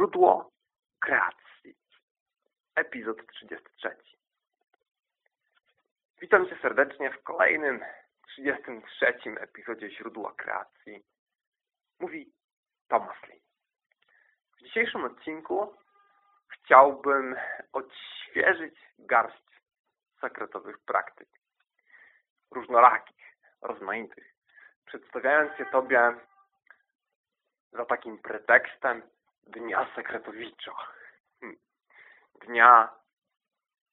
Źródło kreacji. Epizod 33. Witam Cię serdecznie w kolejnym 33 epizodzie Źródła kreacji. Mówi Thomas Lee. W dzisiejszym odcinku chciałbym odświeżyć garść sekretowych praktyk. Różnorakich, rozmaitych. Przedstawiając je Tobie za takim pretekstem Dnia Sekretowicza. Dnia,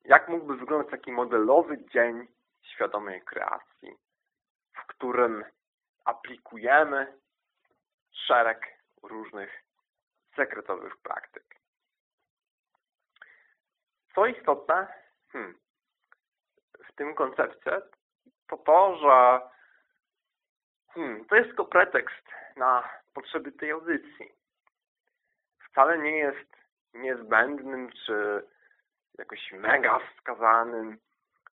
jak mógłby wyglądać taki modelowy dzień świadomej kreacji, w którym aplikujemy szereg różnych sekretowych praktyk. Co istotne hmm, w tym koncepcie, to to, że hmm, to jest tylko pretekst na potrzeby tej audycji. Wcale nie jest niezbędnym czy jakoś mega wskazanym,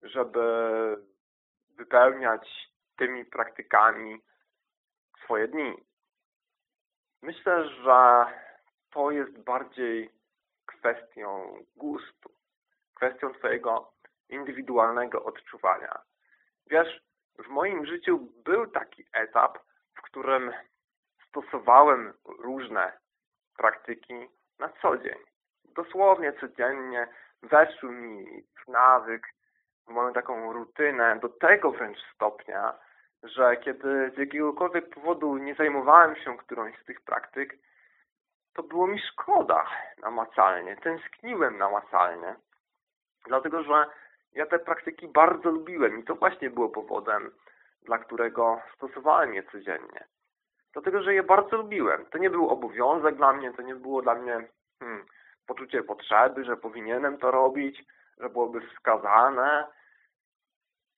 żeby wypełniać tymi praktykami swoje dni. Myślę, że to jest bardziej kwestią gustu, kwestią Twojego indywidualnego odczuwania. Wiesz, w moim życiu był taki etap, w którym stosowałem różne praktyki na co dzień. Dosłownie codziennie weszły mi w nawyk, moją taką rutynę, do tego wręcz stopnia, że kiedy z jakiegokolwiek powodu nie zajmowałem się którąś z tych praktyk, to było mi szkoda namacalnie, tęskniłem namacalnie, dlatego że ja te praktyki bardzo lubiłem i to właśnie było powodem, dla którego stosowałem je codziennie. Dlatego, że je bardzo lubiłem. To nie był obowiązek dla mnie, to nie było dla mnie hmm, poczucie potrzeby, że powinienem to robić, że byłoby wskazane,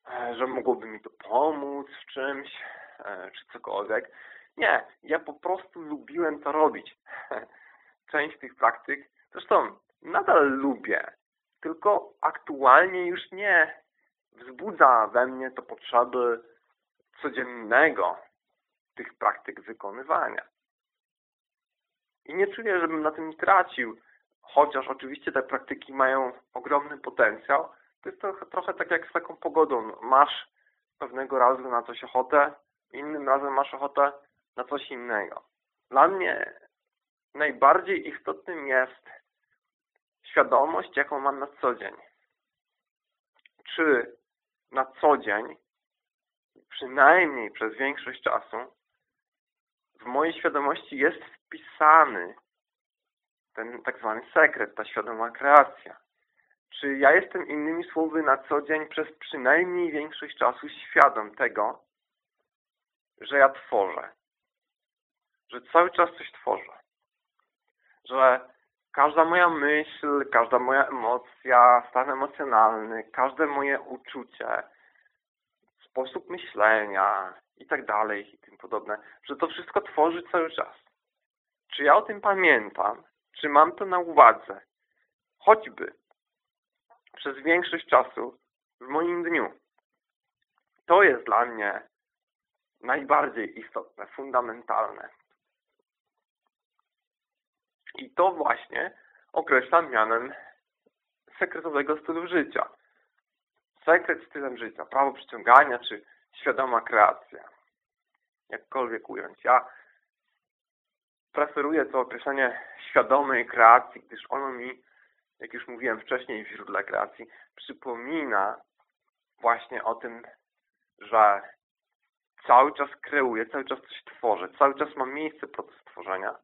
e, że mogłoby mi to pomóc w czymś, e, czy cokolwiek. Nie, ja po prostu lubiłem to robić. Część tych praktyk, zresztą nadal lubię, tylko aktualnie już nie wzbudza we mnie to potrzeby codziennego tych praktyk wykonywania. I nie czuję, żebym na tym tracił, chociaż oczywiście te praktyki mają ogromny potencjał. To jest trochę, trochę tak jak z taką pogodą. Masz pewnego razu na coś ochotę, innym razem masz ochotę na coś innego. Dla mnie najbardziej istotnym jest świadomość, jaką mam na co dzień. Czy na co dzień, przynajmniej przez większość czasu, w mojej świadomości jest wpisany ten tak zwany sekret, ta świadoma kreacja. Czy ja jestem innymi słowy na co dzień przez przynajmniej większość czasu świadom tego, że ja tworzę. Że cały czas coś tworzę. Że każda moja myśl, każda moja emocja, stan emocjonalny, każde moje uczucie, sposób myślenia i tak dalej i tym podobne, że to wszystko tworzy cały czas. Czy ja o tym pamiętam? Czy mam to na uwadze? Choćby przez większość czasu w moim dniu. To jest dla mnie najbardziej istotne, fundamentalne. I to właśnie określam mianem sekretowego stylu życia. Sekret stylem życia, prawo przyciągania czy świadoma kreacja. Jakkolwiek ująć. Ja preferuję to określenie świadomej kreacji, gdyż ono mi, jak już mówiłem wcześniej w źródle kreacji, przypomina właśnie o tym, że cały czas kreuję, cały czas coś tworzę, cały czas mam miejsce proces tworzenia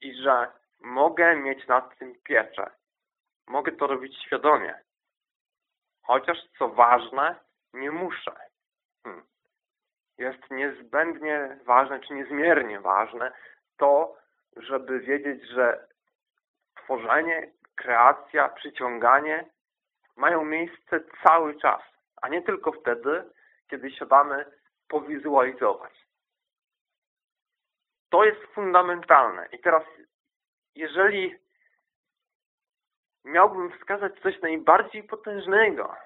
i że mogę mieć nad tym pieczę. Mogę to robić świadomie. Chociaż, co ważne, nie muszę. Hmm. Jest niezbędnie ważne, czy niezmiernie ważne to, żeby wiedzieć, że tworzenie, kreacja, przyciąganie mają miejsce cały czas, a nie tylko wtedy, kiedy siadamy powizualizować. To jest fundamentalne. I teraz, jeżeli miałbym wskazać coś najbardziej potężnego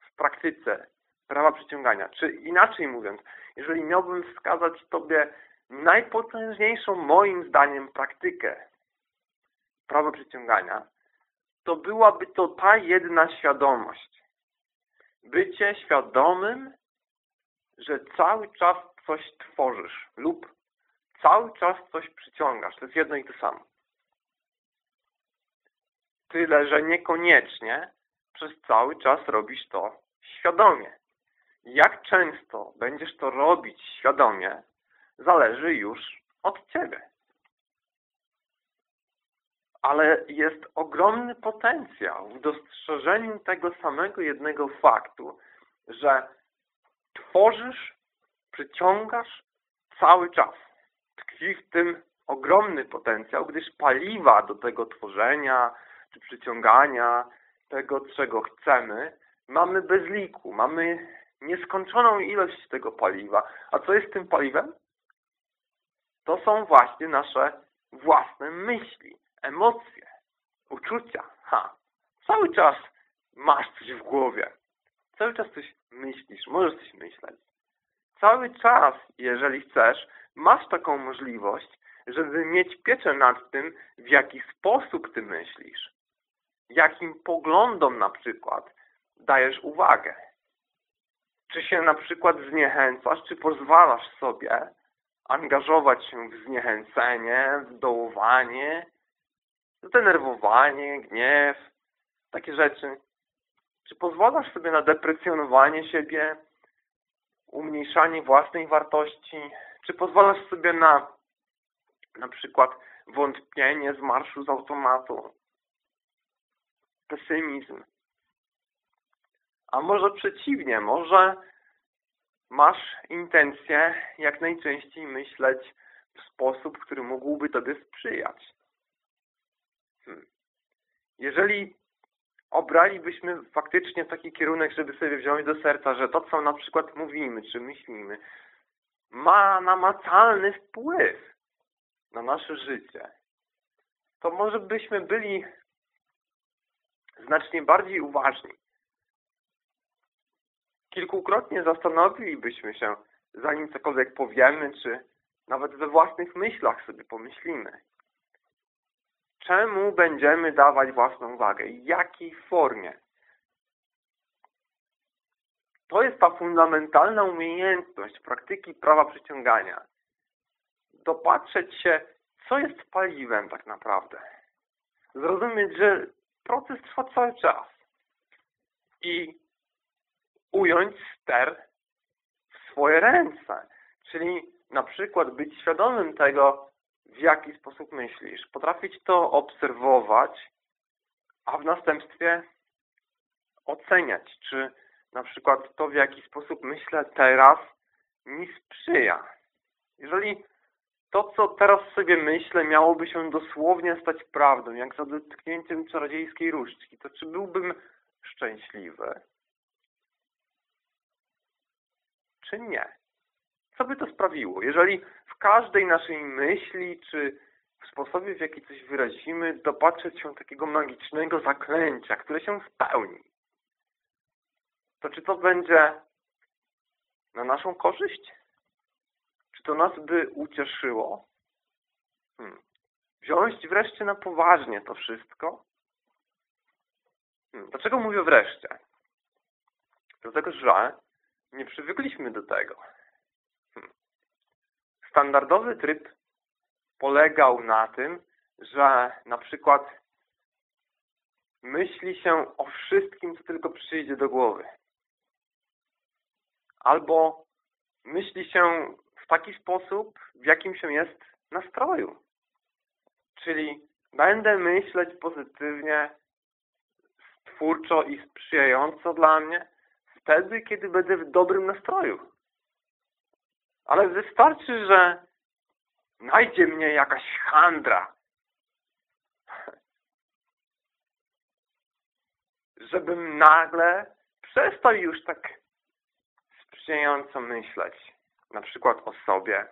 w praktyce prawa przyciągania, czy inaczej mówiąc, jeżeli miałbym wskazać Tobie najpotężniejszą moim zdaniem praktykę prawo przyciągania, to byłaby to ta jedna świadomość. Bycie świadomym, że cały czas coś tworzysz lub cały czas coś przyciągasz. To jest jedno i to samo. Tyle, że niekoniecznie przez cały czas robisz to świadomie. Jak często będziesz to robić świadomie, zależy już od Ciebie. Ale jest ogromny potencjał w dostrzeżeniu tego samego jednego faktu, że tworzysz, przyciągasz cały czas. Tkwi w tym ogromny potencjał, gdyż paliwa do tego tworzenia czy przyciągania tego, czego chcemy, mamy bez liku. Mamy nieskończoną ilość tego paliwa. A co jest tym paliwem? To są właśnie nasze własne myśli, emocje, uczucia. Ha! Cały czas masz coś w głowie. Cały czas coś myślisz, możesz coś myśleć. Cały czas, jeżeli chcesz, masz taką możliwość, żeby mieć pieczę nad tym, w jaki sposób ty myślisz. Jakim poglądom na przykład dajesz uwagę. Czy się na przykład zniechęcasz, czy pozwalasz sobie angażować się w zniechęcenie, w dołowanie, zdenerwowanie, gniew, takie rzeczy. Czy pozwalasz sobie na deprecjonowanie siebie, umniejszanie własnej wartości? Czy pozwalasz sobie na na przykład wątpienie z marszu z automatu, pesymizm, a może przeciwnie, może masz intencję jak najczęściej myśleć w sposób, który mógłby Tobie sprzyjać. Hmm. Jeżeli obralibyśmy faktycznie taki kierunek, żeby sobie wziąć do serca, że to, co na przykład mówimy, czy myślimy, ma namacalny wpływ na nasze życie, to może byśmy byli znacznie bardziej uważni kilkukrotnie zastanowilibyśmy się, zanim cokolwiek powiemy, czy nawet we własnych myślach sobie pomyślimy. Czemu będziemy dawać własną uwagę? Jakiej formie? To jest ta fundamentalna umiejętność praktyki prawa przyciągania. Dopatrzeć się, co jest paliwem tak naprawdę. Zrozumieć, że proces trwa cały czas. I ująć ster w swoje ręce. Czyli na przykład być świadomym tego, w jaki sposób myślisz. Potrafić to obserwować, a w następstwie oceniać, czy na przykład to, w jaki sposób myślę teraz, mi sprzyja. Jeżeli to, co teraz sobie myślę, miałoby się dosłownie stać prawdą, jak za dotknięciem czarodziejskiej różdżki, to czy byłbym szczęśliwy? Czy nie? Co by to sprawiło? Jeżeli w każdej naszej myśli, czy w sposobie, w jaki coś wyrazimy, dopatrzeć się takiego magicznego zaklęcia, które się spełni, to czy to będzie na naszą korzyść? Czy to nas by ucieszyło? Hmm. Wziąć wreszcie na poważnie to wszystko? Hmm. Dlaczego mówię wreszcie? Dlatego, że nie przywykliśmy do tego. Hmm. Standardowy tryb polegał na tym, że na przykład myśli się o wszystkim, co tylko przyjdzie do głowy. Albo myśli się w taki sposób, w jakim się jest nastroju. Czyli będę myśleć pozytywnie, twórczo i sprzyjająco dla mnie, wtedy, kiedy będę w dobrym nastroju. Ale wystarczy, że najdzie mnie jakaś handra, żebym nagle przestał już tak sprzyjająco myśleć. Na przykład o sobie,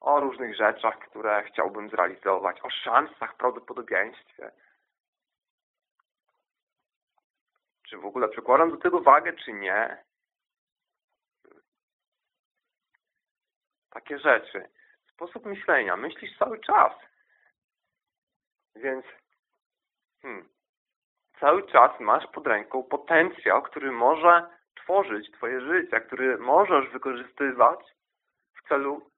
o różnych rzeczach, które chciałbym zrealizować, o szansach, prawdopodobieństwie, Czy w ogóle przykładam do tego wagę, czy nie? Takie rzeczy. Sposób myślenia. Myślisz cały czas. Więc hmm, cały czas masz pod ręką potencjał, który może tworzyć Twoje życie, który możesz wykorzystywać w celu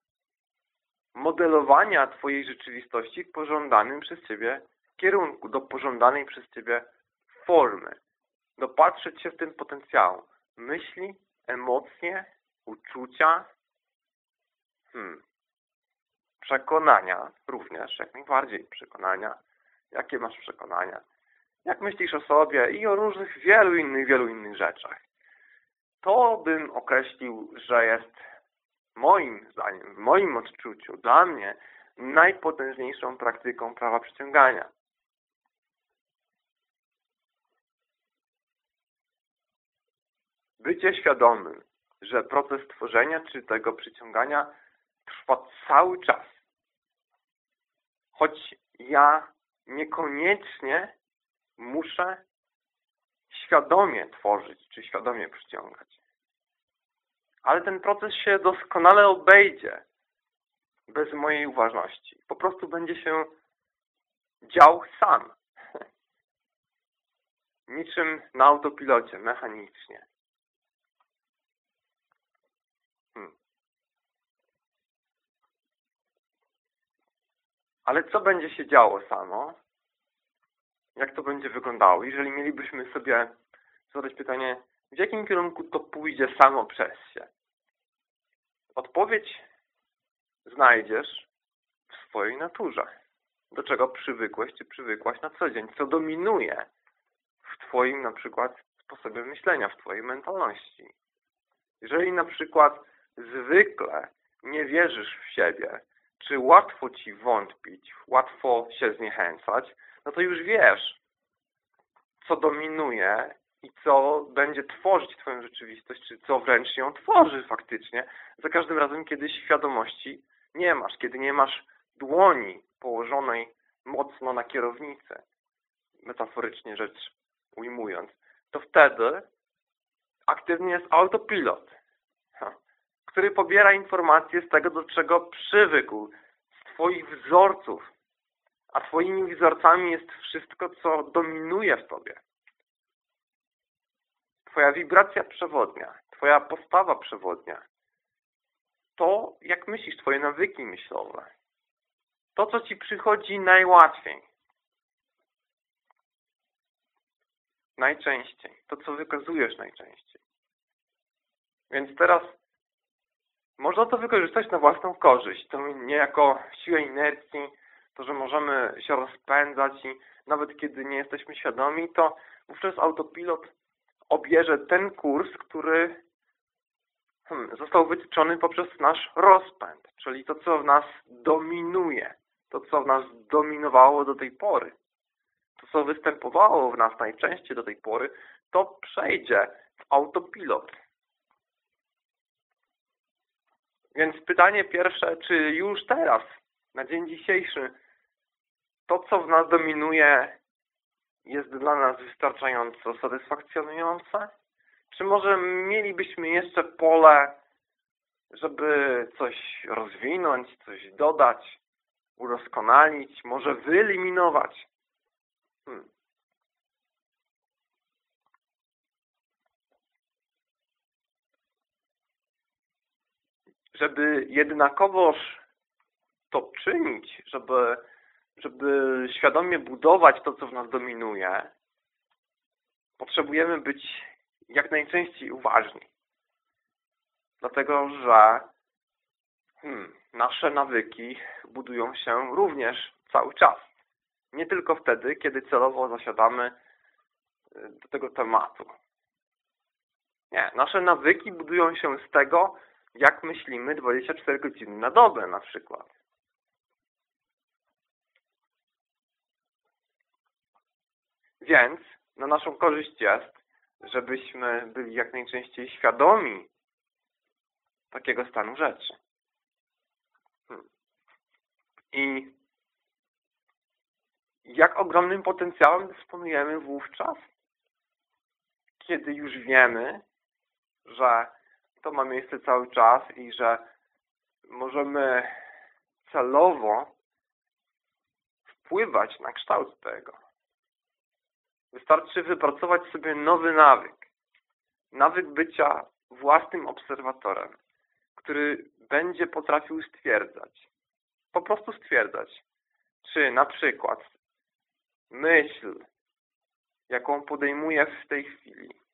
modelowania Twojej rzeczywistości w pożądanym przez Ciebie kierunku, do pożądanej przez Ciebie formy. Dopatrzeć się w tym potencjału. Myśli, emocje, uczucia, hmm, przekonania również, jak najbardziej przekonania. Jakie masz przekonania? Jak myślisz o sobie i o różnych, wielu innych, wielu innych rzeczach. To bym określił, że jest moim zdaniem, w moim odczuciu, dla mnie najpotężniejszą praktyką prawa przyciągania. Bycie świadomym, że proces tworzenia czy tego przyciągania trwa cały czas. Choć ja niekoniecznie muszę świadomie tworzyć, czy świadomie przyciągać. Ale ten proces się doskonale obejdzie bez mojej uważności. Po prostu będzie się dział sam. Niczym na autopilocie, mechanicznie. Hmm. Ale co będzie się działo samo? Jak to będzie wyglądało? Jeżeli mielibyśmy sobie zadać pytanie, w jakim kierunku to pójdzie samo przez się? Odpowiedź znajdziesz w swojej naturze. Do czego przywykłeś czy przywykłaś na co dzień. Co dominuje w Twoim na przykład sposobie myślenia, w Twojej mentalności. Jeżeli na przykład zwykle nie wierzysz w siebie, czy łatwo Ci wątpić, łatwo się zniechęcać, no to już wiesz, co dominuje i co będzie tworzyć Twoją rzeczywistość, czy co wręcz ją tworzy faktycznie, za każdym razem, kiedy świadomości nie masz, kiedy nie masz dłoni położonej mocno na kierownicę, metaforycznie rzecz ujmując, to wtedy aktywny jest autopilot, który pobiera informacje z tego, do czego przywykł, z Twoich wzorców, a Twoimi wzorcami jest wszystko, co dominuje w Tobie. Twoja wibracja przewodnia, Twoja postawa przewodnia, to, jak myślisz, Twoje nawyki myślowe, to, co Ci przychodzi najłatwiej, najczęściej, to, co wykazujesz najczęściej. Więc teraz można to wykorzystać na własną korzyść. To nie jako siłę inercji, to, że możemy się rozpędzać i nawet kiedy nie jesteśmy świadomi, to wówczas autopilot obierze ten kurs, który hmm, został wytyczony poprzez nasz rozpęd, czyli to, co w nas dominuje, to, co w nas dominowało do tej pory, to, co występowało w nas najczęściej do tej pory, to przejdzie w autopilot. Więc pytanie pierwsze, czy już teraz, na dzień dzisiejszy, to, co w nas dominuje, jest dla nas wystarczająco satysfakcjonujące? Czy może mielibyśmy jeszcze pole, żeby coś rozwinąć, coś dodać, udoskonalić, może wyeliminować? Hmm. Żeby jednakowoż to czynić, żeby żeby świadomie budować to, co w nas dominuje, potrzebujemy być jak najczęściej uważni. Dlatego, że hmm, nasze nawyki budują się również cały czas. Nie tylko wtedy, kiedy celowo zasiadamy y, do tego tematu. Nie, nasze nawyki budują się z tego, jak myślimy 24 godziny na dobę na przykład. Więc na naszą korzyść jest, żebyśmy byli jak najczęściej świadomi takiego stanu rzeczy. Hmm. I jak ogromnym potencjałem dysponujemy wówczas, kiedy już wiemy, że to ma miejsce cały czas i że możemy celowo wpływać na kształt tego. Wystarczy wypracować sobie nowy nawyk. Nawyk bycia własnym obserwatorem, który będzie potrafił stwierdzać, po prostu stwierdzać, czy na przykład myśl, jaką podejmuję w tej chwili,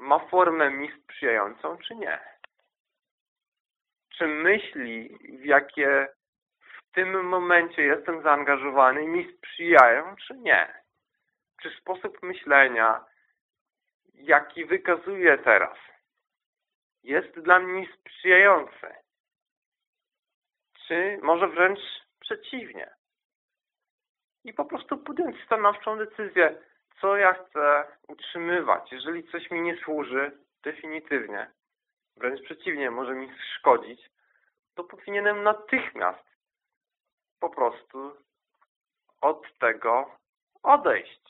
ma formę mi sprzyjającą, czy nie. Czy myśli, w jakie w tym momencie jestem zaangażowany, mi sprzyjają, czy nie. Czy sposób myślenia, jaki wykazuję teraz, jest dla mnie sprzyjający? Czy może wręcz przeciwnie? I po prostu podjąć stanowczą decyzję, co ja chcę utrzymywać. Jeżeli coś mi nie służy, definitywnie, wręcz przeciwnie, może mi szkodzić, to powinienem natychmiast po prostu od tego odejść.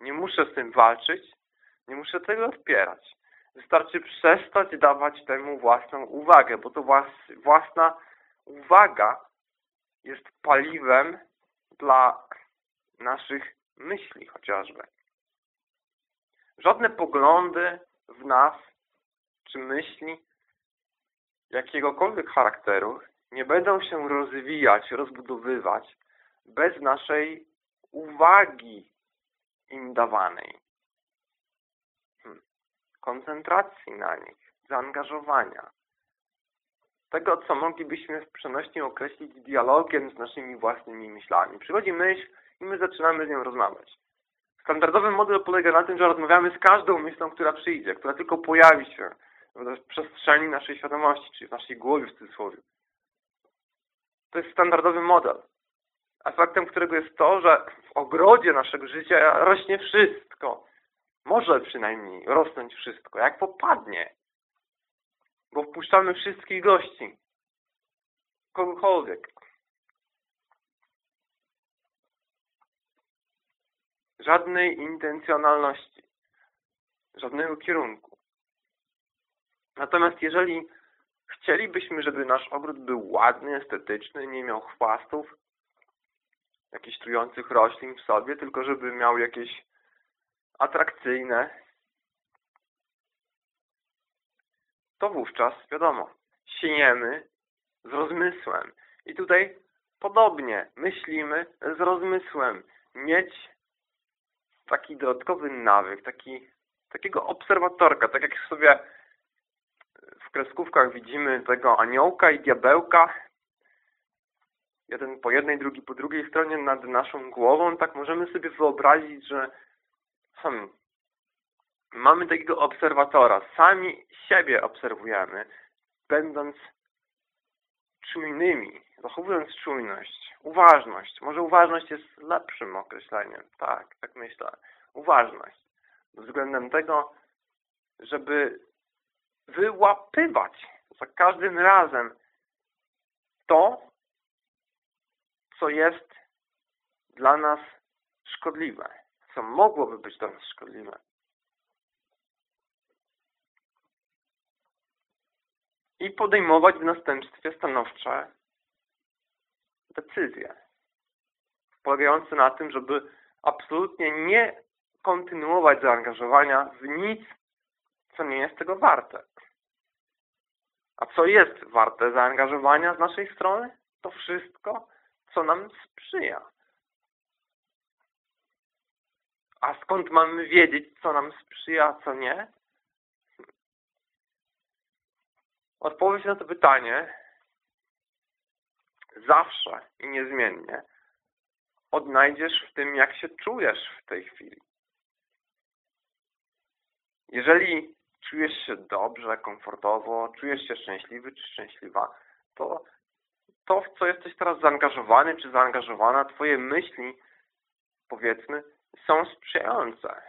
Nie muszę z tym walczyć, nie muszę tego odpierać. Wystarczy przestać dawać temu własną uwagę, bo to własna uwaga jest paliwem dla naszych myśli chociażby. Żadne poglądy w nas czy myśli jakiegokolwiek charakteru nie będą się rozwijać, rozbudowywać bez naszej uwagi im dawanej. Hmm. Koncentracji na nich, zaangażowania. Tego, co moglibyśmy w przenośni określić dialogiem z naszymi własnymi myślami. Przychodzi myśl i my zaczynamy z nią rozmawiać. Standardowy model polega na tym, że rozmawiamy z każdą myślą, która przyjdzie, która tylko pojawi się w przestrzeni naszej świadomości, czyli w naszej głowie w cudzysłowie. To jest standardowy model. A faktem którego jest to, że w ogrodzie naszego życia rośnie wszystko. Może przynajmniej rosnąć wszystko, jak popadnie. Bo wpuszczamy wszystkich gości. Kogokolwiek. Żadnej intencjonalności. Żadnego kierunku. Natomiast jeżeli chcielibyśmy, żeby nasz ogród był ładny, estetyczny, nie miał chwastów, jakichś trujących roślin w sobie, tylko żeby miał jakieś atrakcyjne, to wówczas, wiadomo, siejemy z rozmysłem. I tutaj podobnie myślimy z rozmysłem. Mieć taki dodatkowy nawyk, taki, takiego obserwatorka, tak jak sobie w kreskówkach widzimy tego aniołka i diabełka, jeden po jednej, drugi po drugiej stronie nad naszą głową, tak możemy sobie wyobrazić, że hmm, mamy takiego obserwatora, sami siebie obserwujemy, będąc czujnymi, zachowując czujność, uważność. Może uważność jest lepszym określeniem, tak, tak myślę. Uważność. Względem tego, żeby wyłapywać za każdym razem to, co jest dla nas szkodliwe, co mogłoby być dla nas szkodliwe. I podejmować w następstwie stanowcze decyzje polegające na tym, żeby absolutnie nie kontynuować zaangażowania w nic, co nie jest tego warte. A co jest warte zaangażowania z naszej strony? To wszystko, co nam sprzyja. A skąd mamy wiedzieć, co nam sprzyja, a co nie? Odpowiedź na to pytanie zawsze i niezmiennie odnajdziesz w tym, jak się czujesz w tej chwili. Jeżeli czujesz się dobrze, komfortowo, czujesz się szczęśliwy czy szczęśliwa, to to, w co jesteś teraz zaangażowany czy zaangażowana, twoje myśli, powiedzmy, są sprzyjające.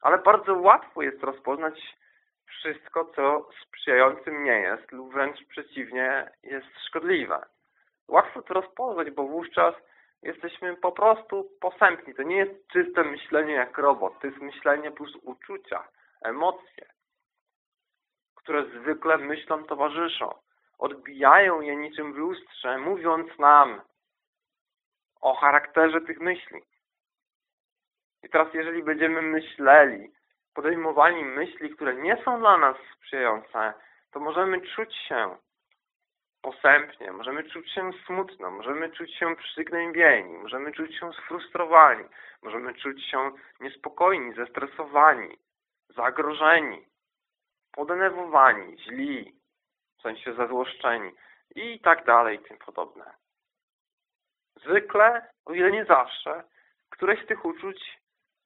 Ale bardzo łatwo jest rozpoznać wszystko, co sprzyjającym nie jest lub wręcz przeciwnie jest szkodliwe. Łatwo to rozpoznać, bo wówczas jesteśmy po prostu posępni. To nie jest czyste myślenie jak robot. To jest myślenie plus uczucia, emocje, które zwykle myślom towarzyszą. odbijają je niczym w lustrze, mówiąc nam o charakterze tych myśli. I teraz jeżeli będziemy myśleli, podejmowali myśli, które nie są dla nas sprzyjające, to możemy czuć się posępnie, możemy czuć się smutno, możemy czuć się przygnębieni, możemy czuć się sfrustrowani, możemy czuć się niespokojni, zestresowani, zagrożeni, podenerwowani, źli, w sensie zazłoszczeni i tak dalej, i tym podobne. Zwykle, o ile nie zawsze, któreś z tych uczuć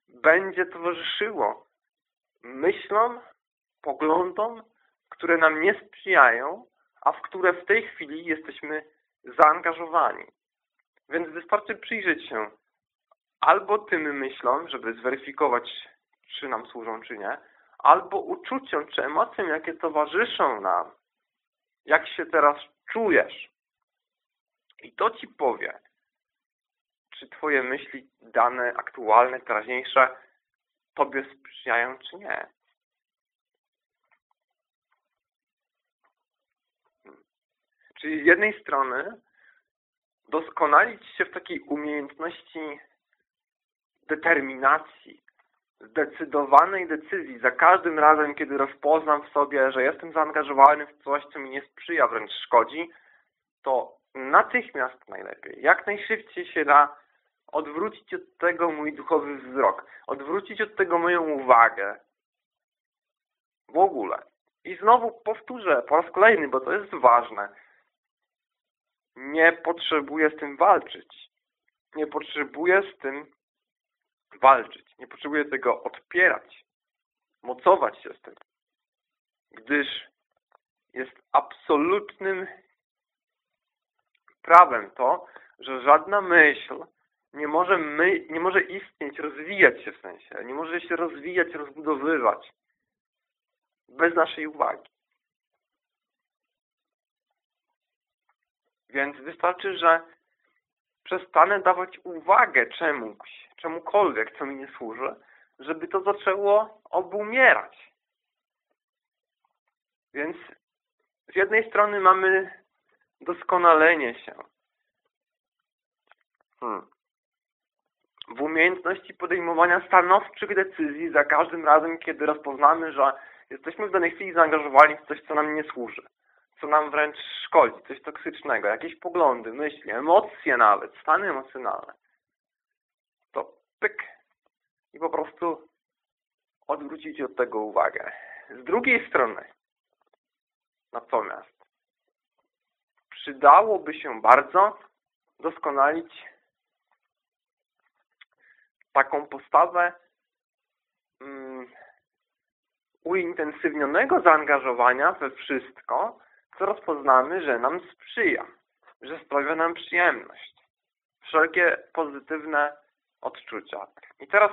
będzie towarzyszyło myślom, poglądom, które nam nie sprzyjają, a w które w tej chwili jesteśmy zaangażowani. Więc wystarczy przyjrzeć się albo tym myślom, żeby zweryfikować, czy nam służą, czy nie, albo uczuciom, czy emocjom, jakie towarzyszą nam. Jak się teraz czujesz. I to Ci powie, czy Twoje myśli dane, aktualne, teraźniejsze Tobie sprzyjają, czy nie. Czyli z jednej strony doskonalić się w takiej umiejętności determinacji, zdecydowanej decyzji za każdym razem, kiedy rozpoznam w sobie, że jestem zaangażowany w coś, co mi nie sprzyja, wręcz szkodzi, to natychmiast najlepiej, jak najszybciej się da odwrócić od tego mój duchowy wzrok, odwrócić od tego moją uwagę. W ogóle. I znowu powtórzę po raz kolejny, bo to jest ważne. Nie potrzebuję z tym walczyć. Nie potrzebuję z tym walczyć. Nie potrzebuję tego odpierać. Mocować się z tym. Gdyż jest absolutnym prawem to, że żadna myśl nie może, my, nie może istnieć, rozwijać się w sensie, nie może się rozwijać, rozbudowywać bez naszej uwagi. Więc wystarczy, że przestanę dawać uwagę czemuś, czemukolwiek, co mi nie służy, żeby to zaczęło obumierać. Więc z jednej strony mamy doskonalenie się. Hmm w umiejętności podejmowania stanowczych decyzji za każdym razem, kiedy rozpoznamy, że jesteśmy w danej chwili zaangażowani w coś, co nam nie służy, co nam wręcz szkodzi, coś toksycznego, jakieś poglądy, myśli, emocje nawet, stany emocjonalne. To pyk i po prostu odwrócić od tego uwagę. Z drugiej strony natomiast przydałoby się bardzo doskonalić taką postawę um, uintensywnionego zaangażowania we wszystko, co rozpoznamy, że nam sprzyja, że sprawia nam przyjemność. Wszelkie pozytywne odczucia. I teraz,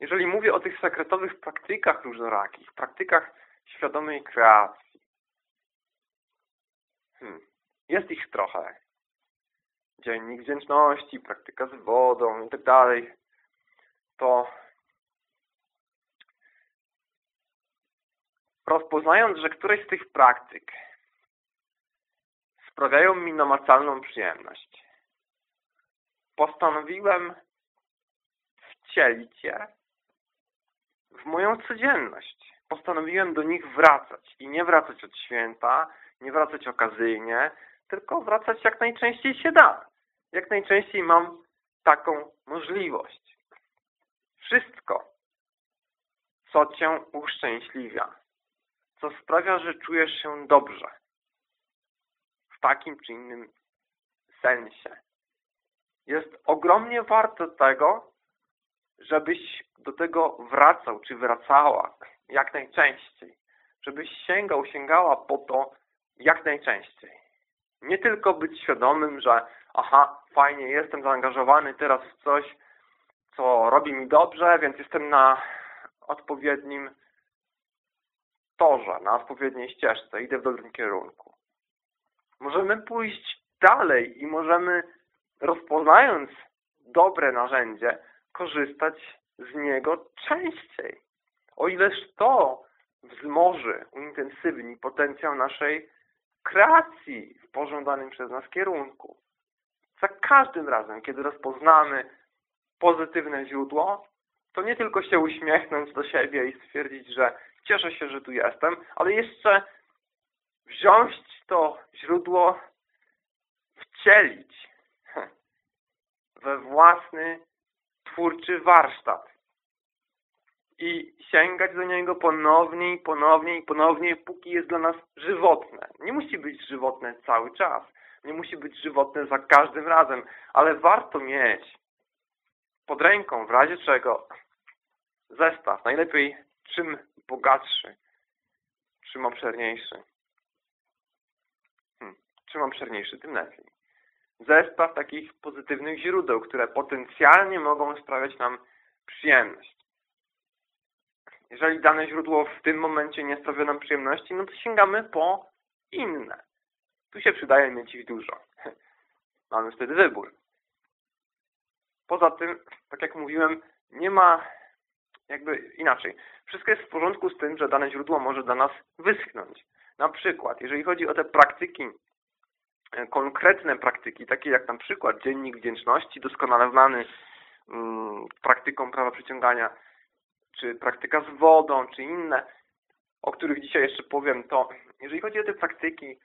jeżeli mówię o tych sekretowych praktykach różnorakich, praktykach świadomej kreacji, hmm, jest ich trochę dziennik wdzięczności, praktyka z wodą i tak dalej, to rozpoznając, że któreś z tych praktyk sprawiają mi namacalną przyjemność, postanowiłem wcielić je w moją codzienność. Postanowiłem do nich wracać i nie wracać od święta, nie wracać okazyjnie, tylko wracać jak najczęściej się da jak najczęściej mam taką możliwość. Wszystko, co Cię uszczęśliwia, co sprawia, że czujesz się dobrze w takim czy innym sensie, jest ogromnie warte tego, żebyś do tego wracał, czy wracała jak najczęściej. Żebyś sięgał, sięgała po to jak najczęściej. Nie tylko być świadomym, że aha, fajnie, jestem zaangażowany teraz w coś, co robi mi dobrze, więc jestem na odpowiednim torze, na odpowiedniej ścieżce, idę w dobrym kierunku. Możemy pójść dalej i możemy, rozpoznając dobre narzędzie, korzystać z niego częściej. O ileż to wzmoży, uintensywni potencjał naszej kreacji w pożądanym przez nas kierunku. Za każdym razem, kiedy rozpoznamy pozytywne źródło, to nie tylko się uśmiechnąć do siebie i stwierdzić, że cieszę się, że tu jestem, ale jeszcze wziąć to źródło, wcielić we własny twórczy warsztat i sięgać do niego ponownie i ponownie i ponownie, póki jest dla nas żywotne. Nie musi być żywotne cały czas. Nie musi być żywotne za każdym razem, ale warto mieć pod ręką, w razie czego zestaw, najlepiej czym bogatszy, czym obszerniejszy. Hmm, czym obszerniejszy, tym lepiej. Zestaw takich pozytywnych źródeł, które potencjalnie mogą sprawiać nam przyjemność. Jeżeli dane źródło w tym momencie nie sprawia nam przyjemności, no to sięgamy po inne. Tu się przydaje mieć ich dużo. Mamy wtedy wybór. Poza tym, tak jak mówiłem, nie ma jakby inaczej. Wszystko jest w porządku z tym, że dane źródło może dla nas wyschnąć. Na przykład, jeżeli chodzi o te praktyki, e, konkretne praktyki, takie jak na przykład dziennik wdzięczności, doskonale znany mm, praktyką prawa przyciągania, czy praktyka z wodą, czy inne, o których dzisiaj jeszcze powiem, to jeżeli chodzi o te praktyki,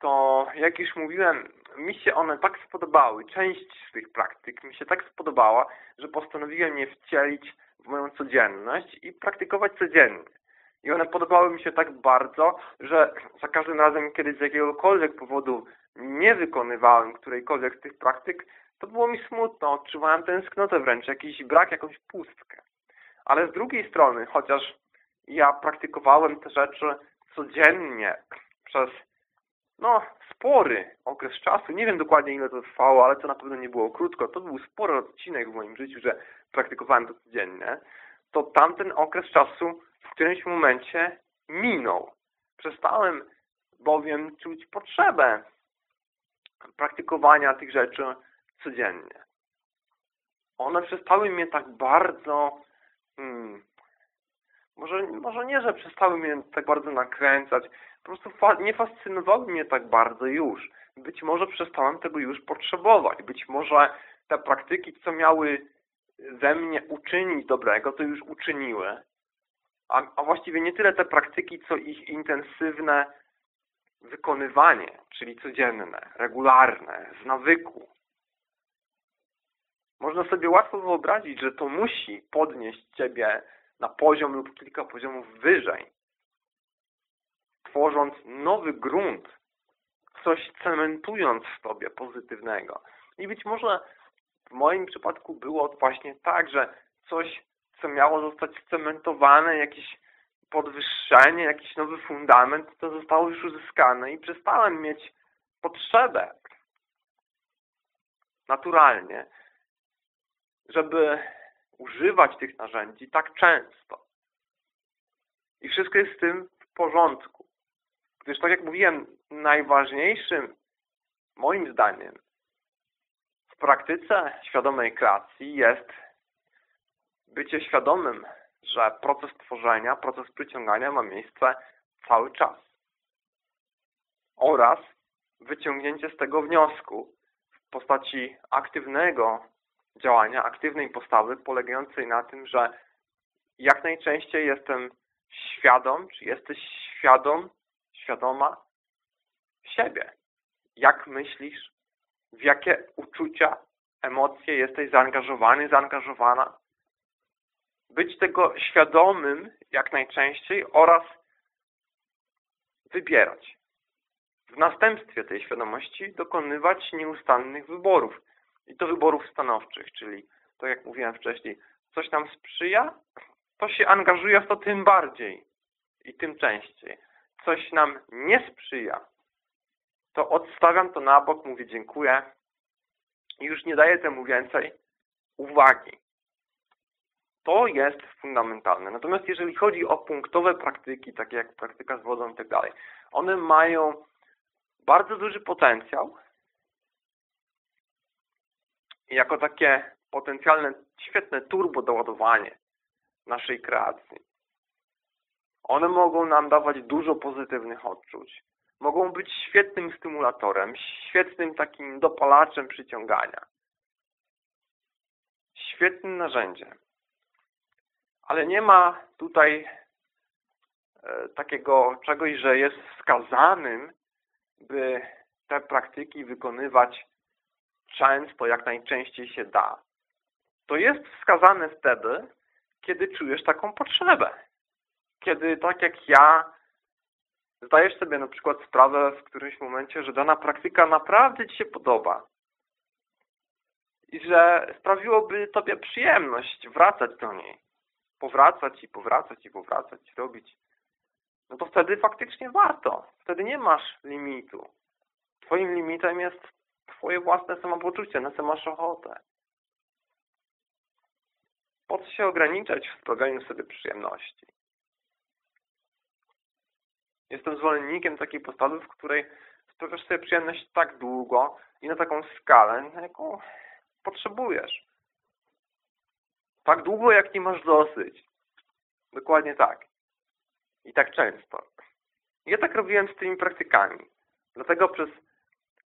to jak już mówiłem, mi się one tak spodobały, część z tych praktyk mi się tak spodobała, że postanowiłem je wcielić w moją codzienność i praktykować codziennie. I one podobały mi się tak bardzo, że za każdym razem, kiedy z jakiegokolwiek powodu nie wykonywałem którejkolwiek z tych praktyk, to było mi smutno, odczuwałem tęsknotę wręcz, jakiś brak, jakąś pustkę. Ale z drugiej strony, chociaż ja praktykowałem te rzeczy codziennie przez no, spory okres czasu, nie wiem dokładnie ile to trwało, ale to na pewno nie było krótko, to był spory odcinek w moim życiu, że praktykowałem to codziennie, to tamten okres czasu w którymś momencie minął. Przestałem bowiem czuć potrzebę praktykowania tych rzeczy codziennie. One przestały mnie tak bardzo hmm, może, może nie, że przestały mnie tak bardzo nakręcać, po prostu nie fascynowały mnie tak bardzo już. Być może przestałem tego już potrzebować. Być może te praktyki, co miały ze mnie uczynić dobrego, to już uczyniły. A, a właściwie nie tyle te praktyki, co ich intensywne wykonywanie, czyli codzienne, regularne, z nawyku. Można sobie łatwo wyobrazić, że to musi podnieść Ciebie na poziom lub kilka poziomów wyżej, tworząc nowy grunt, coś cementując w Tobie pozytywnego. I być może w moim przypadku było właśnie tak, że coś, co miało zostać scementowane, jakieś podwyższenie, jakiś nowy fundament, to zostało już uzyskane i przestałem mieć potrzebę naturalnie, żeby używać tych narzędzi tak często. I wszystko jest z tym w porządku. Gdyż, tak jak mówiłem, najważniejszym, moim zdaniem, w praktyce świadomej kreacji jest bycie świadomym, że proces tworzenia, proces przyciągania ma miejsce cały czas. Oraz wyciągnięcie z tego wniosku w postaci aktywnego działania, aktywnej postawy polegającej na tym, że jak najczęściej jestem świadom, czy jesteś świadom, świadoma siebie. Jak myślisz, w jakie uczucia, emocje jesteś zaangażowany, zaangażowana. Być tego świadomym jak najczęściej oraz wybierać. W następstwie tej świadomości dokonywać nieustannych wyborów. I to wyborów stanowczych, czyli tak jak mówiłem wcześniej, coś nam sprzyja, to się angażuje w to tym bardziej i tym częściej. Coś nam nie sprzyja, to odstawiam to na bok, mówię dziękuję i już nie daję temu więcej uwagi. To jest fundamentalne. Natomiast jeżeli chodzi o punktowe praktyki, takie jak praktyka z wodą i tak dalej, one mają bardzo duży potencjał jako takie potencjalne, świetne turbo doładowanie naszej kreacji. One mogą nam dawać dużo pozytywnych odczuć. mogą być świetnym stymulatorem, świetnym takim dopalaczem przyciągania. Świetnym narzędziem. Ale nie ma tutaj e, takiego czegoś, że jest wskazanym, by te praktyki wykonywać często, jak najczęściej się da. To jest wskazane wtedy, kiedy czujesz taką potrzebę. Kiedy tak jak ja zdajesz sobie na przykład sprawę w którymś momencie, że dana praktyka naprawdę Ci się podoba i że sprawiłoby Tobie przyjemność wracać do niej, powracać i powracać i powracać, robić, no to wtedy faktycznie warto. Wtedy nie masz limitu. Twoim limitem jest Twoje własne samopoczucie, na co masz ochotę. Po co się ograniczać w sprawianiu sobie przyjemności? Jestem zwolennikiem takiej postawy, w której sprawiasz sobie przyjemność tak długo i na taką skalę, na jaką potrzebujesz. Tak długo, jak nie masz dosyć. Dokładnie tak. I tak często. Ja tak robiłem z tymi praktykami. Dlatego przez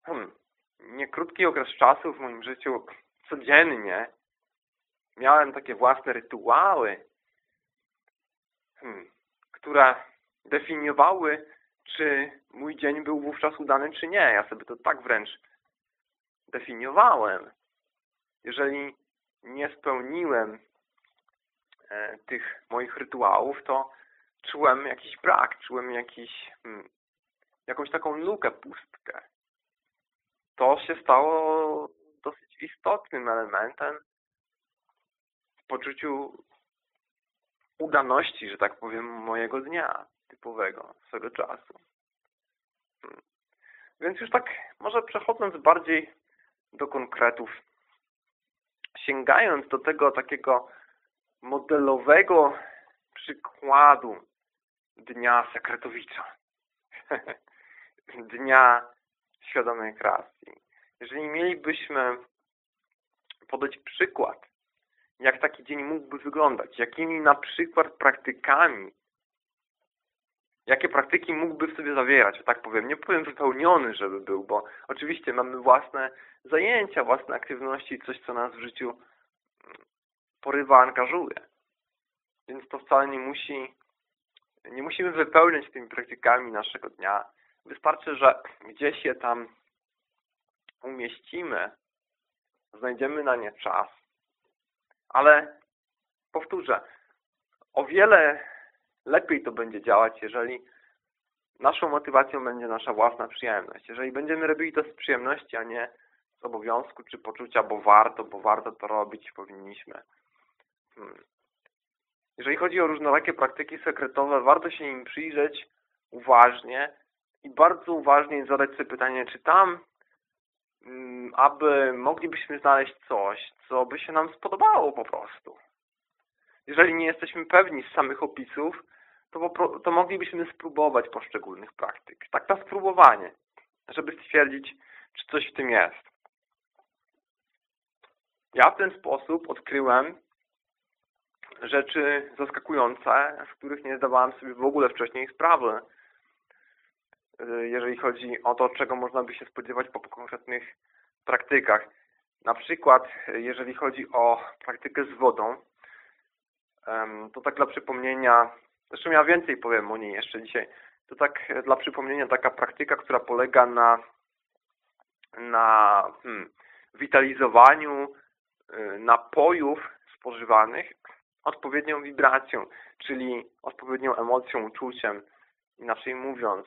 hmm, niekrótki okres czasu w moim życiu codziennie miałem takie własne rytuały, hmm, które definiowały, czy mój dzień był wówczas udany, czy nie. Ja sobie to tak wręcz definiowałem. Jeżeli nie spełniłem e, tych moich rytuałów, to czułem jakiś brak, czułem jakiś, hmm, jakąś taką lukę, pustkę. To się stało dosyć istotnym elementem w poczuciu udaności, że tak powiem, mojego dnia typowego swego czasu. Hmm. Więc już tak może przechodząc bardziej do konkretów, sięgając do tego takiego modelowego przykładu Dnia Sekretowicza, Dnia Świadomej Kreacji. Jeżeli mielibyśmy podać przykład, jak taki dzień mógłby wyglądać, jakimi na przykład praktykami jakie praktyki mógłby w sobie zawierać, tak powiem. Nie powiem wypełniony, żeby był, bo oczywiście mamy własne zajęcia, własne aktywności, coś, co nas w życiu porywa, angażuje. Więc to wcale nie musi, nie musimy wypełniać tymi praktykami naszego dnia. Wystarczy, że gdzieś je tam umieścimy, znajdziemy na nie czas. Ale powtórzę, o wiele lepiej to będzie działać, jeżeli naszą motywacją będzie nasza własna przyjemność. Jeżeli będziemy robili to z przyjemności, a nie z obowiązku czy poczucia, bo warto, bo warto to robić, powinniśmy. Hmm. Jeżeli chodzi o różnorakie praktyki sekretowe, warto się im przyjrzeć uważnie i bardzo uważnie zadać sobie pytanie, czy tam, hmm, aby moglibyśmy znaleźć coś, co by się nam spodobało po prostu. Jeżeli nie jesteśmy pewni z samych opisów, to, to moglibyśmy spróbować poszczególnych praktyk. Tak na spróbowanie, żeby stwierdzić, czy coś w tym jest. Ja w ten sposób odkryłem rzeczy zaskakujące, z których nie zdawałem sobie w ogóle wcześniej sprawy, jeżeli chodzi o to, czego można by się spodziewać po konkretnych praktykach. Na przykład, jeżeli chodzi o praktykę z wodą, to tak dla przypomnienia, Zresztą ja więcej powiem o niej jeszcze dzisiaj. To tak dla przypomnienia taka praktyka, która polega na, na hmm, witalizowaniu y, napojów spożywanych odpowiednią wibracją, czyli odpowiednią emocją, uczuciem, inaczej mówiąc.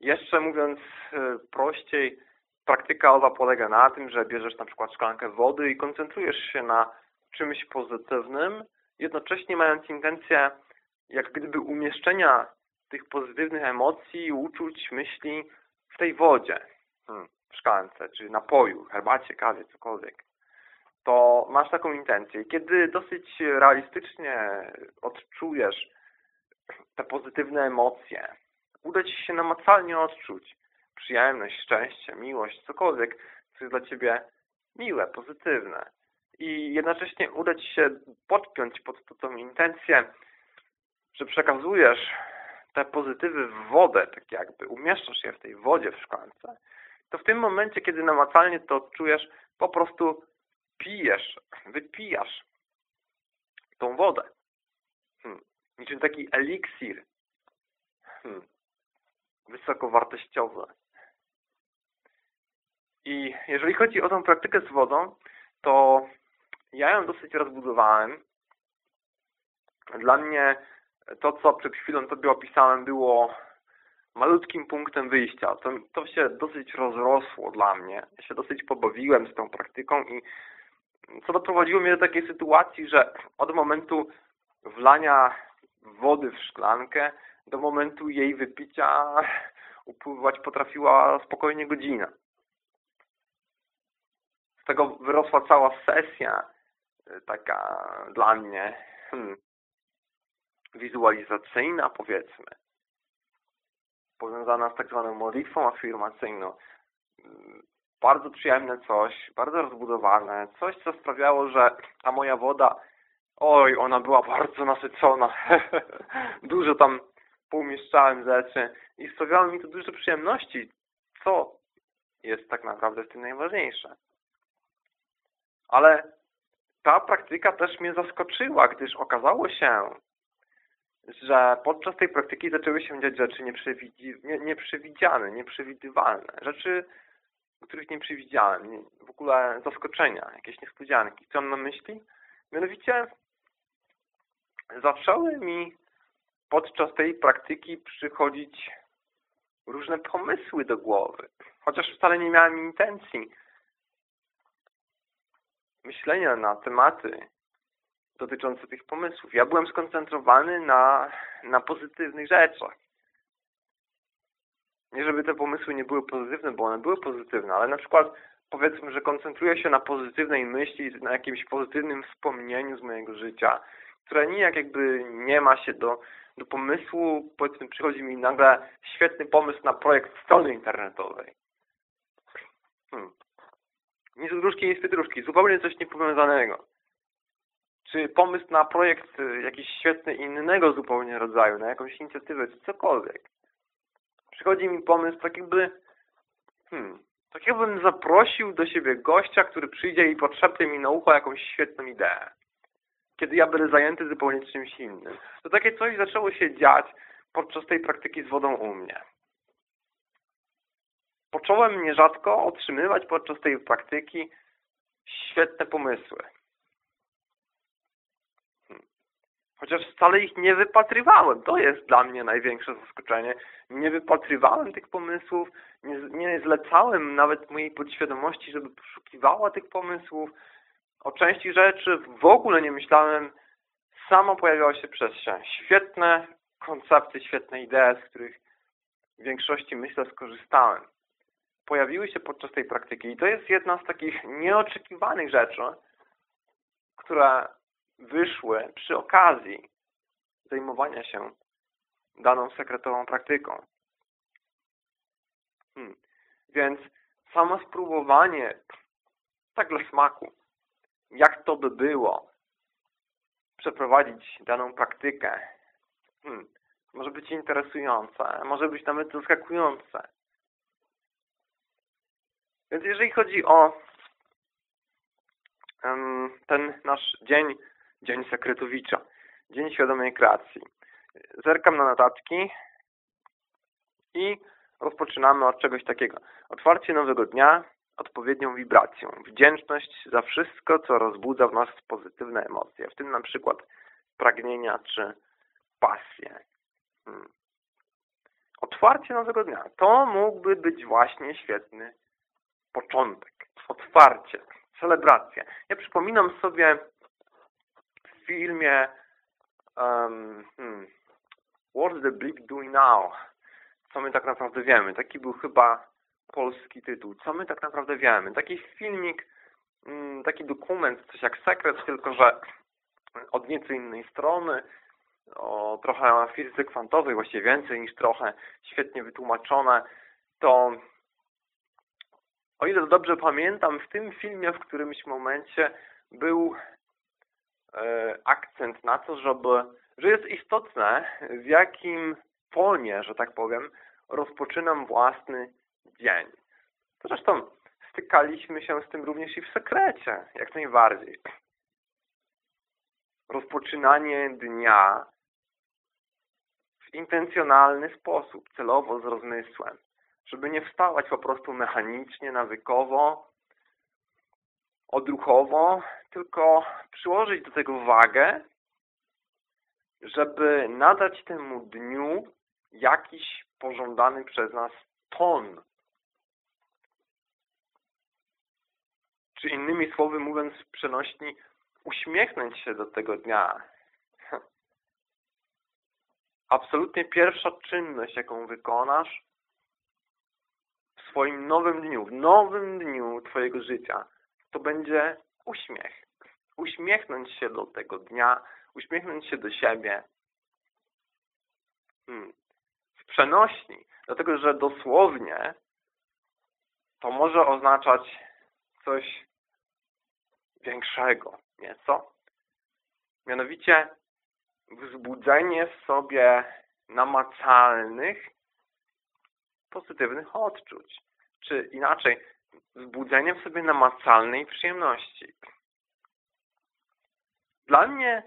Jeszcze mówiąc y, prościej, praktyka owa polega na tym, że bierzesz na przykład szklankę wody i koncentrujesz się na czymś pozytywnym, jednocześnie mając intencję jak gdyby umieszczenia tych pozytywnych emocji, uczuć, myśli w tej wodzie, hmm, w szklance, czy napoju, herbacie, kawie, cokolwiek, to masz taką intencję. Kiedy dosyć realistycznie odczujesz te pozytywne emocje, uda Ci się namacalnie odczuć przyjemność, szczęście, miłość, cokolwiek, co jest dla Ciebie miłe, pozytywne. I jednocześnie uda Ci się podpiąć pod tą intencję że przekazujesz te pozytywy w wodę, tak jakby umieszczasz je w tej wodzie w szklance, to w tym momencie, kiedy namacalnie to odczujesz, po prostu pijesz, wypijasz tą wodę. Hmm. Niczym taki eliksir. Hmm. Wysokowartościowy. I jeżeli chodzi o tą praktykę z wodą, to ja ją dosyć rozbudowałem. Dla mnie to, co przed chwilą Tobie opisałem, było malutkim punktem wyjścia. To, to się dosyć rozrosło dla mnie. Ja się dosyć pobawiłem z tą praktyką i co doprowadziło mnie do takiej sytuacji, że od momentu wlania wody w szklankę do momentu jej wypicia upływać potrafiła spokojnie godzina. Z tego wyrosła cała sesja y, taka dla mnie hmm, wizualizacyjna powiedzmy powiązana z tak zwaną modlitwą afirmacyjną. Bardzo przyjemne coś, bardzo rozbudowane, coś, co sprawiało, że ta moja woda, oj, ona była bardzo nasycona. dużo tam poumieszczałem rzeczy i sprawiało mi to dużo przyjemności, co jest tak naprawdę w tym najważniejsze. Ale ta praktyka też mnie zaskoczyła, gdyż okazało się, że podczas tej praktyki zaczęły się dziać rzeczy nieprzewidziane, nieprzewidywalne. Rzeczy, których nie przewidziałem. W ogóle zaskoczenia, jakieś niespodzianki. Co mam na myśli? Mianowicie zaczęły mi podczas tej praktyki przychodzić różne pomysły do głowy. Chociaż wcale nie miałem intencji myślenia na tematy dotyczące tych pomysłów. Ja byłem skoncentrowany na, na pozytywnych rzeczach. Nie żeby te pomysły nie były pozytywne, bo one były pozytywne, ale na przykład powiedzmy, że koncentruję się na pozytywnej myśli, na jakimś pozytywnym wspomnieniu z mojego życia, które nijak jakby nie ma się do, do pomysłu, powiedzmy przychodzi mi nagle świetny pomysł na projekt strony internetowej. Hmm. Nic z gruszki, nic z pietruszki, zupełnie coś niepowiązanego czy pomysł na projekt y, jakiś świetny innego zupełnie rodzaju, na jakąś inicjatywę, czy cokolwiek. Przychodzi mi pomysł tak jakby, hmm, tak jakbym zaprosił do siebie gościa, który przyjdzie i podszepnie mi na ucho jakąś świetną ideę. Kiedy ja będę zajęty zupełnie czymś innym. To takie coś zaczęło się dziać podczas tej praktyki z wodą u mnie. Począłem nierzadko otrzymywać podczas tej praktyki świetne pomysły. Chociaż wcale ich nie wypatrywałem. To jest dla mnie największe zaskoczenie. Nie wypatrywałem tych pomysłów, nie, nie zlecałem nawet mojej podświadomości, żeby poszukiwała tych pomysłów. O części rzeczy w ogóle nie myślałem. Samo pojawiało się przez się. Świetne koncepty, świetne idee, z których w większości, myślę, skorzystałem. Pojawiły się podczas tej praktyki i to jest jedna z takich nieoczekiwanych rzeczy, które wyszły przy okazji zajmowania się daną sekretową praktyką. Hmm. Więc samo spróbowanie tak dla smaku, jak to by było przeprowadzić daną praktykę, hmm. może być interesujące, może być nawet zaskakujące. Więc jeżeli chodzi o ten nasz dzień Dzień Sekretowicza. Dzień Świadomej Kreacji. Zerkam na notatki i rozpoczynamy od czegoś takiego. Otwarcie nowego dnia odpowiednią wibracją. Wdzięczność za wszystko, co rozbudza w nas pozytywne emocje. W tym na przykład pragnienia czy pasję. Hmm. Otwarcie nowego dnia. To mógłby być właśnie świetny początek. Otwarcie. Celebracja. Ja przypominam sobie filmie um, hmm, What's the Bleep Doing Now? Co my tak naprawdę wiemy? Taki był chyba polski tytuł. Co my tak naprawdę wiemy? Taki filmik, um, taki dokument, coś jak sekret, tylko że od nieco innej strony, o trochę fizyce kwantowej, właściwie więcej niż trochę, świetnie wytłumaczone, to o ile dobrze pamiętam, w tym filmie w którymś momencie był akcent na to, żeby, że jest istotne, w jakim fonie, że tak powiem, rozpoczynam własny dzień. Zresztą stykaliśmy się z tym również i w sekrecie, jak najbardziej. Rozpoczynanie dnia w intencjonalny sposób, celowo, z rozmysłem, żeby nie wstawać po prostu mechanicznie, nawykowo, odruchowo, tylko przyłożyć do tego wagę, żeby nadać temu dniu jakiś pożądany przez nas ton. Czy innymi słowy mówiąc w przenośni, uśmiechnąć się do tego dnia. Absolutnie pierwsza czynność, jaką wykonasz w swoim nowym dniu, w nowym dniu Twojego życia, to będzie uśmiech. Uśmiechnąć się do tego dnia, uśmiechnąć się do siebie. Hmm. W przenośni, dlatego że dosłownie to może oznaczać coś większego, nieco. Mianowicie wzbudzenie w sobie namacalnych, pozytywnych odczuć. Czy inaczej, wzbudzenie w sobie namacalnej przyjemności. Dla mnie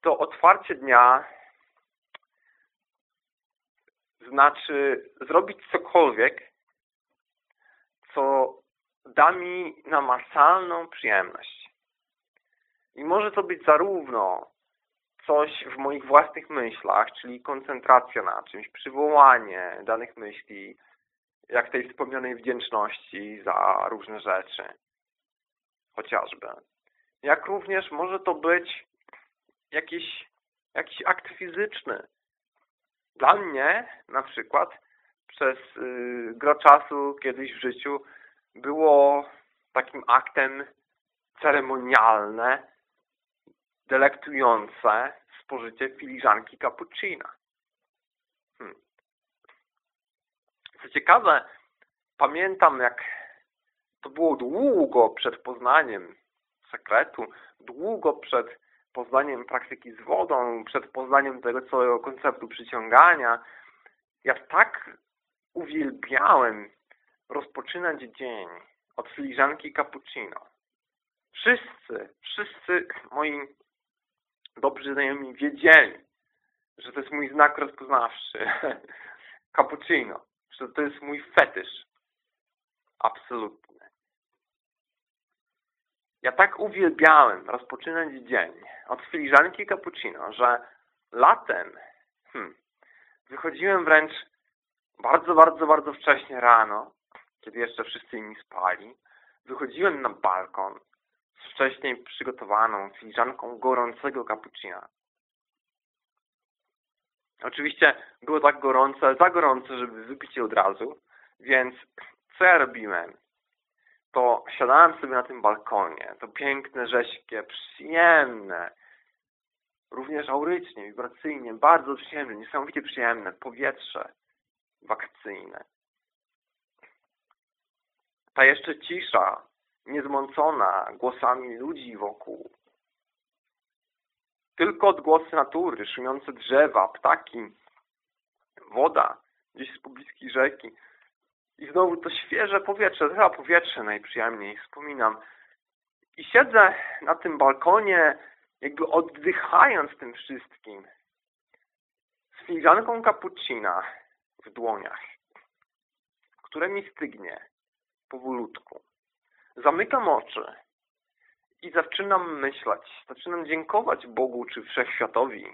to otwarcie dnia znaczy zrobić cokolwiek, co da mi namacalną przyjemność. I może to być zarówno coś w moich własnych myślach, czyli koncentracja na czymś, przywołanie danych myśli, jak tej wspomnianej wdzięczności za różne rzeczy, chociażby. Jak również może to być jakiś, jakiś akt fizyczny. Dla mnie na przykład przez yy, gro czasu kiedyś w życiu było takim aktem ceremonialne, delektujące spożycie filiżanki cappuccina. Hmm. Co ciekawe, pamiętam jak to było długo przed poznaniem sekretu, długo przed poznaniem praktyki z wodą, przed poznaniem tego całego konceptu przyciągania. Ja tak uwielbiałem rozpoczynać dzień od filiżanki cappuccino. Wszyscy, wszyscy moi dobrzy znajomi wiedzieli, że to jest mój znak rozpoznawczy. cappuccino. Że to jest mój fetysz. Absolutny. Ja tak uwielbiałem rozpoczynać dzień od filiżanki cappuccino, że latem hmm, wychodziłem wręcz bardzo, bardzo, bardzo wcześnie rano kiedy jeszcze wszyscy inni spali, wychodziłem na balkon z wcześniej przygotowaną filiżanką gorącego cappuccina. Oczywiście było tak gorące, za gorące, żeby wypić je od razu, więc co ja robiłem? To siadałem sobie na tym balkonie, to piękne, rześkie, przyjemne, również aurycznie, wibracyjnie, bardzo przyjemne, niesamowicie przyjemne powietrze wakacyjne ta jeszcze cisza, niezmącona głosami ludzi wokół. Tylko odgłosy natury, szumiące drzewa, ptaki, woda gdzieś z pobliskiej rzeki. I znowu to świeże powietrze, chyba powietrze najprzyjemniej wspominam. I siedzę na tym balkonie, jakby oddychając tym wszystkim. Z filiżanką cappuccina w dłoniach, które mi stygnie powolutku. Zamykam oczy i zaczynam myśleć, zaczynam dziękować Bogu czy Wszechświatowi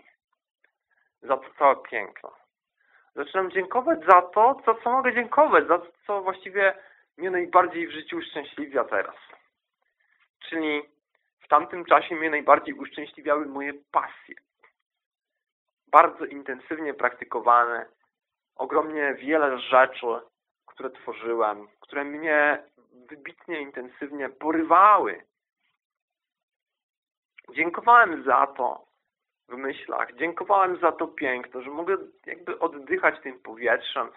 za to całe piękno. Zaczynam dziękować za to, za co mogę dziękować, za to, co właściwie mnie najbardziej w życiu uszczęśliwia teraz. Czyli w tamtym czasie mnie najbardziej uszczęśliwiały moje pasje. Bardzo intensywnie praktykowane, ogromnie wiele rzeczy, które tworzyłem, które mnie wybitnie, intensywnie porywały. Dziękowałem za to w myślach, dziękowałem za to piękno, że mogę jakby oddychać tym powietrzem,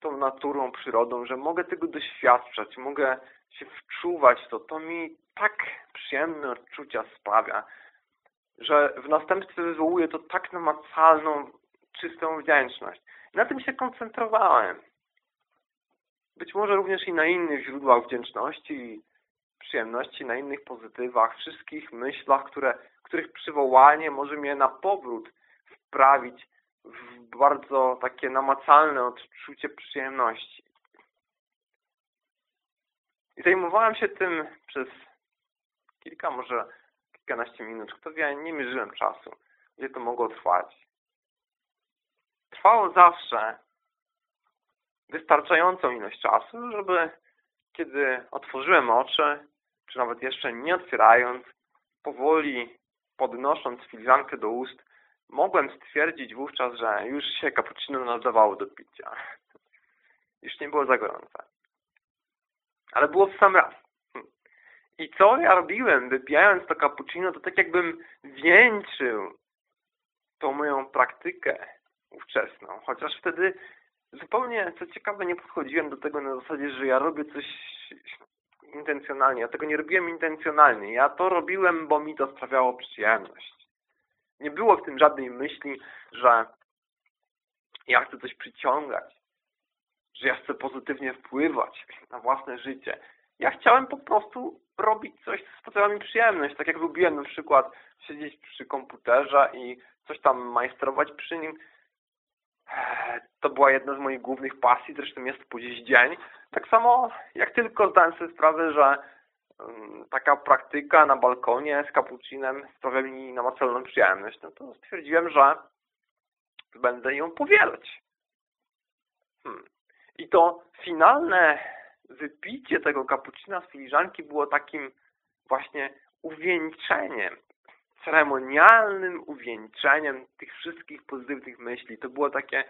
tą naturą, przyrodą, że mogę tego doświadczać, mogę się wczuwać to. To mi tak przyjemne odczucia sprawia, że w następstwie wywołuje to tak namacalną czystą wdzięczność. Na tym się koncentrowałem. Być może również i na innych źródłach wdzięczności przyjemności, na innych pozytywach, wszystkich myślach, które, których przywołanie może mnie na powrót wprawić w bardzo takie namacalne odczucie przyjemności. I zajmowałem się tym przez kilka, może kilkanaście minut. Kto wie, nie mierzyłem czasu, gdzie to mogło trwać. Trwało zawsze wystarczającą ilość czasu, żeby kiedy otworzyłem oczy, czy nawet jeszcze nie otwierając, powoli podnosząc filiżankę do ust, mogłem stwierdzić wówczas, że już się cappuccino nadawało do picia. Już nie było za gorące. Ale było w sam raz. I co ja robiłem, wypijając to cappuccino, to tak jakbym wieńczył tą moją praktykę ówczesną. Chociaż wtedy zupełnie, co ciekawe, nie podchodziłem do tego na zasadzie, że ja robię coś intencjonalnie. Ja tego nie robiłem intencjonalnie. Ja to robiłem, bo mi to sprawiało przyjemność. Nie było w tym żadnej myśli, że ja chcę coś przyciągać, że ja chcę pozytywnie wpływać na własne życie. Ja chciałem po prostu robić coś, co sprawiało mi przyjemność. Tak jak lubiłem na przykład siedzieć przy komputerze i coś tam majstrować przy nim. To była jedna z moich głównych pasji, zresztą jest po dziś dzień. Tak samo jak tylko zdałem sobie sprawę, że taka praktyka na balkonie z kapucinem sprawia mi namacalną przyjemność, no to stwierdziłem, że będę ją powielać. Hmm. I to finalne wypicie tego kapucina z filiżanki było takim właśnie uwieńczeniem, ceremonialnym uwieńczeniem tych wszystkich pozytywnych myśli. To było takie,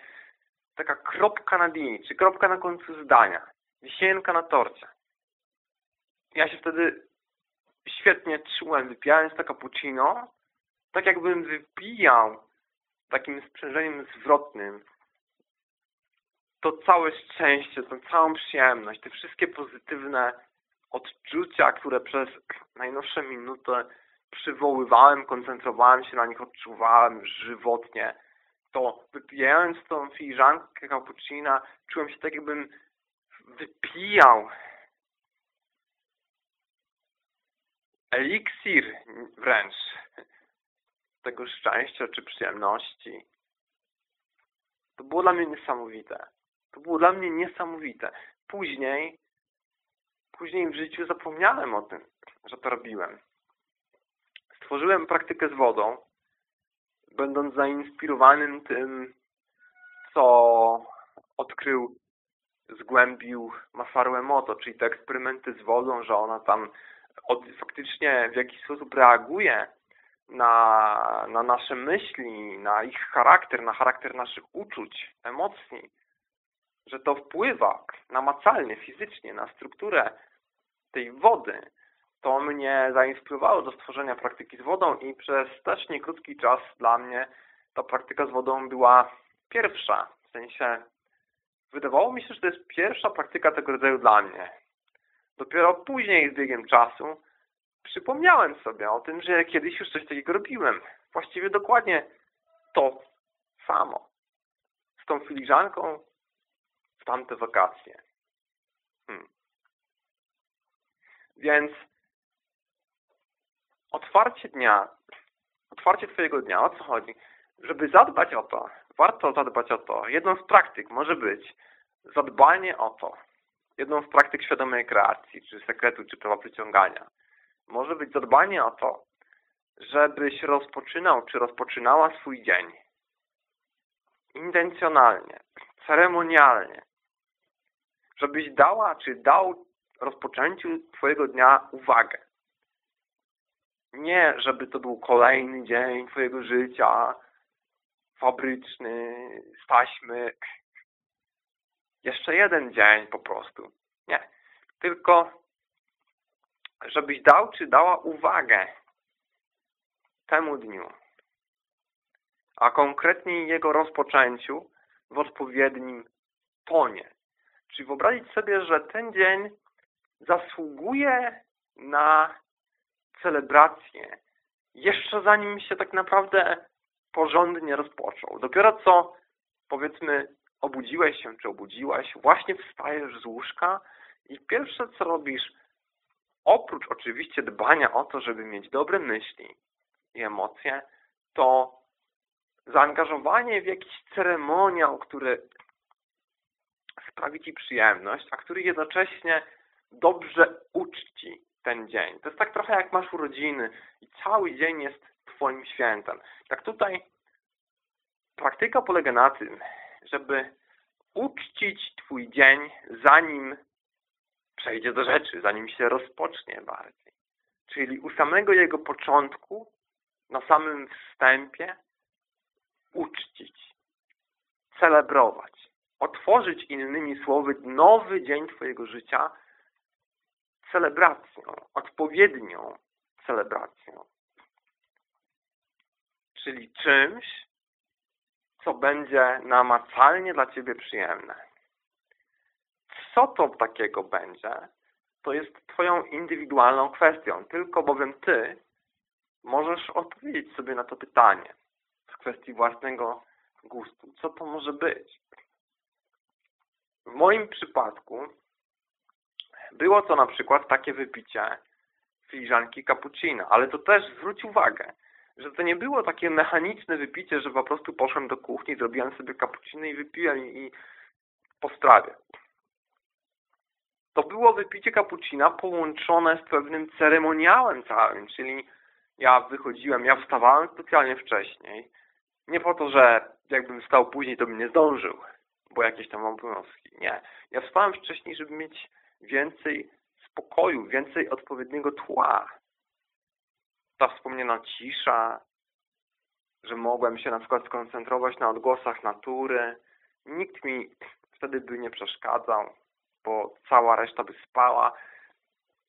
taka kropka na D, czy kropka na końcu zdania, wisienka na torcie. Ja się wtedy świetnie czułem, wypijając to cappuccino, tak jakbym wypijał takim sprzężeniem zwrotnym to całe szczęście, tę całą przyjemność, te wszystkie pozytywne odczucia, które przez najnowsze minuty przywoływałem, koncentrowałem się na nich, odczuwałem żywotnie, to wypijając tą filiżankę cappuccina, czułem się tak, jakbym wypijał eliksir wręcz tego szczęścia czy przyjemności. To było dla mnie niesamowite. To było dla mnie niesamowite. Później, później w życiu zapomniałem o tym, że to robiłem. Stworzyłem praktykę z wodą, będąc zainspirowanym tym, co odkrył, zgłębił Masaru Emoto, czyli te eksperymenty z wodą, że ona tam od, faktycznie w jakiś sposób reaguje na, na nasze myśli, na ich charakter, na charakter naszych uczuć, emocji, że to wpływa namacalnie, fizycznie na strukturę tej wody, to mnie zainspirowało do stworzenia praktyki z wodą i przez też niekrótki czas dla mnie ta praktyka z wodą była pierwsza. W sensie wydawało mi się, że to jest pierwsza praktyka tego rodzaju dla mnie. Dopiero później z biegiem czasu przypomniałem sobie o tym, że ja kiedyś już coś takiego robiłem. Właściwie dokładnie to samo. Z tą filiżanką, tamte wakacje. Hmm. Więc otwarcie dnia, otwarcie Twojego dnia, o co chodzi? Żeby zadbać o to, warto zadbać o to. Jedną z praktyk może być zadbanie o to. Jedną z praktyk świadomej kreacji, czy sekretu, czy prawa przyciągania. Może być zadbanie o to, żebyś rozpoczynał, czy rozpoczynała swój dzień intencjonalnie, ceremonialnie, żebyś dała, czy dał rozpoczęciu Twojego dnia uwagę. Nie, żeby to był kolejny dzień Twojego życia, fabryczny, z taśmy. Jeszcze jeden dzień po prostu. Nie. Tylko, żebyś dał, czy dała uwagę temu dniu, a konkretniej jego rozpoczęciu w odpowiednim tonie. Czyli wyobrazić sobie, że ten dzień zasługuje na celebrację. Jeszcze zanim się tak naprawdę porządnie rozpoczął. Dopiero co, powiedzmy, obudziłeś się czy obudziłaś, właśnie wstajesz z łóżka i pierwsze co robisz, oprócz oczywiście dbania o to, żeby mieć dobre myśli i emocje, to zaangażowanie w jakiś ceremoniał, który sprawi Ci przyjemność, a który jednocześnie dobrze uczci ten dzień. To jest tak trochę jak masz urodziny i cały dzień jest Twoim świętem. Tak tutaj praktyka polega na tym, żeby uczcić Twój dzień, zanim przejdzie do rzeczy, zanim się rozpocznie bardziej. Czyli u samego jego początku, na samym wstępie, uczcić, celebrować, otworzyć innymi słowy nowy dzień Twojego życia celebracją, odpowiednią celebracją. Czyli czymś, co będzie namacalnie dla Ciebie przyjemne. Co to takiego będzie, to jest Twoją indywidualną kwestią. Tylko bowiem Ty możesz odpowiedzieć sobie na to pytanie w kwestii własnego gustu. Co to może być? W moim przypadku było to na przykład takie wypicie filiżanki cappuccino, ale to też zwróć uwagę, że to nie było takie mechaniczne wypicie, że po prostu poszłem do kuchni, zrobiłem sobie cappuccino i wypiłem i po strawie. To było wypicie cappuccina połączone z pewnym ceremoniałem całym, czyli ja wychodziłem, ja wstawałem specjalnie wcześniej, nie po to, że jakbym wstał później, to bym nie zdążył, bo jakieś tam obowiązki. Nie. Ja wstałem wcześniej, żeby mieć więcej spokoju, więcej odpowiedniego tła. Ta wspomniana cisza, że mogłem się na przykład skoncentrować na odgłosach natury. Nikt mi wtedy by nie przeszkadzał, bo cała reszta by spała.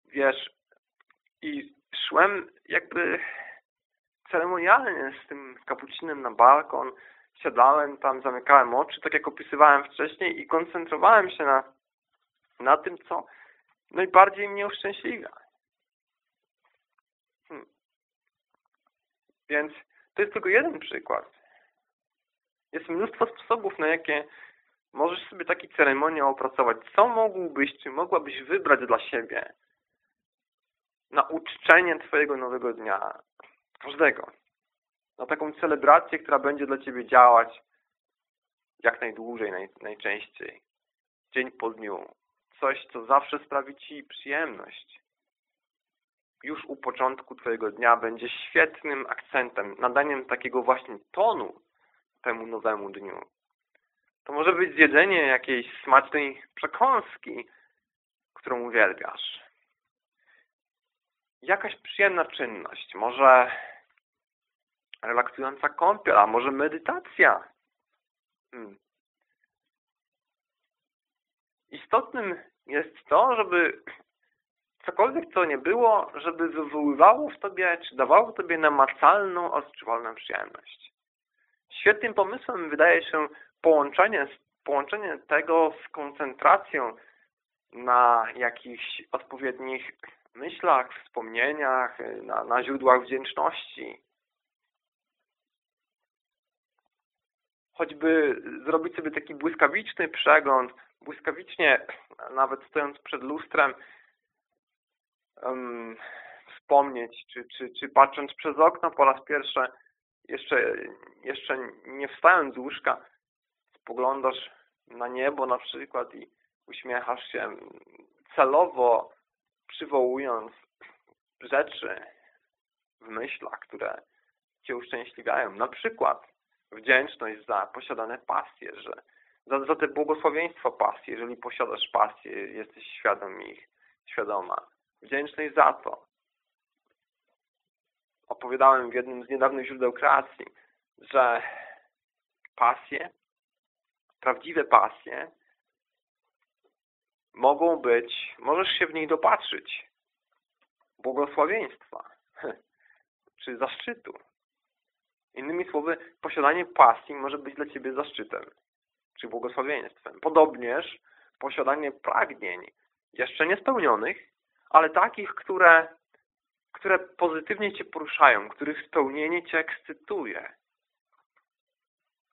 Wiesz, i szłem jakby ceremonialnie z tym kapucinem na balkon, siadałem tam, zamykałem oczy, tak jak opisywałem wcześniej i koncentrowałem się na na tym, co najbardziej mnie uszczęśliwia. Hmm. Więc to jest tylko jeden przykład. Jest mnóstwo sposobów, na jakie możesz sobie taki ceremoniał opracować. Co mógłbyś, czy mogłabyś wybrać dla siebie na uczczenie Twojego nowego dnia. Każdego. Na taką celebrację, która będzie dla Ciebie działać jak najdłużej, naj, najczęściej. Dzień po dniu coś, co zawsze sprawi Ci przyjemność. Już u początku Twojego dnia będzie świetnym akcentem, nadaniem takiego właśnie tonu temu nowemu dniu. To może być zjedzenie jakiejś smacznej przekąski, którą uwielbiasz. Jakaś przyjemna czynność, może relaksująca kąpiel, a może medytacja. Hmm. Istotnym jest to, żeby cokolwiek co nie było, żeby wywoływało w Tobie, czy dawało Tobie namacalną, odczuwalną przyjemność. Świetnym pomysłem wydaje się połączenie, połączenie tego z koncentracją na jakichś odpowiednich myślach, wspomnieniach, na, na źródłach wdzięczności. Choćby zrobić sobie taki błyskawiczny przegląd błyskawicznie, nawet stojąc przed lustrem, um, wspomnieć, czy, czy, czy patrząc przez okno po raz pierwszy, jeszcze, jeszcze nie wstając z łóżka, spoglądasz na niebo na przykład i uśmiechasz się celowo przywołując rzeczy w myślach, które Cię uszczęśliwiają. Na przykład wdzięczność za posiadane pasje, że za, za te błogosławieństwa pasji, jeżeli posiadasz pasję, jesteś świadom ich, świadoma. Wdzięczny za to. Opowiadałem w jednym z niedawnych źródeł kreacji, że pasje, prawdziwe pasje mogą być, możesz się w nich dopatrzyć błogosławieństwa czy zaszczytu. Innymi słowy, posiadanie pasji może być dla Ciebie zaszczytem czy błogosławieństwem. Podobnież posiadanie pragnień jeszcze niespełnionych, ale takich, które, które pozytywnie Cię poruszają, których spełnienie Cię ekscytuje.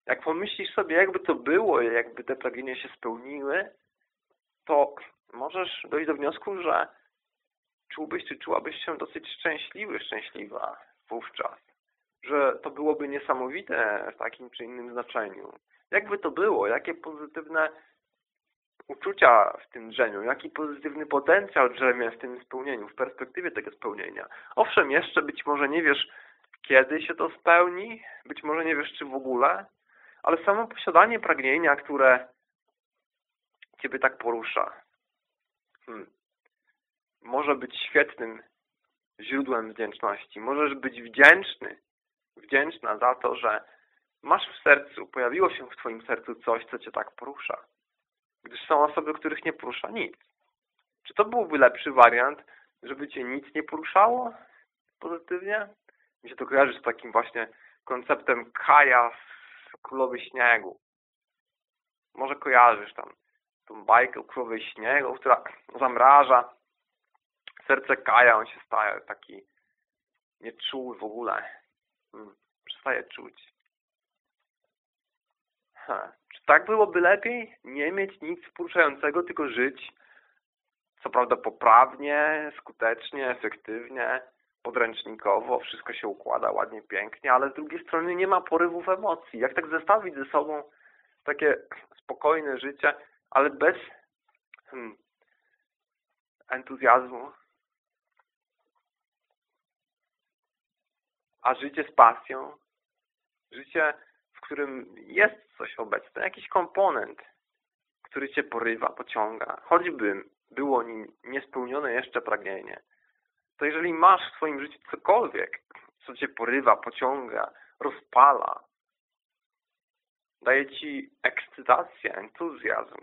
Jak pomyślisz sobie, jakby to było, jakby te pragnienia się spełniły, to możesz dojść do wniosku, że czułbyś czy czułabyś się dosyć szczęśliwy, szczęśliwa wówczas. Że to byłoby niesamowite w takim czy innym znaczeniu. Jakby to było? Jakie pozytywne uczucia w tym drzemią? Jaki pozytywny potencjał drzemie w tym spełnieniu, w perspektywie tego spełnienia? Owszem, jeszcze być może nie wiesz, kiedy się to spełni, być może nie wiesz, czy w ogóle, ale samo posiadanie pragnienia, które Ciebie tak porusza, hmm, może być świetnym źródłem wdzięczności. Możesz być wdzięczny, wdzięczna za to, że masz w sercu, pojawiło się w Twoim sercu coś, co Cię tak porusza. Gdyż są osoby, których nie porusza nic. Czy to byłby lepszy wariant, żeby Cię nic nie poruszało pozytywnie? Mi się to kojarzy z takim właśnie konceptem Kaja z Królowej Śniegu. Może kojarzysz tam tą bajkę Królowej Śniegu, która zamraża serce Kaja, on się staje taki nieczuły w ogóle. Hmm, przestaje czuć. Ha. Czy tak byłoby lepiej? Nie mieć nic poruszającego, tylko żyć co prawda poprawnie, skutecznie, efektywnie, podręcznikowo, wszystko się układa ładnie, pięknie, ale z drugiej strony nie ma porywów emocji. Jak tak zestawić ze sobą takie spokojne życie, ale bez hmm, entuzjazmu, a życie z pasją, życie, którym jest coś obecne, jakiś komponent, który Cię porywa, pociąga, choćby było nim niespełnione jeszcze pragnienie, to jeżeli masz w swoim życiu cokolwiek, co Cię porywa, pociąga, rozpala, daje Ci ekscytację, entuzjazm,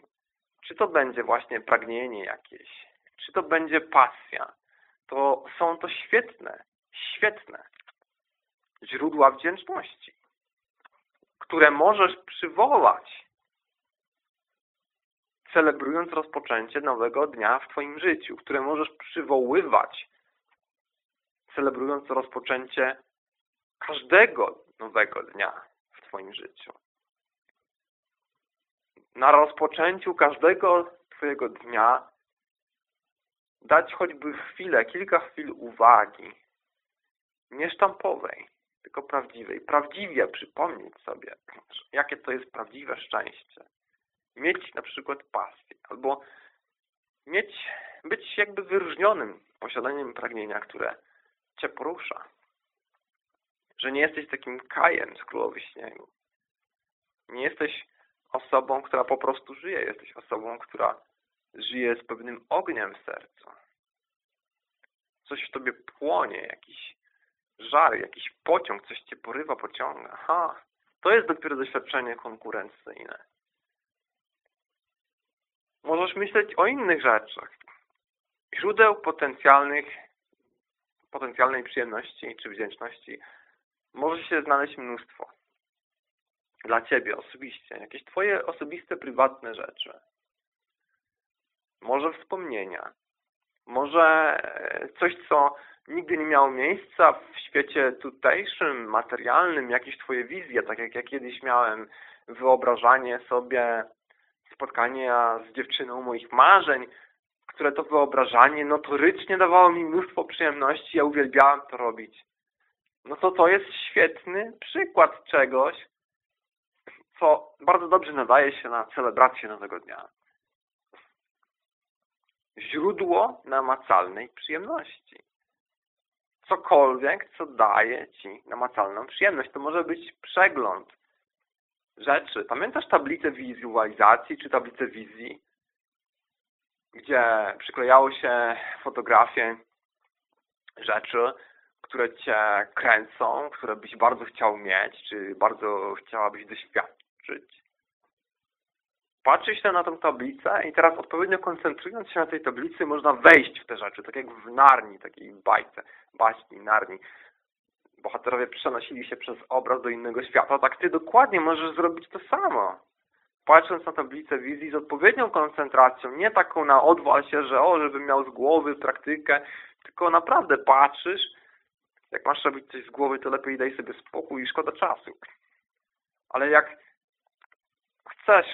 czy to będzie właśnie pragnienie jakieś, czy to będzie pasja, to są to świetne, świetne źródła wdzięczności, które możesz przywołać, celebrując rozpoczęcie nowego dnia w Twoim życiu, które możesz przywoływać, celebrując rozpoczęcie każdego nowego dnia w Twoim życiu. Na rozpoczęciu każdego Twojego dnia dać choćby chwilę, kilka chwil uwagi, niesztampowej, tylko prawdziwej. Prawdziwie przypomnieć sobie, jakie to jest prawdziwe szczęście. Mieć na przykład pasję, albo mieć, być jakby wyróżnionym posiadaniem pragnienia, które Cię porusza. Że nie jesteś takim kajem z królowy śniegu. Nie jesteś osobą, która po prostu żyje. Jesteś osobą, która żyje z pewnym ogniem w sercu. Coś w Tobie płonie, jakiś żar, jakiś pociąg, coś Cię porywa, pociąga. Ha, to jest dopiero doświadczenie konkurencyjne. Możesz myśleć o innych rzeczach. Źródeł potencjalnych, potencjalnej przyjemności czy wdzięczności może się znaleźć mnóstwo. Dla Ciebie osobiście. Jakieś Twoje osobiste, prywatne rzeczy. Może wspomnienia. Może coś, co nigdy nie miało miejsca w świecie tutejszym, materialnym, jakieś Twoje wizje, tak jak ja kiedyś miałem wyobrażanie sobie spotkania z dziewczyną moich marzeń, które to wyobrażanie notorycznie dawało mi mnóstwo przyjemności, ja uwielbiałem to robić. No to to jest świetny przykład czegoś, co bardzo dobrze nadaje się na celebrację nowego dnia. Źródło namacalnej przyjemności cokolwiek, co daje Ci namacalną przyjemność. To może być przegląd rzeczy. Pamiętasz tablicę wizualizacji czy tablicę wizji? Gdzie przyklejało się fotografie rzeczy, które Cię kręcą, które byś bardzo chciał mieć, czy bardzo chciałabyś doświadczyć patrzysz na tą tablicę i teraz odpowiednio koncentrując się na tej tablicy można wejść w te rzeczy, tak jak w Narni, takiej bajce, baśni, Narni. Bohaterowie przenosili się przez obraz do innego świata, tak ty dokładnie możesz zrobić to samo. Patrząc na tablicę wizji z odpowiednią koncentracją, nie taką na odwal się, że o, żebym miał z głowy praktykę, tylko naprawdę patrzysz, jak masz robić coś z głowy, to lepiej daj sobie spokój i szkoda czasu. Ale jak chcesz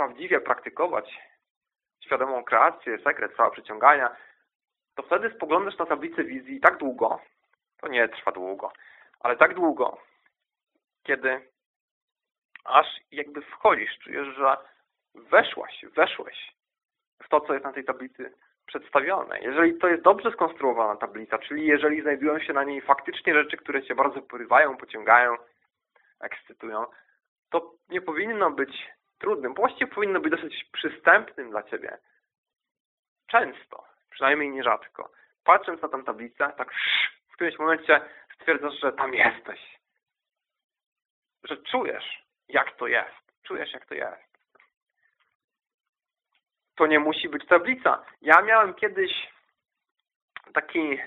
prawdziwie praktykować świadomą kreację, sekret cała przyciągania, to wtedy spoglądasz na tablicę wizji tak długo, to nie trwa długo, ale tak długo, kiedy aż jakby wchodzisz, czujesz, że weszłaś, weszłeś w to, co jest na tej tablicy przedstawione. Jeżeli to jest dobrze skonstruowana tablica, czyli jeżeli znajdują się na niej faktycznie rzeczy, które Cię bardzo porywają, pociągają, ekscytują, to nie powinno być trudnym. Właściwie powinno być dosyć przystępnym dla Ciebie. Często, przynajmniej nierzadko. Patrząc na tę tablicę, tak w którymś momencie stwierdzasz, że tam jesteś. Że czujesz, jak to jest. Czujesz, jak to jest. To nie musi być tablica. Ja miałem kiedyś taki...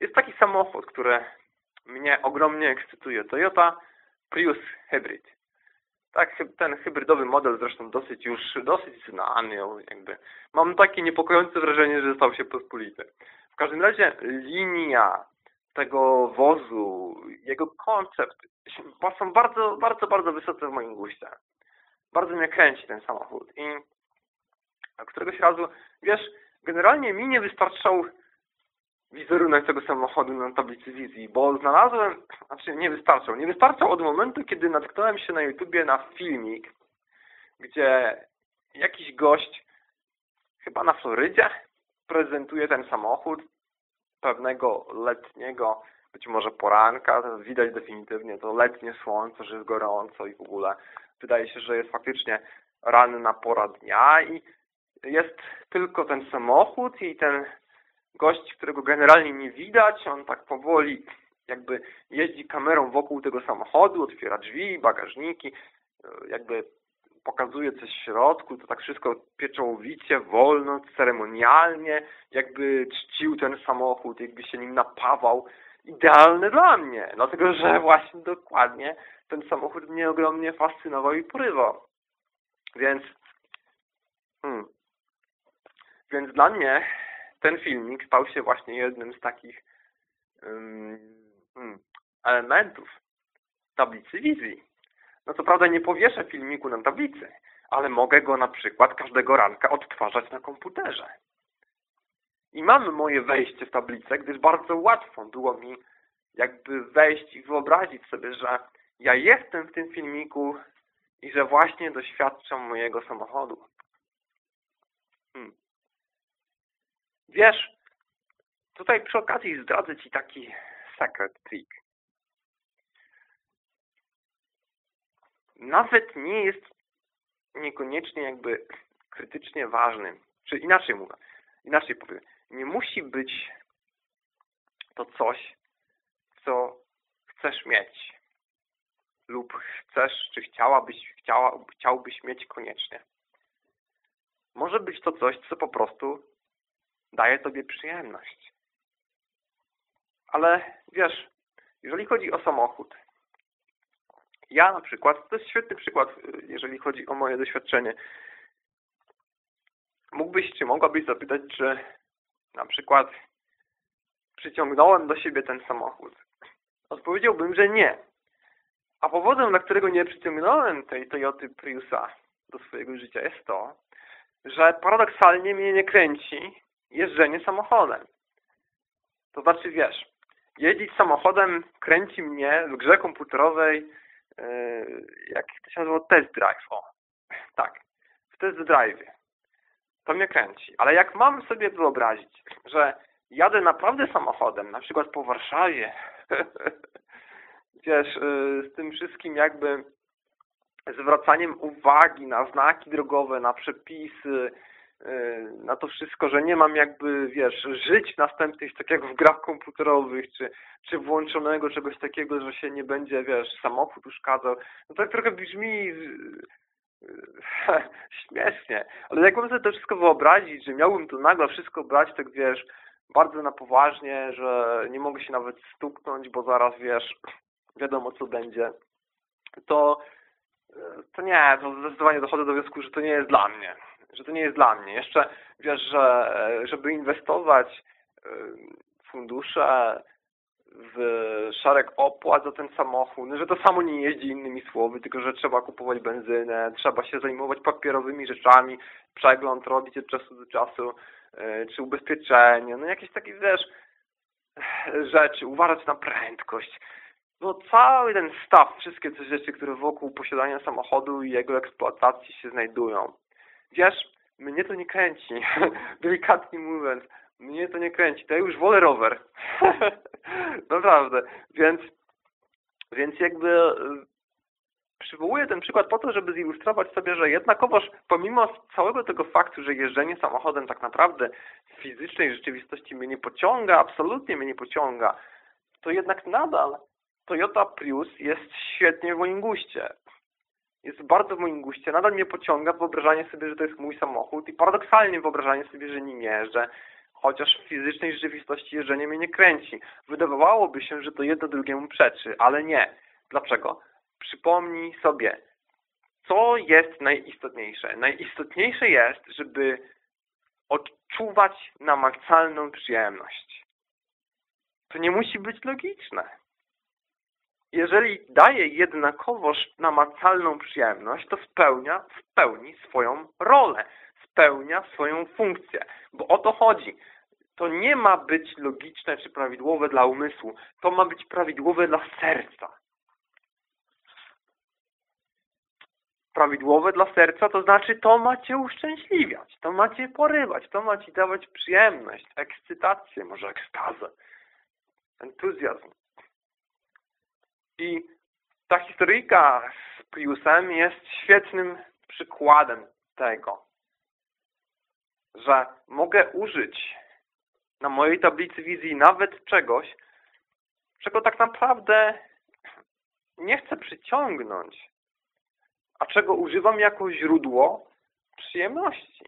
Jest taki samochód, który mnie ogromnie ekscytuje. Toyota Prius Hybrid. Tak, ten hybrydowy model zresztą dosyć już, dosyć znany. Jakby. Mam takie niepokojące wrażenie, że stał się pospolity. W każdym razie linia tego wozu, jego koncept są bardzo, bardzo, bardzo wysoce w moim guście. Bardzo mnie kręci ten samochód. I któregoś razu, wiesz, generalnie mi nie wystarczał wizerunek tego samochodu na tablicy wizji, bo znalazłem, znaczy nie wystarczał, nie wystarczał od momentu, kiedy natknąłem się na YouTubie na filmik, gdzie jakiś gość, chyba na Florydzie, prezentuje ten samochód pewnego letniego, być może poranka, widać definitywnie to letnie słońce, że jest gorąco i w ogóle wydaje się, że jest faktycznie ranna pora dnia i jest tylko ten samochód i ten gość, którego generalnie nie widać, on tak powoli jakby jeździ kamerą wokół tego samochodu, otwiera drzwi, bagażniki, jakby pokazuje coś w środku, to tak wszystko pieczołowicie, wolno, ceremonialnie, jakby czcił ten samochód, jakby się nim napawał. Idealne dla mnie, dlatego że właśnie dokładnie ten samochód mnie ogromnie fascynował i porywał. Więc, hmm, więc dla mnie ten filmik stał się właśnie jednym z takich um, elementów tablicy wizji. No co prawda nie powieszę filmiku na tablicy, ale mogę go na przykład każdego ranka odtwarzać na komputerze. I mam moje wejście w tablicę, gdyż bardzo łatwo było mi jakby wejść i wyobrazić sobie, że ja jestem w tym filmiku i że właśnie doświadczam mojego samochodu. Hmm. Wiesz, tutaj przy okazji zdradzę Ci taki secret trick. Nawet nie jest niekoniecznie jakby krytycznie ważny. Czy inaczej mówię, inaczej powiem. Nie musi być to coś, co chcesz mieć lub chcesz, czy chciałabyś, chciała, chciałbyś mieć koniecznie. Może być to coś, co po prostu daje Tobie przyjemność. Ale wiesz, jeżeli chodzi o samochód, ja na przykład, to jest świetny przykład, jeżeli chodzi o moje doświadczenie. Mógłbyś, czy mogłabyś zapytać, czy na przykład przyciągnąłem do siebie ten samochód? Odpowiedziałbym, że nie. A powodem, dla którego nie przyciągnąłem tej Toyoty Priusa do swojego życia jest to, że paradoksalnie mnie nie kręci jeżdżenie samochodem. To znaczy, wiesz, jeździć samochodem kręci mnie w grze komputerowej, yy, jak to się nazywa, test drive. O, tak, w test drive. To mnie kręci. Ale jak mam sobie wyobrazić, że jadę naprawdę samochodem, na przykład po Warszawie, wiesz, yy, z tym wszystkim jakby zwracaniem uwagi na znaki drogowe, na przepisy, na to wszystko, że nie mam jakby, wiesz, żyć następnych, tak jak w grach komputerowych, czy, czy włączonego czegoś takiego, że się nie będzie, wiesz, samochód uszkadzał. No tak trochę brzmi śmiesznie, ale jak mam sobie to wszystko wyobrazić, że miałbym tu nagle wszystko brać, tak wiesz, bardzo na poważnie, że nie mogę się nawet stuknąć, bo zaraz, wiesz, wiadomo co będzie, to to nie, to zdecydowanie dochodzę do wniosku, że to nie jest dla mnie że to nie jest dla mnie. Jeszcze wiesz, że żeby inwestować fundusze w szereg opłat za ten samochód, że to samo nie jeździ innymi słowy, tylko że trzeba kupować benzynę, trzeba się zajmować papierowymi rzeczami, przegląd robić od czasu do czasu, e, czy ubezpieczenie, no jakieś takie, wiesz, rzeczy, uważać na prędkość. No cały ten staw, wszystkie te rzeczy, które wokół posiadania samochodu i jego eksploatacji się znajdują. Wiesz, mnie to nie kręci, delikatnie mówiąc, mnie to nie kręci, to ja już wolę rower. Naprawdę. Więc, więc jakby e, przywołuję ten przykład po to, żeby zilustrować sobie, że jednakowoż pomimo całego tego faktu, że jeżdżenie samochodem tak naprawdę w fizycznej rzeczywistości mnie nie pociąga, absolutnie mnie nie pociąga, to jednak nadal Toyota Prius jest świetnie w moim guście. Jest bardzo w moim guście. Nadal mnie pociąga wyobrażanie sobie, że to jest mój samochód i paradoksalnie wyobrażanie sobie, że nim jeżdżę, chociaż w fizycznej rzeczywistości jeżdżenie mnie nie kręci. Wydawałoby się, że to jedno drugiemu przeczy, ale nie. Dlaczego? Przypomnij sobie, co jest najistotniejsze. Najistotniejsze jest, żeby odczuwać namacalną przyjemność. To nie musi być logiczne. Jeżeli daje jednakowoż namacalną przyjemność, to spełnia w pełni swoją rolę, spełnia swoją funkcję. Bo o to chodzi. To nie ma być logiczne czy prawidłowe dla umysłu. To ma być prawidłowe dla serca. Prawidłowe dla serca to znaczy to ma Cię uszczęśliwiać, to ma Cię porywać, to ma Ci dawać przyjemność, ekscytację, może ekstazę, entuzjazm. I ta historyjka z Priusem jest świetnym przykładem tego, że mogę użyć na mojej tablicy wizji nawet czegoś, czego tak naprawdę nie chcę przyciągnąć, a czego używam jako źródło przyjemności.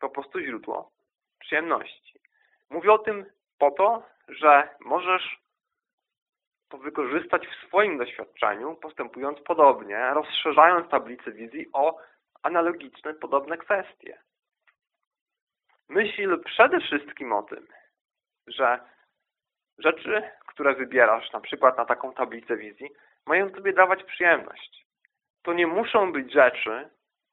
Po prostu źródło przyjemności. Mówię o tym po to, że możesz wykorzystać w swoim doświadczeniu, postępując podobnie, rozszerzając tablicę wizji o analogiczne, podobne kwestie. Myśl przede wszystkim o tym, że rzeczy, które wybierasz, na przykład na taką tablicę wizji, mają Tobie dawać przyjemność. To nie muszą być rzeczy,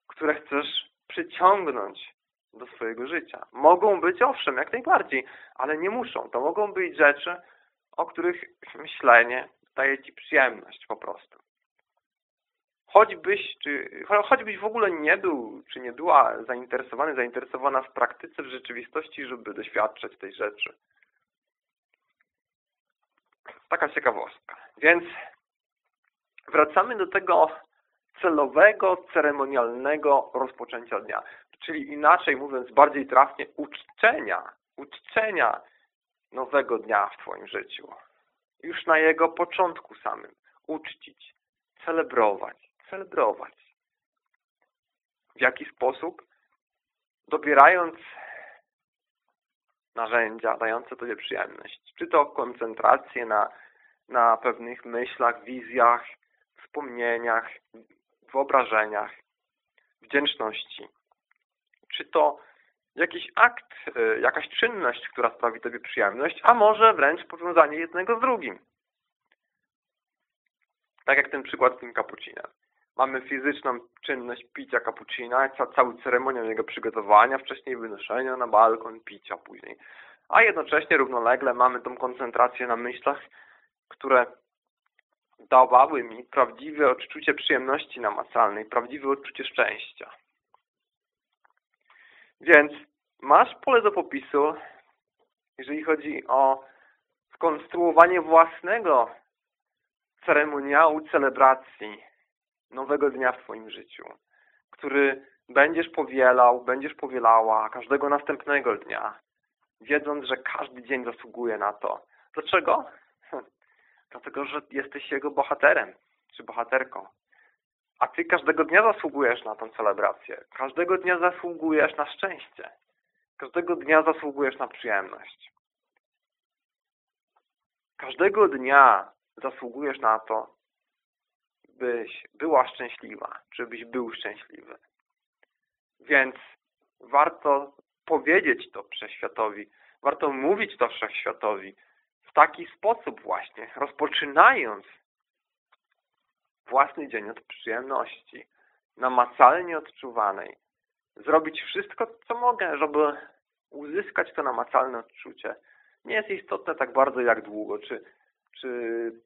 które chcesz przyciągnąć do swojego życia. Mogą być, owszem, jak najbardziej, ale nie muszą. To mogą być rzeczy, o których myślenie daje Ci przyjemność po prostu. Choćbyś, czy, choćbyś w ogóle nie był, czy nie była zainteresowany, zainteresowana w praktyce, w rzeczywistości, żeby doświadczać tej rzeczy. Taka ciekawostka. Więc wracamy do tego celowego, ceremonialnego rozpoczęcia dnia. Czyli inaczej mówiąc, bardziej trafnie, uczczenia, uczczenia nowego dnia w Twoim życiu. Już na jego początku samym. Uczcić, celebrować, celebrować. W jaki sposób? Dobierając narzędzia dające Tobie przyjemność. Czy to koncentrację na, na pewnych myślach, wizjach, wspomnieniach, wyobrażeniach, wdzięczności. Czy to jakiś akt, e, jakaś czynność, która sprawi Tobie przyjemność, a może wręcz powiązanie jednego z drugim. Tak jak ten przykład z tym cappuccinem. Mamy fizyczną czynność picia cappuccina, całą ceremonię jego przygotowania, wcześniej wynoszenia na balkon, picia później. A jednocześnie równolegle mamy tą koncentrację na myślach, które dawały mi prawdziwe odczucie przyjemności namacalnej, prawdziwe odczucie szczęścia. Więc masz pole do popisu, jeżeli chodzi o skonstruowanie własnego ceremoniału celebracji nowego dnia w Twoim życiu, który będziesz powielał, będziesz powielała każdego następnego dnia, wiedząc, że każdy dzień zasługuje na to. Dlaczego? Dlatego, że jesteś jego bohaterem, czy bohaterką. A Ty każdego dnia zasługujesz na tę celebrację. Każdego dnia zasługujesz na szczęście. Każdego dnia zasługujesz na przyjemność. Każdego dnia zasługujesz na to, byś była szczęśliwa, czy byś był szczęśliwy. Więc warto powiedzieć to wszechświatowi, warto mówić to wszechświatowi, w taki sposób właśnie, rozpoczynając własny dzień od przyjemności, namacalnie odczuwanej, zrobić wszystko, co mogę, żeby uzyskać to namacalne odczucie. Nie jest istotne tak bardzo jak długo, czy, czy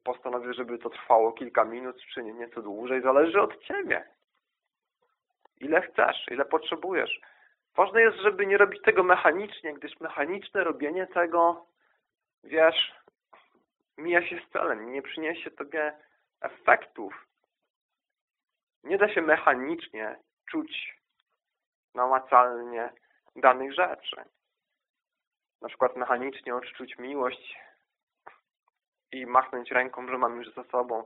postanowię, żeby to trwało kilka minut, czy nieco dłużej, zależy od Ciebie. Ile chcesz, ile potrzebujesz. Ważne jest, żeby nie robić tego mechanicznie, gdyż mechaniczne robienie tego, wiesz, mija się z celem, nie przyniesie Tobie efektów. Nie da się mechanicznie czuć namacalnie danych rzeczy. Na przykład mechanicznie odczuć miłość i machnąć ręką, że mam już za sobą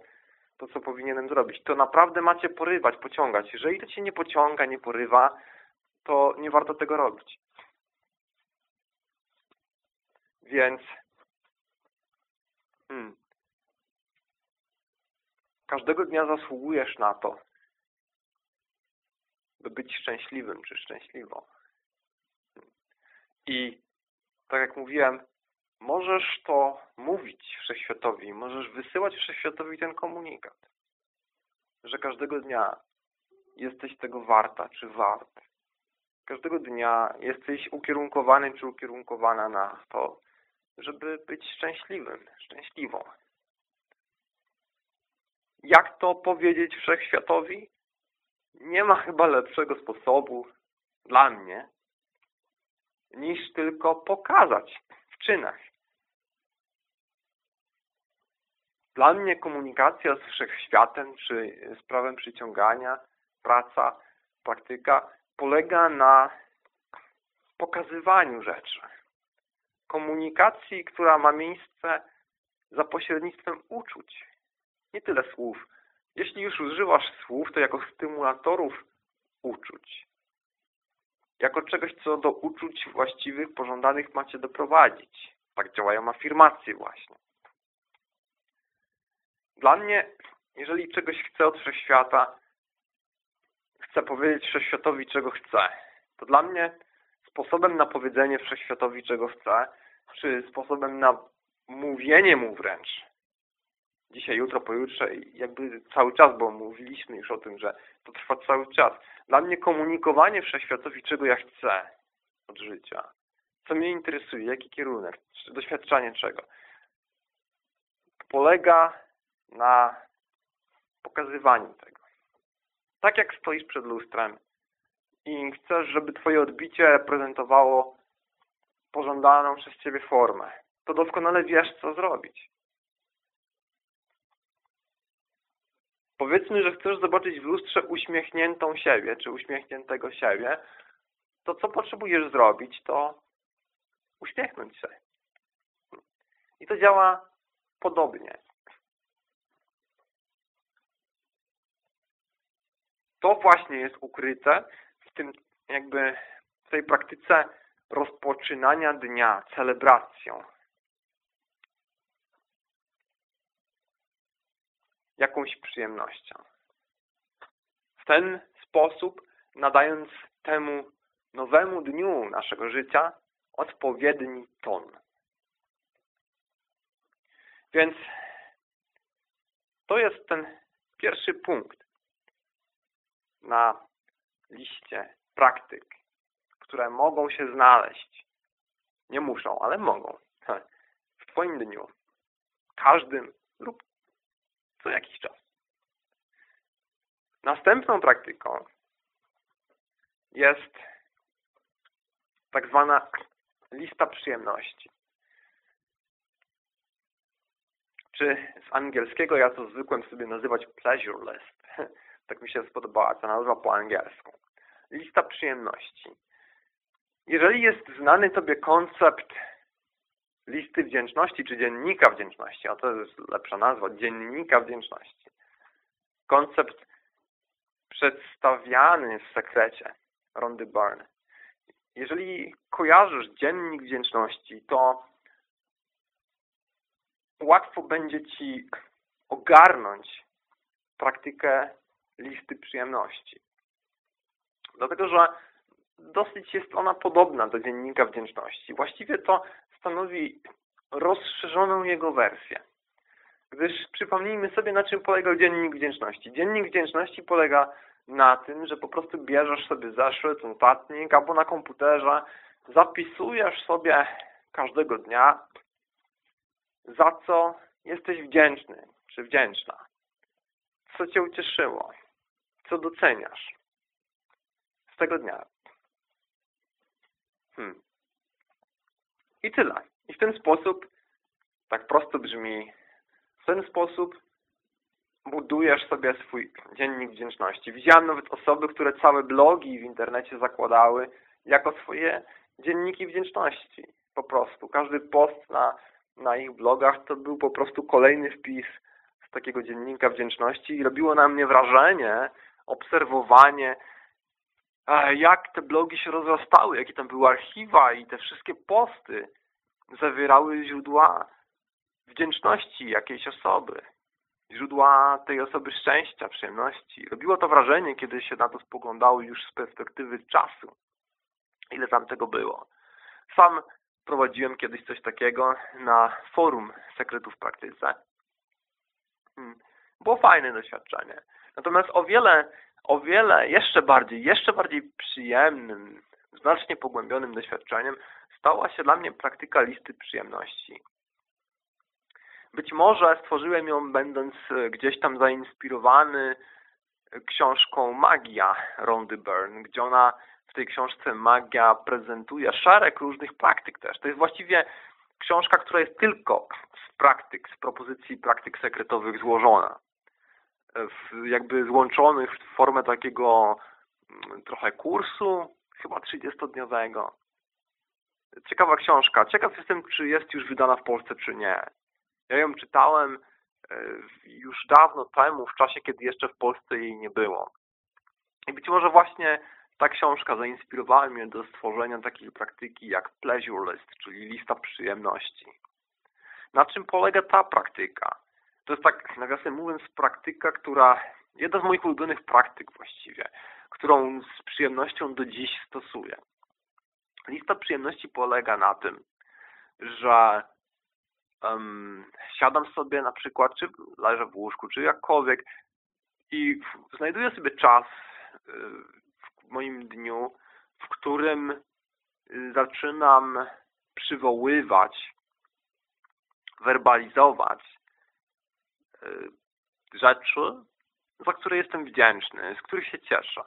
to, co powinienem zrobić. To naprawdę macie porywać, pociągać. Jeżeli to Cię nie pociąga, nie porywa, to nie warto tego robić. Więc hmm, każdego dnia zasługujesz na to, by być szczęśliwym czy szczęśliwą. I tak jak mówiłem, możesz to mówić Wszechświatowi, możesz wysyłać Wszechświatowi ten komunikat, że każdego dnia jesteś tego warta czy wart. Każdego dnia jesteś ukierunkowany czy ukierunkowana na to, żeby być szczęśliwym, szczęśliwą. Jak to powiedzieć Wszechświatowi? Nie ma chyba lepszego sposobu dla mnie, niż tylko pokazać w czynach. Dla mnie komunikacja z wszechświatem, czy z prawem przyciągania, praca, praktyka polega na pokazywaniu rzeczy. Komunikacji, która ma miejsce za pośrednictwem uczuć, nie tyle słów. Jeśli już używasz słów, to jako stymulatorów uczuć. Jako czegoś, co do uczuć właściwych, pożądanych macie doprowadzić. Tak działają afirmacje właśnie. Dla mnie, jeżeli czegoś chcę od wszechświata, chcę powiedzieć wszechświatowi, czego chcę, to dla mnie sposobem na powiedzenie wszechświatowi, czego chcę, czy sposobem na mówienie mu wręcz, dzisiaj, jutro, pojutrze i jakby cały czas, bo mówiliśmy już o tym, że to trwa cały czas. Dla mnie komunikowanie wszechświatowi, czego ja chcę od życia, co mnie interesuje, jaki kierunek, doświadczanie czego, polega na pokazywaniu tego. Tak jak stoisz przed lustrem i chcesz, żeby Twoje odbicie reprezentowało pożądaną przez Ciebie formę, to doskonale wiesz, co zrobić. Powiedzmy, że chcesz zobaczyć w lustrze uśmiechniętą siebie, czy uśmiechniętego siebie, to co potrzebujesz zrobić, to uśmiechnąć się. I to działa podobnie. To właśnie jest ukryte w tym jakby w tej praktyce rozpoczynania dnia celebracją, jakąś przyjemnością. W ten sposób nadając temu nowemu dniu naszego życia odpowiedni ton. Więc to jest ten pierwszy punkt na liście praktyk, które mogą się znaleźć. Nie muszą, ale mogą. W Twoim dniu. Każdym lub co jakiś czas. Następną praktyką jest tak zwana lista przyjemności. Czy z angielskiego ja to zwykłem sobie nazywać pleasure list. Tak mi się spodobała ta nazwa po angielsku. Lista przyjemności. Jeżeli jest znany Tobie koncept listy wdzięczności czy dziennika wdzięczności, a to jest lepsza nazwa, dziennika wdzięczności. Koncept przedstawiany w sekrecie Rondy Byrne. Jeżeli kojarzysz dziennik wdzięczności, to łatwo będzie Ci ogarnąć praktykę listy przyjemności. Dlatego, że dosyć jest ona podobna do dziennika wdzięczności. Właściwie to stanowi rozszerzoną jego wersję. Gdyż przypomnijmy sobie, na czym polegał dziennik wdzięczności. Dziennik wdzięczności polega na tym, że po prostu bierzesz sobie zeszyt, notatnik albo na komputerze, zapisujesz sobie każdego dnia, za co jesteś wdzięczny czy wdzięczna, co Cię ucieszyło, co doceniasz z tego dnia. Hmm. I tyle. I w ten sposób, tak prosto brzmi, w ten sposób budujesz sobie swój dziennik wdzięczności. Widziałem nawet osoby, które całe blogi w internecie zakładały jako swoje dzienniki wdzięczności. Po prostu. Każdy post na, na ich blogach to był po prostu kolejny wpis z takiego dziennika wdzięczności i robiło na mnie wrażenie obserwowanie jak te blogi się rozrastały, jakie tam były archiwa i te wszystkie posty zawierały źródła wdzięczności jakiejś osoby, źródła tej osoby szczęścia, przyjemności. Robiło to wrażenie, kiedy się na to spoglądało już z perspektywy czasu. Ile tam tego było. Sam prowadziłem kiedyś coś takiego na forum sekretów w praktyce. Hmm. Było fajne doświadczenie. Natomiast o wiele o wiele jeszcze bardziej, jeszcze bardziej przyjemnym, znacznie pogłębionym doświadczeniem stała się dla mnie praktyka listy przyjemności. Być może stworzyłem ją będąc e, gdzieś tam zainspirowany książką Magia Rondy Byrne, gdzie ona w tej książce Magia prezentuje szereg różnych praktyk też. To jest właściwie książka, która jest tylko z praktyk, z propozycji praktyk sekretowych złożona jakby złączonych w formę takiego mm, trochę kursu, chyba 30-dniowego. Ciekawa książka. Ciekaw jestem, czy jest już wydana w Polsce, czy nie. Ja ją czytałem e, już dawno temu, w czasie, kiedy jeszcze w Polsce jej nie było. I być może właśnie ta książka zainspirowała mnie do stworzenia takiej praktyki jak pleasure list, czyli lista przyjemności. Na czym polega ta praktyka? To jest tak, nawiasem mówiąc, praktyka, która, jedna z moich ulubionych praktyk właściwie, którą z przyjemnością do dziś stosuję. Lista przyjemności polega na tym, że um, siadam sobie na przykład, czy leżę w łóżku, czy jakkolwiek i znajduję sobie czas y, w moim dniu, w którym zaczynam przywoływać, werbalizować rzeczy, za które jestem wdzięczny, z których się cieszę.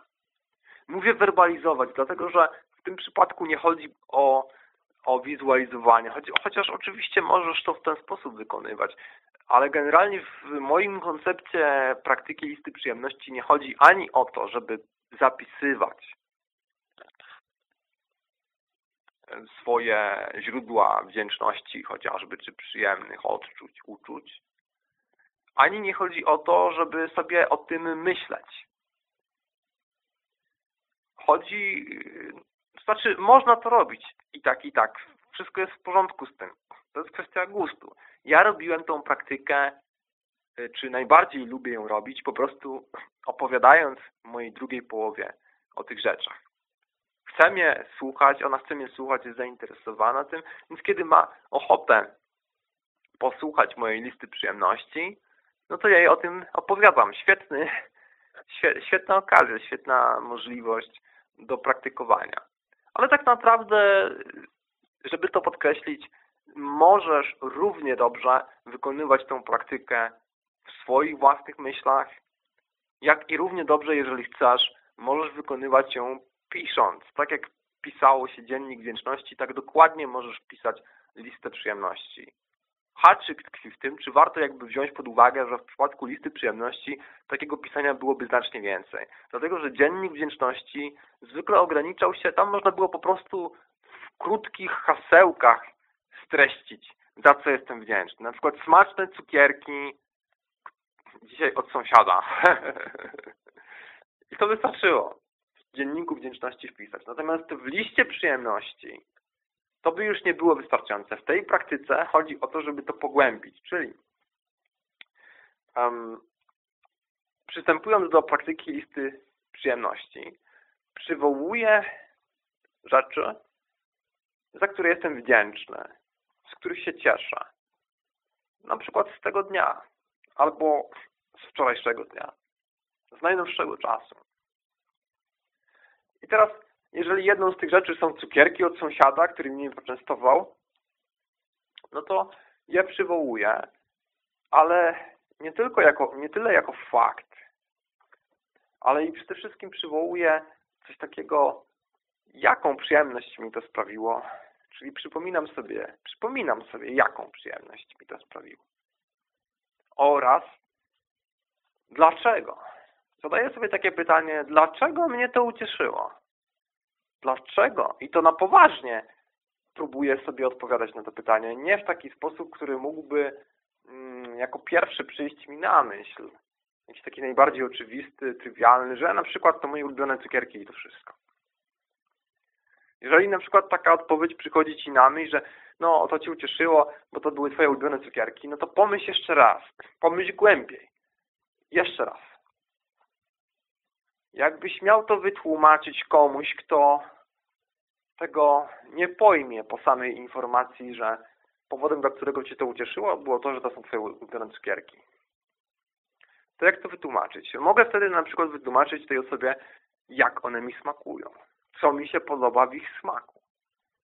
Mówię werbalizować, dlatego że w tym przypadku nie chodzi o, o wizualizowanie, chociaż oczywiście możesz to w ten sposób wykonywać, ale generalnie w moim koncepcie praktyki listy przyjemności nie chodzi ani o to, żeby zapisywać swoje źródła wdzięczności chociażby, czy przyjemnych odczuć, uczuć, ani nie chodzi o to, żeby sobie o tym myśleć. Chodzi, to znaczy można to robić i tak, i tak. Wszystko jest w porządku z tym. To jest kwestia gustu. Ja robiłem tą praktykę, y, czy najbardziej lubię ją robić, po prostu opowiadając mojej drugiej połowie o tych rzeczach. Chce mnie słuchać, ona chce mnie słuchać, jest zainteresowana tym, więc kiedy ma ochotę posłuchać mojej listy przyjemności, no to ja jej o tym opowiadam. Świetny, świetna okazja, świetna możliwość do praktykowania. Ale tak naprawdę, żeby to podkreślić, możesz równie dobrze wykonywać tę praktykę w swoich własnych myślach, jak i równie dobrze, jeżeli chcesz, możesz wykonywać ją pisząc. Tak jak pisało się dziennik wdzięczności, tak dokładnie możesz pisać listę przyjemności haczyk tkwi w tym, czy warto jakby wziąć pod uwagę, że w przypadku listy przyjemności takiego pisania byłoby znacznie więcej. Dlatego, że dziennik wdzięczności zwykle ograniczał się, tam można było po prostu w krótkich hasełkach streścić, za co jestem wdzięczny. Na przykład smaczne cukierki dzisiaj od sąsiada. I to wystarczyło w dzienniku wdzięczności wpisać. Natomiast w liście przyjemności to by już nie było wystarczające. W tej praktyce chodzi o to, żeby to pogłębić, czyli um, przystępując do praktyki listy przyjemności, przywołuję rzeczy, za które jestem wdzięczny, z których się cieszę. Na przykład z tego dnia, albo z wczorajszego dnia, z najnowszego czasu. I teraz, jeżeli jedną z tych rzeczy są cukierki od sąsiada, który mnie poczęstował, no to je przywołuję, ale nie tylko jako, nie tyle jako fakt, ale i przede wszystkim przywołuję coś takiego, jaką przyjemność mi to sprawiło. Czyli przypominam sobie, przypominam sobie, jaką przyjemność mi to sprawiło. Oraz dlaczego. Zadaję sobie takie pytanie, dlaczego mnie to ucieszyło? Dlaczego? I to na poważnie próbuję sobie odpowiadać na to pytanie. Nie w taki sposób, który mógłby mm, jako pierwszy przyjść mi na myśl. Jakiś taki najbardziej oczywisty, trywialny, że na przykład to moje ulubione cukierki i to wszystko. Jeżeli na przykład taka odpowiedź przychodzi Ci na myśl, że no to Cię ucieszyło, bo to były Twoje ulubione cukierki, no to pomyśl jeszcze raz. Pomyśl głębiej. Jeszcze raz. Jakbyś miał to wytłumaczyć komuś, kto tego nie pojmie po samej informacji, że powodem, dla którego Cię to ucieszyło, było to, że to są Twoje ulubione cukierki. To jak to wytłumaczyć? Mogę wtedy na przykład wytłumaczyć tej osobie, jak one mi smakują co mi się podoba w ich smaku.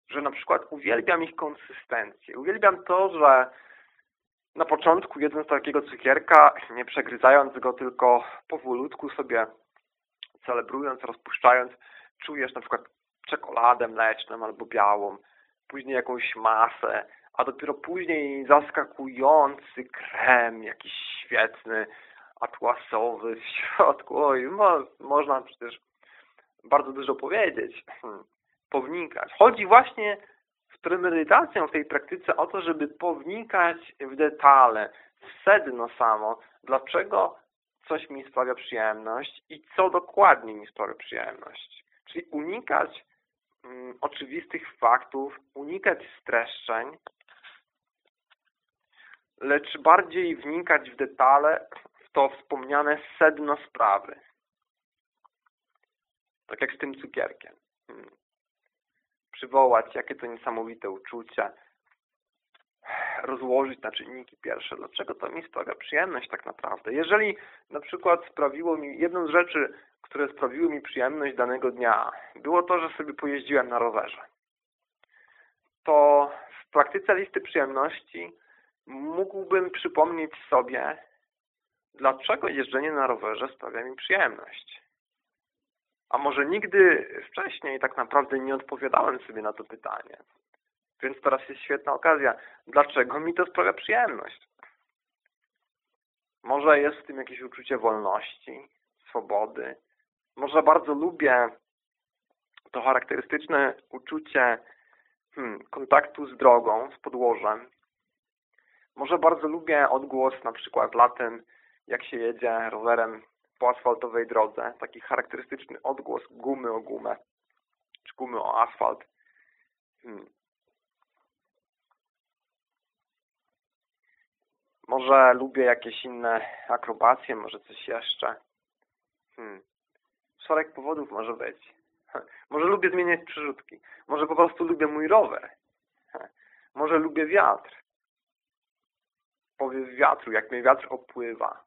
Że na przykład uwielbiam ich konsystencję. Uwielbiam to, że na początku jedząc takiego cukierka, nie przegryzając go, tylko powolutku sobie celebrując, rozpuszczając, czujesz na przykład czekoladę mleczną albo białą, później jakąś masę, a dopiero później zaskakujący krem, jakiś świetny, atłasowy w środku. Oj, mo można przecież bardzo dużo powiedzieć, hmm, pownikać. Chodzi właśnie z premedytacją w tej praktyce o to, żeby pownikać w detale, w sedno samo, dlaczego coś mi sprawia przyjemność i co dokładnie mi sprawia przyjemność. Czyli unikać mm, oczywistych faktów, unikać streszczeń, lecz bardziej wnikać w detale, w to wspomniane sedno sprawy. Tak jak z tym cukierkiem. Hmm. Przywołać, jakie to niesamowite uczucie. Rozłożyć na czynniki pierwsze. Dlaczego to mi sprawia przyjemność tak naprawdę? Jeżeli na przykład sprawiło mi, jedną z rzeczy, które sprawiły mi przyjemność danego dnia, było to, że sobie pojeździłem na rowerze. To w praktyce listy przyjemności mógłbym przypomnieć sobie, dlaczego jeżdżenie na rowerze sprawia mi przyjemność. A może nigdy wcześniej tak naprawdę nie odpowiadałem sobie na to pytanie. Więc teraz jest świetna okazja. Dlaczego mi to sprawia przyjemność? Może jest w tym jakieś uczucie wolności, swobody. Może bardzo lubię to charakterystyczne uczucie hmm, kontaktu z drogą, z podłożem. Może bardzo lubię odgłos na przykład latem, jak się jedzie rowerem po asfaltowej drodze. Taki charakterystyczny odgłos gumy o gumę, czy gumy o asfalt. Hmm. Może lubię jakieś inne akrobacje, może coś jeszcze. Hmm. Szereg powodów może być. Może lubię zmieniać przerzutki. Może po prostu lubię mój rower. Może lubię wiatr. Powiew wiatru, jak mnie wiatr opływa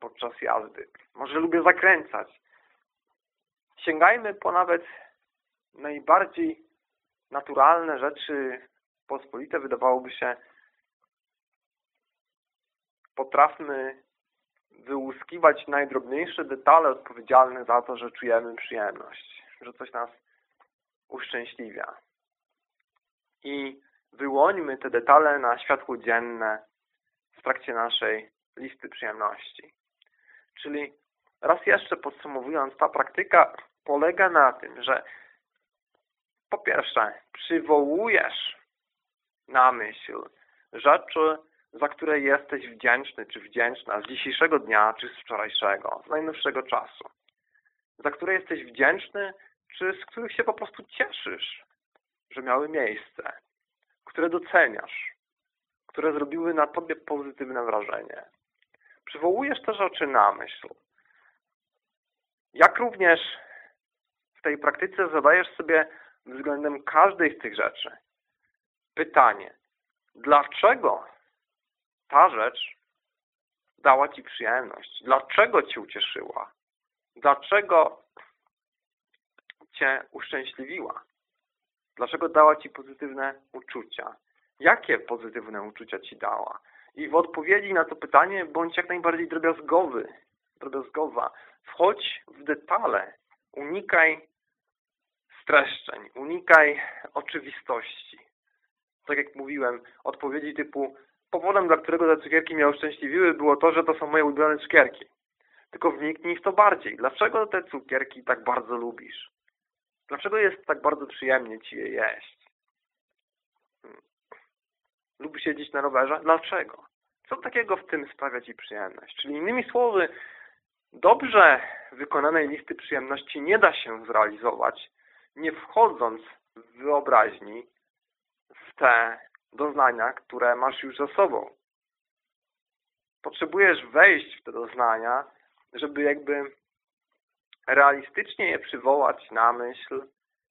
podczas jazdy. Może lubię zakręcać. Sięgajmy po nawet najbardziej naturalne rzeczy pospolite, wydawałoby się, potrafmy wyłuskiwać najdrobniejsze detale odpowiedzialne za to, że czujemy przyjemność, że coś nas uszczęśliwia. I wyłońmy te detale na światło dzienne w trakcie naszej listy przyjemności. Czyli raz jeszcze podsumowując, ta praktyka polega na tym, że po pierwsze przywołujesz na myśl rzeczy, za które jesteś wdzięczny czy wdzięczna z dzisiejszego dnia czy z wczorajszego, z najnowszego czasu. Za które jesteś wdzięczny czy z których się po prostu cieszysz, że miały miejsce, które doceniasz, które zrobiły na tobie pozytywne wrażenie przywołujesz te rzeczy na myśl. Jak również w tej praktyce zadajesz sobie względem każdej z tych rzeczy pytanie, dlaczego ta rzecz dała Ci przyjemność, dlaczego Cię ucieszyła, dlaczego Cię uszczęśliwiła, dlaczego dała Ci pozytywne uczucia, jakie pozytywne uczucia Ci dała. I w odpowiedzi na to pytanie bądź jak najbardziej drobiazgowy, drobiazgowa. Wchodź w detale, unikaj streszczeń, unikaj oczywistości. Tak jak mówiłem, odpowiedzi typu powodem, dla którego te cukierki mnie uszczęśliwiły było to, że to są moje ulubione cukierki. Tylko wniknij w to bardziej. Dlaczego te cukierki tak bardzo lubisz? Dlaczego jest tak bardzo przyjemnie Ci je jeść? Hmm. Lubisz jeździć na rowerze? Dlaczego? Co takiego w tym sprawia Ci przyjemność? Czyli innymi słowy, dobrze wykonanej listy przyjemności nie da się zrealizować, nie wchodząc w wyobraźni w te doznania, które masz już za sobą. Potrzebujesz wejść w te doznania, żeby jakby realistycznie je przywołać na myśl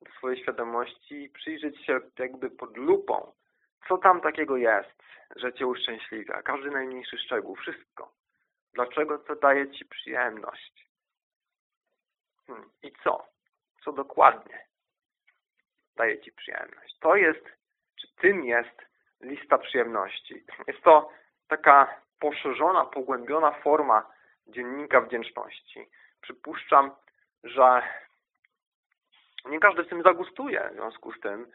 do swojej świadomości i przyjrzeć się jakby pod lupą, co tam takiego jest, że Cię uszczęśliwia. Każdy najmniejszy szczegół, wszystko. Dlaczego to daje Ci przyjemność? Hmm. I co? Co dokładnie daje Ci przyjemność? To jest, czy tym jest lista przyjemności. Jest to taka poszerzona, pogłębiona forma dziennika wdzięczności. Przypuszczam, że nie każdy w tym zagustuje w związku z tym.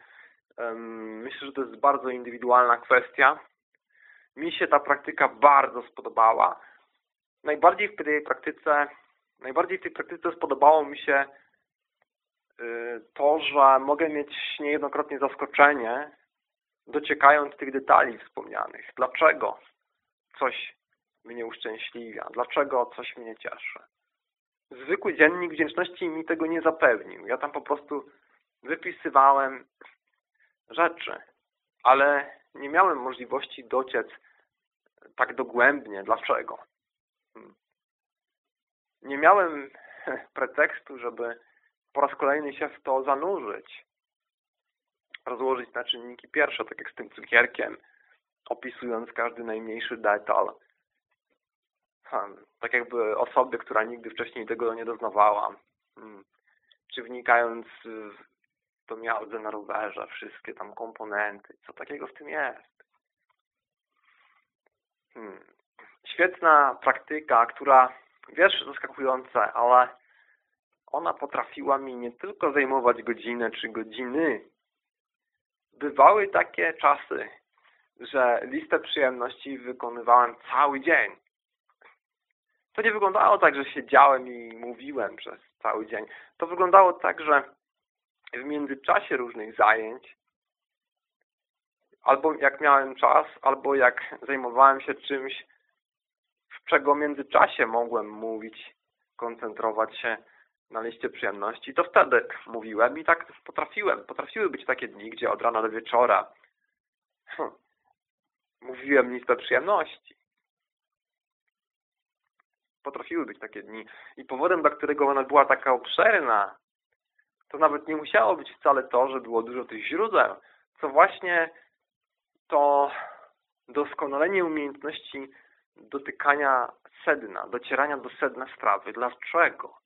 Myślę, że to jest bardzo indywidualna kwestia. Mi się ta praktyka bardzo spodobała. Najbardziej w tej praktyce, najbardziej w tej praktyce spodobało mi się y, to, że mogę mieć niejednokrotnie zaskoczenie, dociekając tych detali wspomnianych. Dlaczego coś mnie uszczęśliwia? Dlaczego coś mnie cieszy? Zwykły dziennik wdzięczności mi tego nie zapewnił. Ja tam po prostu wypisywałem rzeczy, ale nie miałem możliwości dociec tak dogłębnie. Dlaczego? Hmm. Nie miałem pretekstu, żeby po raz kolejny się w to zanurzyć rozłożyć na czynniki pierwsze, tak jak z tym cukierkiem, opisując każdy najmniejszy detal. Hmm, tak jakby osoby, która nigdy wcześniej tego nie doznawała. Hmm. Czy wnikając w to miałdę na rowerze, wszystkie tam komponenty, co takiego w tym jest. Hmm. Świetna praktyka, która, wiesz, zaskakujące, ale ona potrafiła mi nie tylko zajmować godzinę czy godziny, bywały takie czasy, że listę przyjemności wykonywałem cały dzień. To nie wyglądało tak, że siedziałem i mówiłem przez cały dzień. To wyglądało tak, że w międzyczasie różnych zajęć albo jak miałem czas, albo jak zajmowałem się czymś, w czego międzyczasie mogłem mówić, koncentrować się na liście przyjemności, to wtedy mówiłem i tak potrafiłem. Potrafiły być takie dni, gdzie od rana do wieczora hm, mówiłem listę przyjemności. Potrafiły być takie dni. I powodem, dla którego ona była taka obszerna, to nawet nie musiało być wcale to, że było dużo tych źródeł, co właśnie to doskonalenie umiejętności dotykania sedna, docierania do sedna sprawy. Dlaczego?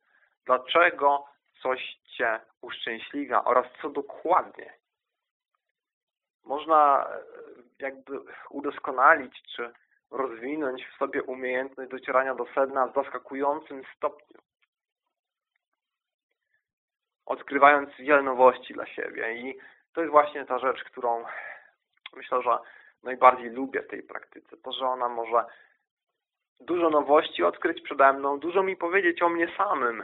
Dlaczego coś Cię uszczęśliwia oraz co dokładnie. Można e, jakby udoskonalić czy rozwinąć w sobie umiejętność docierania do sedna w zaskakującym stopniu. Odkrywając wiele nowości dla siebie i to jest właśnie ta rzecz, którą myślę, że najbardziej lubię w tej praktyce. To, że ona może dużo nowości odkryć przede mną, dużo mi powiedzieć o mnie samym,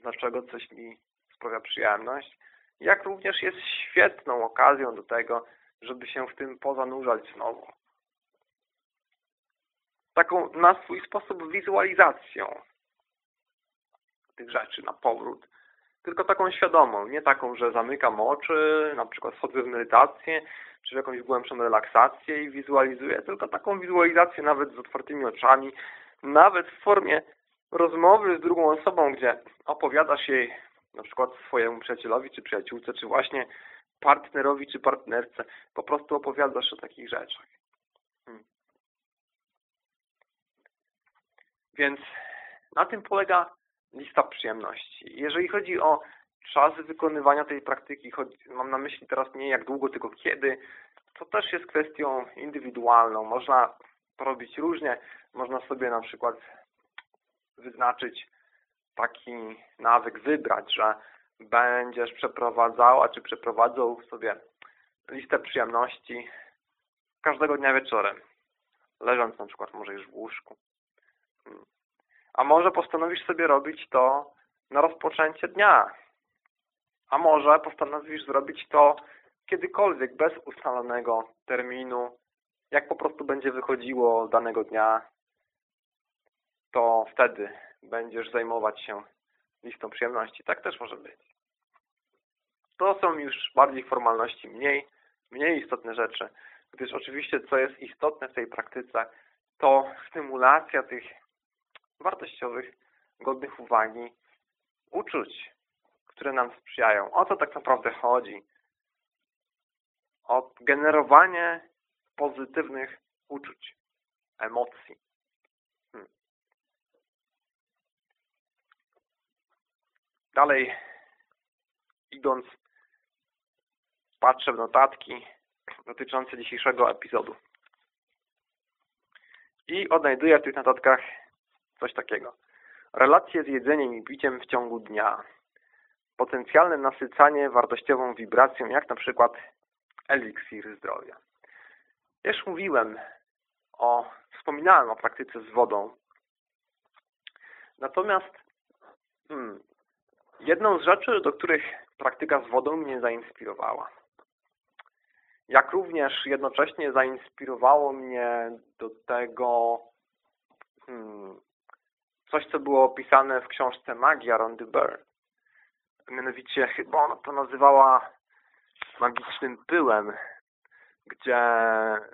dlaczego coś mi sprawia przyjemność, jak również jest świetną okazją do tego, żeby się w tym pozanurzać znowu. Taką na swój sposób wizualizacją tych rzeczy na powrót, tylko taką świadomą, nie taką, że zamykam oczy, na przykład wchodzę w medytację, czy w jakąś głębszą relaksację i wizualizuję, tylko taką wizualizację nawet z otwartymi oczami, nawet w formie rozmowy z drugą osobą, gdzie opowiadasz jej na przykład swojemu przyjacielowi czy przyjaciółce, czy właśnie partnerowi czy partnerce po prostu opowiadasz o takich rzeczach. Hmm. Więc na tym polega lista przyjemności. Jeżeli chodzi o czas wykonywania tej praktyki, mam na myśli teraz nie jak długo, tylko kiedy, to też jest kwestią indywidualną. Można robić różnie. Można sobie na przykład wyznaczyć taki nawyk, wybrać, że będziesz przeprowadzała czy przeprowadzał sobie listę przyjemności każdego dnia wieczorem, leżąc na przykład może już w łóżku. Hmm. A może postanowisz sobie robić to na rozpoczęcie dnia. A może postanowisz zrobić to kiedykolwiek, bez ustalonego terminu, jak po prostu będzie wychodziło danego dnia, to wtedy będziesz zajmować się listą przyjemności. Tak też może być. To są już bardziej formalności, mniej, mniej istotne rzeczy, gdyż oczywiście co jest istotne w tej praktyce, to stymulacja tych wartościowych, godnych uwagi uczuć, które nam sprzyjają. O co tak naprawdę chodzi? O generowanie pozytywnych uczuć, emocji. Dalej, idąc, patrzę w notatki dotyczące dzisiejszego epizodu. I odnajduję w tych notatkach coś takiego. Relacje z jedzeniem i piciem w ciągu dnia. Potencjalne nasycanie wartościową wibracją, jak na przykład eliksir zdrowia. Ja już mówiłem o, wspominałem o praktyce z wodą. Natomiast hmm, jedną z rzeczy, do których praktyka z wodą mnie zainspirowała, jak również jednocześnie zainspirowało mnie do tego hmm, coś, co było opisane w książce Magia Rondy Byrne. Mianowicie chyba ona to nazywała magicznym pyłem, gdzie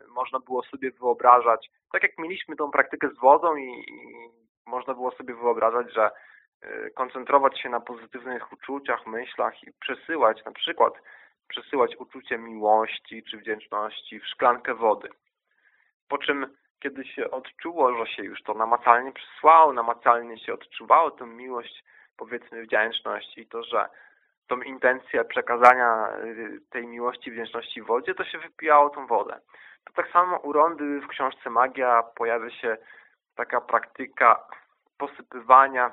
można było sobie wyobrażać, tak jak mieliśmy tą praktykę z wodą i, i można było sobie wyobrażać, że koncentrować się na pozytywnych uczuciach, myślach i przesyłać, na przykład przesyłać uczucie miłości czy wdzięczności w szklankę wody. Po czym kiedy się odczuło, że się już to namacalnie przysłało, namacalnie się odczuwało tę miłość, powiedzmy wdzięczność i to, że tą intencję przekazania y, tej miłości, wdzięczności w wodzie, to się wypijało tą wodę. To tak samo u Rondy w książce Magia pojawia się taka praktyka posypywania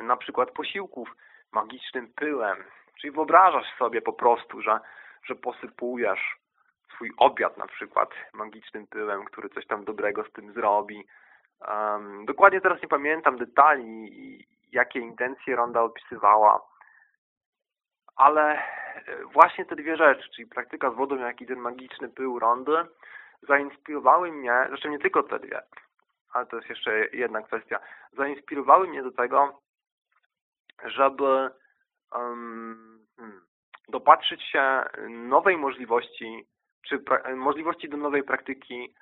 na przykład posiłków magicznym pyłem. Czyli wyobrażasz sobie po prostu, że, że posypujesz swój obiad na przykład magicznym pyłem, który coś tam dobrego z tym zrobi. Um, dokładnie teraz nie pamiętam detali, jakie intencje Ronda opisywała, ale e, właśnie te dwie rzeczy, czyli praktyka z wodą, jak i ten magiczny pył Rondy, zainspirowały mnie, zresztą nie tylko te dwie, ale to jest jeszcze jedna kwestia, zainspirowały mnie do tego, żeby um, dopatrzyć się nowej możliwości czy możliwości do nowej praktyki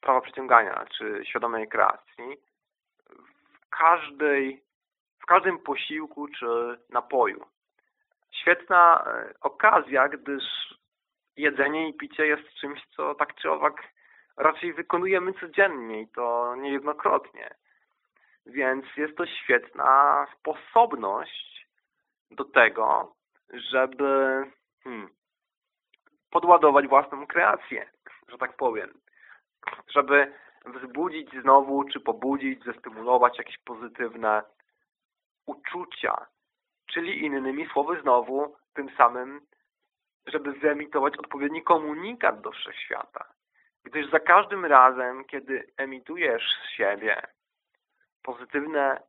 prawa przyciągania, czy świadomej kreacji w każdej, w każdym posiłku czy napoju. Świetna e, okazja, gdyż jedzenie i picie jest czymś, co tak czy owak raczej wykonujemy codziennie i to niejednokrotnie. Więc jest to świetna sposobność do tego, żeby hmm, podładować własną kreację, że tak powiem. Żeby wzbudzić znowu, czy pobudzić, zestymulować jakieś pozytywne uczucia. Czyli innymi słowy znowu, tym samym, żeby wyemitować odpowiedni komunikat do wszechświata. Gdyż za każdym razem, kiedy emitujesz siebie pozytywne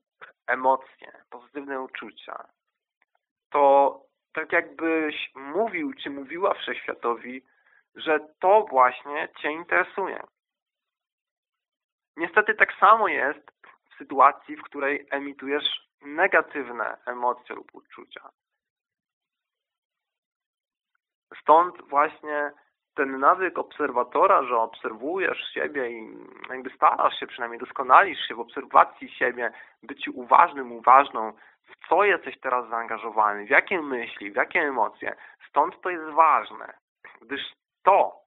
emocje, pozytywne uczucia, to tak jakbyś mówił, czy mówiła wszechświatowi, że to właśnie Cię interesuje. Niestety tak samo jest w sytuacji, w której emitujesz negatywne emocje lub uczucia. Stąd właśnie ten nawyk obserwatora, że obserwujesz siebie i jakby starasz się, przynajmniej doskonalisz się w obserwacji siebie, być uważnym, uważną, w co jesteś teraz zaangażowany, w jakie myśli, w jakie emocje. Stąd to jest ważne, gdyż to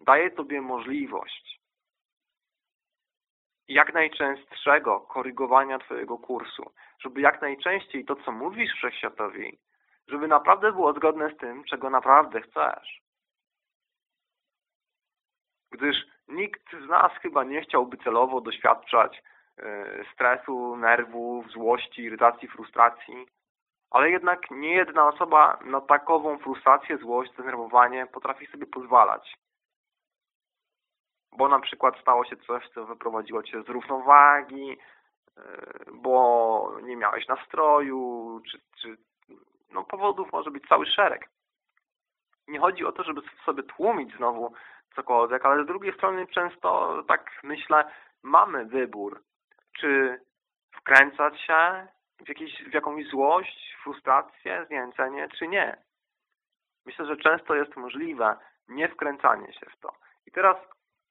daje Tobie możliwość jak najczęstszego korygowania Twojego kursu, żeby jak najczęściej to, co mówisz Wszechświatowi, żeby naprawdę było zgodne z tym, czego naprawdę chcesz. Gdyż nikt z nas chyba nie chciałby celowo doświadczać e, stresu, nerwów, złości, irytacji, frustracji, ale jednak nie jedna osoba na takową frustrację, złość, zdenerwowanie potrafi sobie pozwalać. Bo na przykład stało się coś, co wyprowadziło Cię z równowagi, e, bo nie miałeś nastroju, czy, czy no powodów może być cały szereg. Nie chodzi o to, żeby sobie tłumić znowu cokolwiek, ale z drugiej strony często, tak myślę, mamy wybór, czy wkręcać się w, w jakąś złość, frustrację, zniechęcenie, czy nie. Myślę, że często jest możliwe nie wkręcanie się w to. I teraz,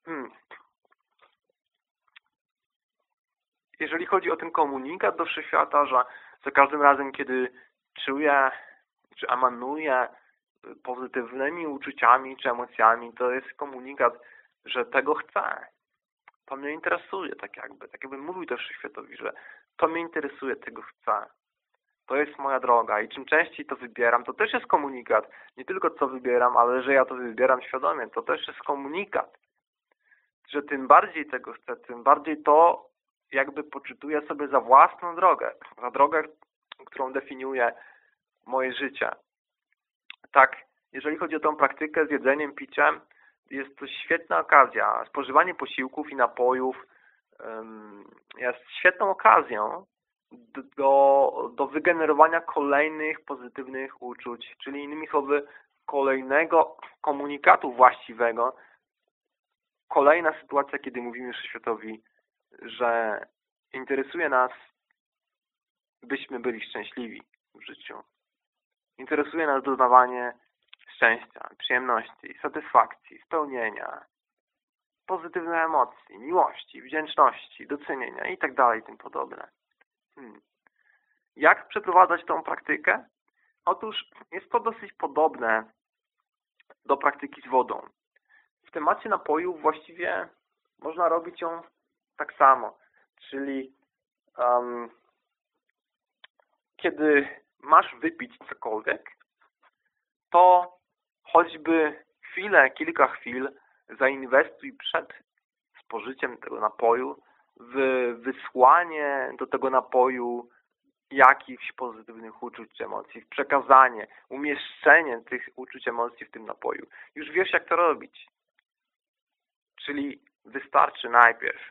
hmm, jeżeli chodzi o ten komunikat do wszechświata, że za każdym razem, kiedy czuję, czy emanuję pozytywnymi uczuciami czy emocjami, to jest komunikat, że tego chcę. To mnie interesuje, tak jakby. Tak jakby mówił też światowi, że to mnie interesuje, tego chcę. To jest moja droga i czym częściej to wybieram, to też jest komunikat. Nie tylko co wybieram, ale że ja to wybieram świadomie, to też jest komunikat. Że tym bardziej tego chcę, tym bardziej to jakby poczytuję sobie za własną drogę. Za drogę, którą definiuje moje życie tak, jeżeli chodzi o tą praktykę z jedzeniem, piciem, jest to świetna okazja. Spożywanie posiłków i napojów jest świetną okazją do, do wygenerowania kolejnych pozytywnych uczuć, czyli innymi słowy kolejnego komunikatu właściwego. Kolejna sytuacja, kiedy mówimy światowi, że interesuje nas, byśmy byli szczęśliwi w życiu. Interesuje nas doznawanie szczęścia, przyjemności, satysfakcji, spełnienia, pozytywnych emocji, miłości, wdzięczności, docenienia i tak dalej, tym podobne. Hmm. Jak przeprowadzać tą praktykę? Otóż jest to dosyć podobne do praktyki z wodą. W temacie napojów właściwie można robić ją tak samo, czyli um, kiedy masz wypić cokolwiek, to choćby chwilę, kilka chwil zainwestuj przed spożyciem tego napoju w wysłanie do tego napoju jakichś pozytywnych uczuć emocji, w przekazanie, umieszczenie tych uczuć emocji w tym napoju. Już wiesz, jak to robić. Czyli wystarczy najpierw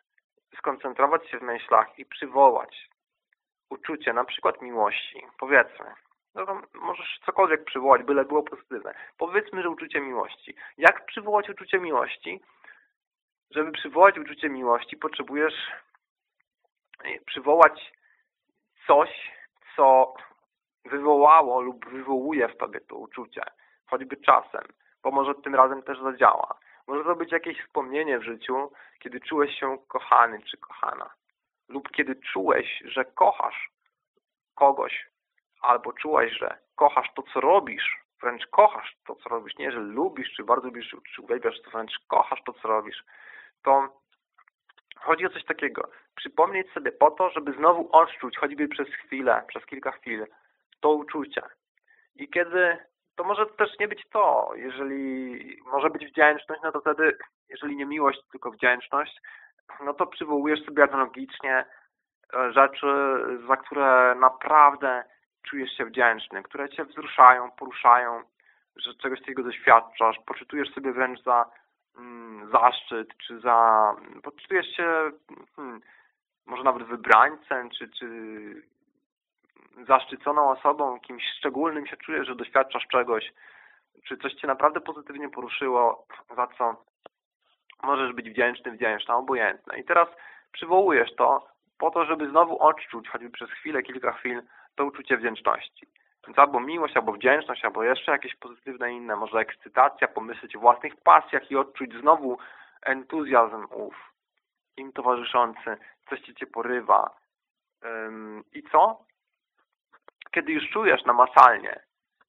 skoncentrować się w myślach i przywołać uczucie, na przykład miłości, powiedzmy, no to możesz cokolwiek przywołać, byle było pozytywne. Powiedzmy, że uczucie miłości. Jak przywołać uczucie miłości? Żeby przywołać uczucie miłości, potrzebujesz e, przywołać coś, co wywołało lub wywołuje w tobie to uczucie, choćby czasem, bo może tym razem też zadziała. Może to być jakieś wspomnienie w życiu, kiedy czułeś się kochany czy kochana lub kiedy czułeś, że kochasz kogoś, albo czułeś, że kochasz to, co robisz, wręcz kochasz to, co robisz, nie, że lubisz, czy bardzo lubisz, czy uwielbiasz, to wręcz kochasz to, co robisz, to chodzi o coś takiego. Przypomnieć sobie po to, żeby znowu odczuć, choćby przez chwilę, przez kilka chwil, to uczucie. I kiedy, to może też nie być to, jeżeli może być wdzięczność, no to wtedy, jeżeli nie miłość, tylko wdzięczność, no to przywołujesz sobie analogicznie e, rzeczy, za które naprawdę czujesz się wdzięczny, które cię wzruszają, poruszają, że czegoś takiego doświadczasz, poczytujesz sobie wręcz za mm, zaszczyt, czy za... poczytujesz się hmm, może nawet wybrańcem, czy, czy zaszczyconą osobą, kimś szczególnym się czujesz, że doświadczasz czegoś, czy coś cię naprawdę pozytywnie poruszyło, za co możesz być wdzięczny, wdzięczna, obojętne. I teraz przywołujesz to po to, żeby znowu odczuć, choćby przez chwilę, kilka chwil, to uczucie wdzięczności. Więc albo miłość, albo wdzięczność, albo jeszcze jakieś pozytywne inne, może ekscytacja, pomyśleć o własnych pasjach i odczuć znowu entuzjazm ów, im towarzyszący, coś Cię porywa. I co? Kiedy już czujesz namacalnie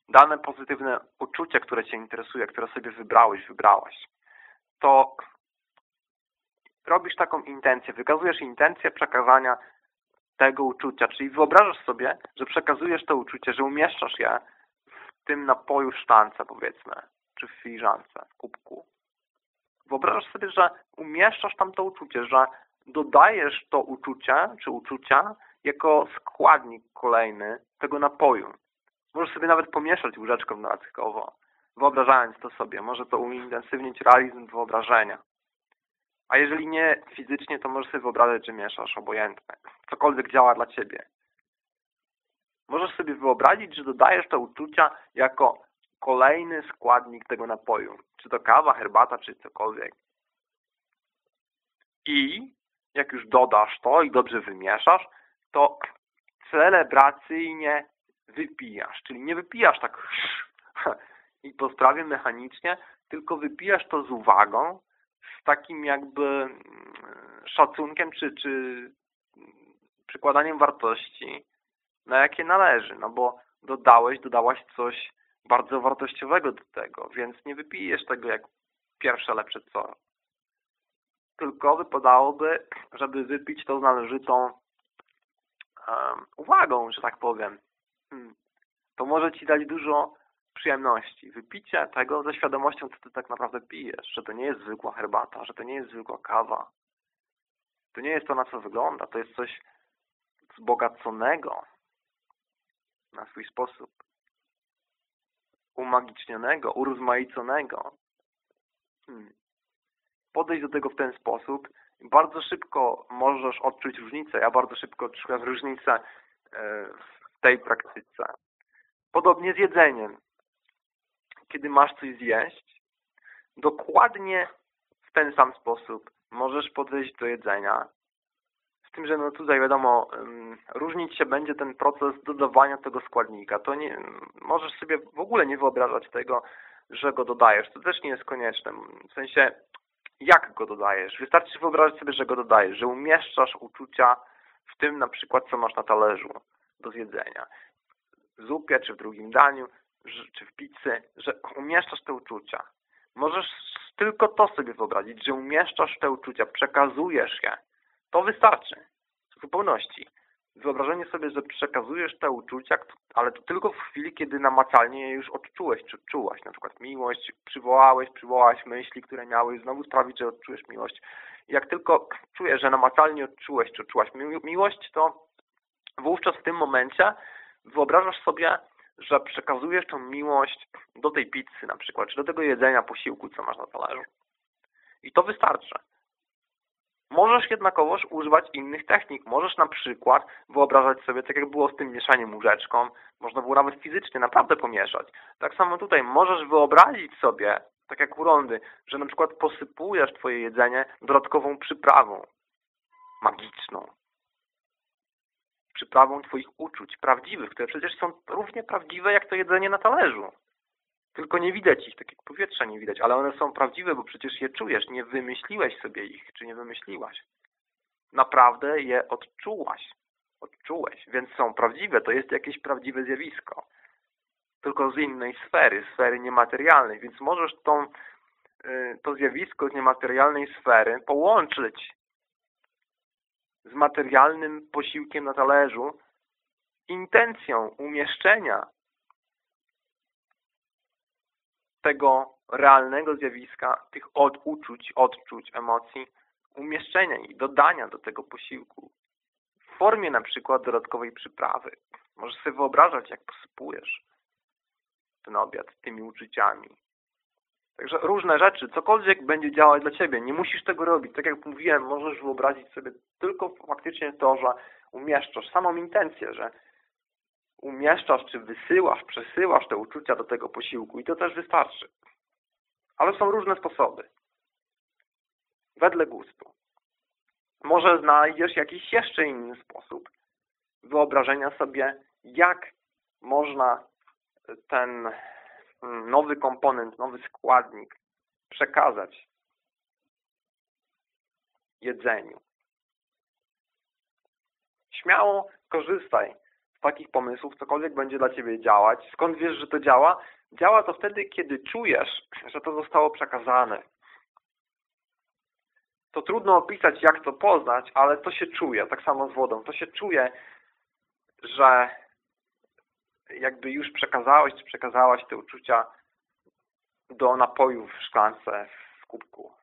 dane pozytywne uczucie, które Cię interesuje, które sobie wybrałeś, wybrałaś, to robisz taką intencję, wykazujesz intencję przekazania tego uczucia, czyli wyobrażasz sobie, że przekazujesz to uczucie, że umieszczasz je w tym napoju sztance, powiedzmy, czy w filiżance, kubku. Wyobrażasz sobie, że umieszczasz tam to uczucie, że dodajesz to uczucie, czy uczucia, jako składnik kolejny tego napoju. Możesz sobie nawet pomieszać łyżeczką dodatkowo, wyobrażając to sobie. Może to uintensywnić realizm wyobrażenia. A jeżeli nie fizycznie, to możesz sobie wyobrazić, że mieszasz, obojętne. Cokolwiek działa dla Ciebie. Możesz sobie wyobrazić, że dodajesz te uczucia jako kolejny składnik tego napoju. Czy to kawa, herbata, czy cokolwiek. I jak już dodasz to i dobrze wymieszasz, to celebracyjnie wypijasz. Czyli nie wypijasz tak i po sprawie mechanicznie, tylko wypijasz to z uwagą, z takim jakby mm, szacunkiem czy, czy przykładaniem wartości, na jakie należy. No bo dodałeś, dodałaś coś bardzo wartościowego do tego, więc nie wypijesz tego jak pierwsze lepsze co. Tylko wypadałoby, żeby wypić to z należytą um, uwagą, że tak powiem. Hmm. To może Ci dać dużo przyjemności. Wypicie tego ze świadomością, co Ty tak naprawdę pijesz, że to nie jest zwykła herbata, że to nie jest zwykła kawa. To nie jest to, na co wygląda. To jest coś wzbogaconego na swój sposób. Umagicznionego, urozmaiconego. Hmm. Podejść do tego w ten sposób bardzo szybko możesz odczuć różnicę. Ja bardzo szybko odczułem różnicę e, w tej praktyce. Podobnie z jedzeniem kiedy masz coś zjeść, dokładnie w ten sam sposób możesz podejść do jedzenia. Z tym, że no tutaj wiadomo, różnić się będzie ten proces dodawania tego składnika. To nie, możesz sobie w ogóle nie wyobrażać tego, że go dodajesz. To też nie jest konieczne. W sensie, jak go dodajesz. Wystarczy wyobrazić sobie, że go dodajesz, że umieszczasz uczucia w tym na przykład, co masz na talerzu do zjedzenia. W zupie czy w drugim daniu czy w pizzy, że umieszczasz te uczucia. Możesz tylko to sobie wyobrazić, że umieszczasz te uczucia, przekazujesz je. To wystarczy. W zupełności. Wyobrażenie sobie, że przekazujesz te uczucia, ale to tylko w chwili, kiedy namacalnie je już odczułeś, czy czułaś. Na przykład miłość, przywołałeś, przywołałaś myśli, które miały znowu sprawić, że odczujesz miłość. Jak tylko czujesz, że namacalnie odczułeś, czy odczułaś miłość, to wówczas w tym momencie wyobrażasz sobie, że przekazujesz tą miłość do tej pizzy na przykład, czy do tego jedzenia, posiłku, co masz na talerzu. I to wystarczy. Możesz jednakowoż używać innych technik. Możesz na przykład wyobrażać sobie, tak jak było z tym mieszaniem łóżeczką, można było nawet fizycznie naprawdę pomieszać. Tak samo tutaj możesz wyobrazić sobie, tak jak u rondy, że na przykład posypujesz Twoje jedzenie dodatkową przyprawą magiczną, przyprawą Twoich uczuć, prawdziwych, które przecież są równie prawdziwe jak to jedzenie na talerzu. Tylko nie widać ich, tak jak powietrza nie widać, ale one są prawdziwe, bo przecież je czujesz, nie wymyśliłeś sobie ich, czy nie wymyśliłaś. Naprawdę je odczułaś, odczułeś, więc są prawdziwe, to jest jakieś prawdziwe zjawisko. Tylko z innej sfery, sfery niematerialnej, więc możesz tą, y, to zjawisko z niematerialnej sfery połączyć z materialnym posiłkiem na talerzu, intencją umieszczenia tego realnego zjawiska, tych uczuć, odczuć, emocji, umieszczenia i dodania do tego posiłku w formie na przykład dodatkowej przyprawy. Możesz sobie wyobrażać, jak posypujesz ten obiad tymi uczuciami, Także różne rzeczy, cokolwiek będzie działać dla Ciebie. Nie musisz tego robić. Tak jak mówiłem, możesz wyobrazić sobie tylko faktycznie to, że umieszczasz samą intencję, że umieszczasz, czy wysyłasz, przesyłasz te uczucia do tego posiłku i to też wystarczy. Ale są różne sposoby. Wedle gustu. Może znajdziesz jakiś jeszcze inny sposób wyobrażenia sobie, jak można ten nowy komponent, nowy składnik przekazać jedzeniu. Śmiało korzystaj z takich pomysłów, cokolwiek będzie dla Ciebie działać. Skąd wiesz, że to działa? Działa to wtedy, kiedy czujesz, że to zostało przekazane. To trudno opisać, jak to poznać, ale to się czuje, tak samo z wodą. To się czuje, że jakby już przekazałeś, czy przekazałaś te uczucia do napojów w szklance, w kubku.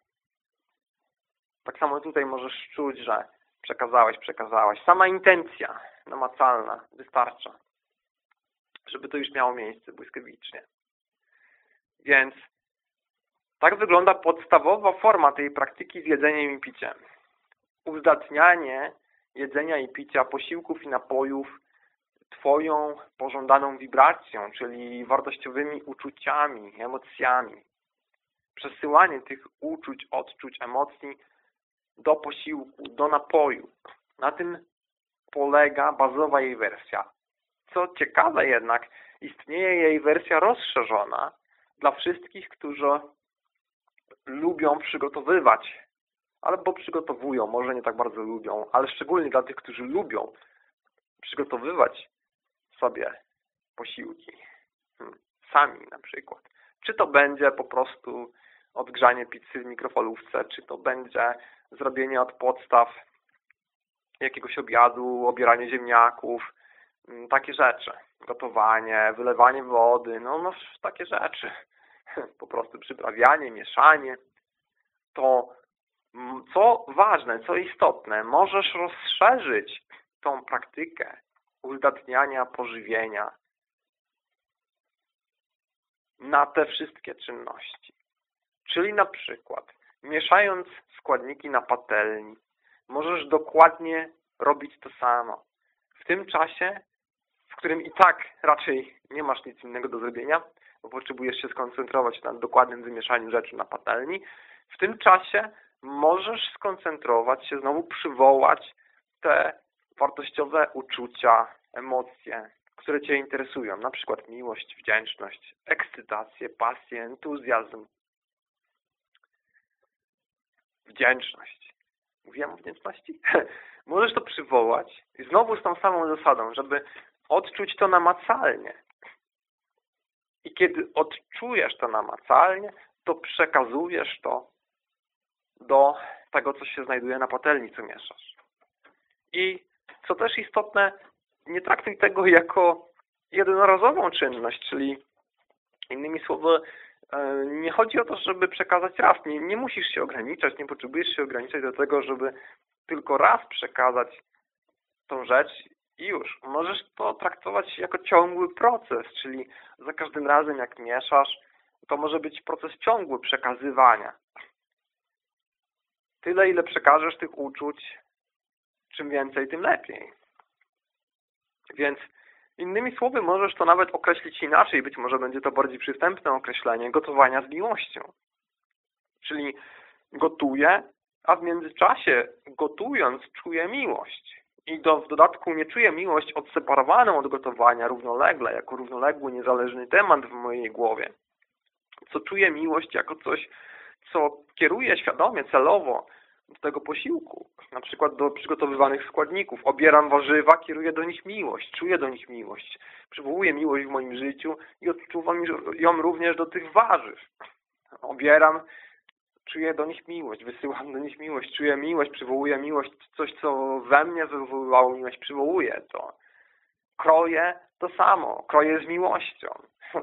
Tak samo tutaj możesz czuć, że przekazałeś, przekazałaś. Sama intencja namacalna wystarcza, żeby to już miało miejsce błyskawicznie. Więc tak wygląda podstawowa forma tej praktyki z jedzeniem i piciem. Uzdatnianie jedzenia i picia, posiłków i napojów Twoją pożądaną wibracją, czyli wartościowymi uczuciami, emocjami. Przesyłanie tych uczuć, odczuć, emocji do posiłku, do napoju. Na tym polega bazowa jej wersja. Co ciekawe jednak, istnieje jej wersja rozszerzona dla wszystkich, którzy lubią przygotowywać, albo przygotowują, może nie tak bardzo lubią, ale szczególnie dla tych, którzy lubią przygotowywać sobie posiłki. Hmm. Sami na przykład. Czy to będzie po prostu odgrzanie pizzy w mikrofalówce, czy to będzie zrobienie od podstaw jakiegoś obiadu, obieranie ziemniaków, hmm, takie rzeczy. Gotowanie, wylewanie wody, no, no takie rzeczy. Po prostu przyprawianie, mieszanie. To mm, co ważne, co istotne, możesz rozszerzyć tą praktykę uzdatniania pożywienia na te wszystkie czynności. Czyli na przykład mieszając składniki na patelni możesz dokładnie robić to samo. W tym czasie, w którym i tak raczej nie masz nic innego do zrobienia, bo potrzebujesz się skoncentrować na dokładnym wymieszaniu rzeczy na patelni, w tym czasie możesz skoncentrować się, znowu przywołać te wartościowe uczucia, emocje, które Cię interesują, na przykład miłość, wdzięczność, ekscytację, pasję, entuzjazm, wdzięczność. Mówiłem o wdzięczności? Możesz to przywołać i znowu z tą samą zasadą, żeby odczuć to namacalnie. I kiedy odczujesz to namacalnie, to przekazujesz to do tego, co się znajduje na patelni, co mieszasz. I co też istotne, nie traktuj tego jako jednorazową czynność, czyli innymi słowy, e, nie chodzi o to, żeby przekazać raz. Nie, nie musisz się ograniczać, nie potrzebujesz się ograniczać do tego, żeby tylko raz przekazać tą rzecz i już. Możesz to traktować jako ciągły proces, czyli za każdym razem jak mieszasz, to może być proces ciągły przekazywania. Tyle, ile przekażesz tych uczuć, czym więcej, tym lepiej. Więc innymi słowy możesz to nawet określić inaczej, być może będzie to bardziej przystępne określenie gotowania z miłością. Czyli gotuję, a w międzyczasie gotując czuję miłość. I do, w dodatku nie czuję miłość odseparowaną od gotowania równolegle, jako równoległy, niezależny temat w mojej głowie. Co czuję miłość jako coś, co kieruje świadomie, celowo do tego posiłku, na przykład do przygotowywanych składników. Obieram warzywa, kieruję do nich miłość, czuję do nich miłość, przywołuję miłość w moim życiu i odczuwam ją również do tych warzyw. Obieram, czuję do nich miłość, wysyłam do nich miłość, czuję miłość, przywołuję miłość, coś co we mnie wywoływało miłość, przywołuję to. Kroję to samo, kroję z miłością.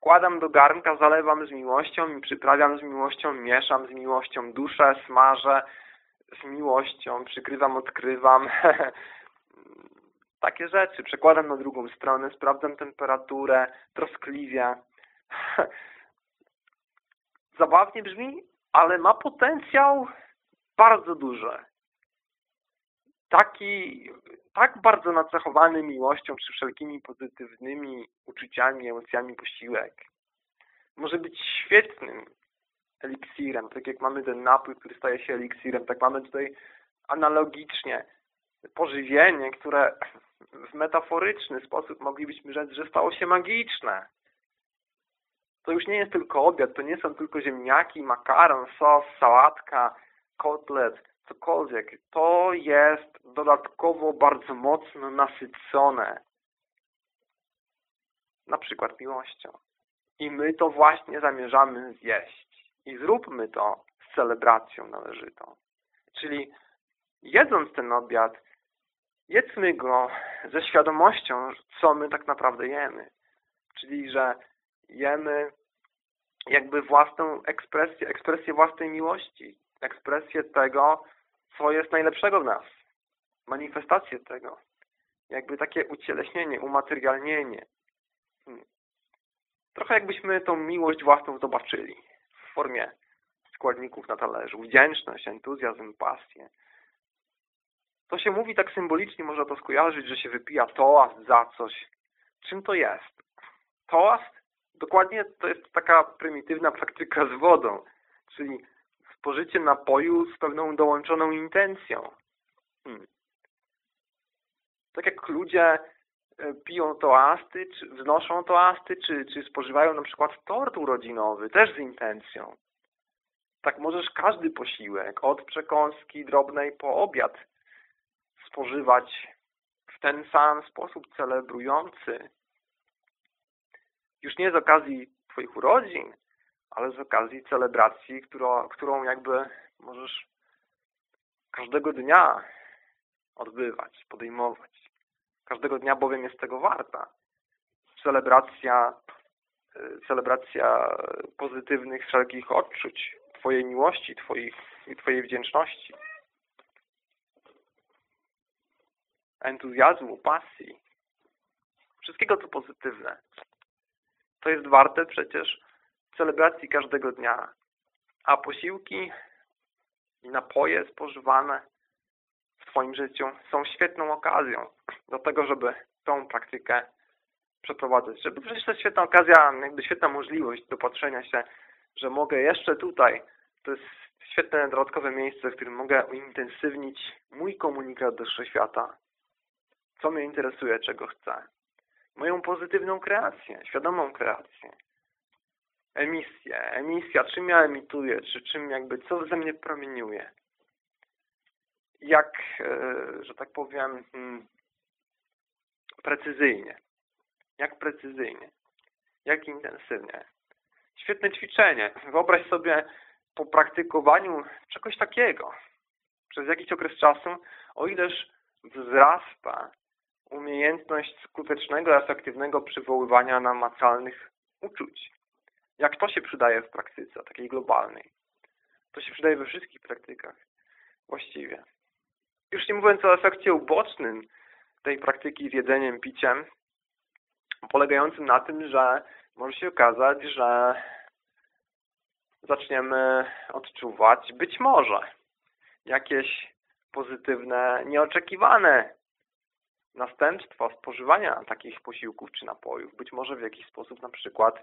Wkładam do garnka, zalewam z miłością i przyprawiam z miłością, mieszam z miłością, duszę, smażę z miłością, przykrywam, odkrywam. Takie rzeczy. Przekładam na drugą stronę, sprawdzam temperaturę, troskliwie. Zabawnie brzmi, ale ma potencjał bardzo duży. Taki, tak bardzo nacechowany miłością czy wszelkimi pozytywnymi uczuciami, emocjami posiłek. Może być świetnym eliksirem. Tak jak mamy ten napój, który staje się eliksirem, tak mamy tutaj analogicznie pożywienie, które w metaforyczny sposób moglibyśmy rzec, że stało się magiczne. To już nie jest tylko obiad, to nie są tylko ziemniaki, makaron, sos, sałatka, kotlet, cokolwiek. To jest dodatkowo bardzo mocno nasycone. Na przykład miłością. I my to właśnie zamierzamy zjeść. I zróbmy to z celebracją należytą. Czyli jedząc ten obiad, jedzmy go ze świadomością, co my tak naprawdę jemy. Czyli, że jemy jakby własną ekspresję, ekspresję własnej miłości, ekspresję tego, co jest najlepszego w nas, manifestację tego, jakby takie ucieleśnienie, umaterialnienie. Hmm. Trochę jakbyśmy tą miłość własną zobaczyli w formie składników na talerzu. Wdzięczność, entuzjazm, pasję. To się mówi tak symbolicznie, można to skojarzyć, że się wypija toast za coś. Czym to jest? Toast? Dokładnie to jest taka prymitywna praktyka z wodą, czyli spożycie napoju z pewną dołączoną intencją. Hmm. Tak jak ludzie e, piją toasty, czy wznoszą toasty, czy, czy spożywają na przykład tort urodzinowy, też z intencją. Tak możesz każdy posiłek, od przekąski drobnej po obiad, spożywać w ten sam sposób celebrujący. Już nie z okazji Twoich urodzin, ale z okazji celebracji, którą, którą jakby możesz każdego dnia odbywać, podejmować. Każdego dnia bowiem jest tego warta. Celebracja, y, celebracja pozytywnych wszelkich odczuć, Twojej miłości, twoich, Twojej wdzięczności, entuzjazmu, pasji, wszystkiego co pozytywne. To jest warte przecież celebracji każdego dnia. A posiłki i napoje spożywane w Twoim życiu są świetną okazją do tego, żeby tą praktykę przeprowadzać. Żeby przecież to świetna okazja, jakby świetna możliwość do patrzenia się, że mogę jeszcze tutaj, to jest świetne dodatkowe miejsce, w którym mogę uintensywnić mój komunikat do świata. Co mnie interesuje, czego chcę. Moją pozytywną kreację, świadomą kreację emisję. Emisja, czym ja emituję, czy czym jakby, co ze mnie promieniuje. Jak, e, że tak powiem, hmm, precyzyjnie. Jak precyzyjnie. Jak intensywnie. Świetne ćwiczenie. Wyobraź sobie po praktykowaniu czegoś takiego przez jakiś okres czasu, o ileż wzrasta umiejętność skutecznego, efektywnego przywoływania namacalnych uczuć. Jak to się przydaje w praktyce takiej globalnej? To się przydaje we wszystkich praktykach właściwie. Już nie mówiąc o efekcie ubocznym tej praktyki z jedzeniem, piciem, polegającym na tym, że może się okazać, że zaczniemy odczuwać być może jakieś pozytywne, nieoczekiwane następstwa spożywania takich posiłków czy napojów. Być może w jakiś sposób na przykład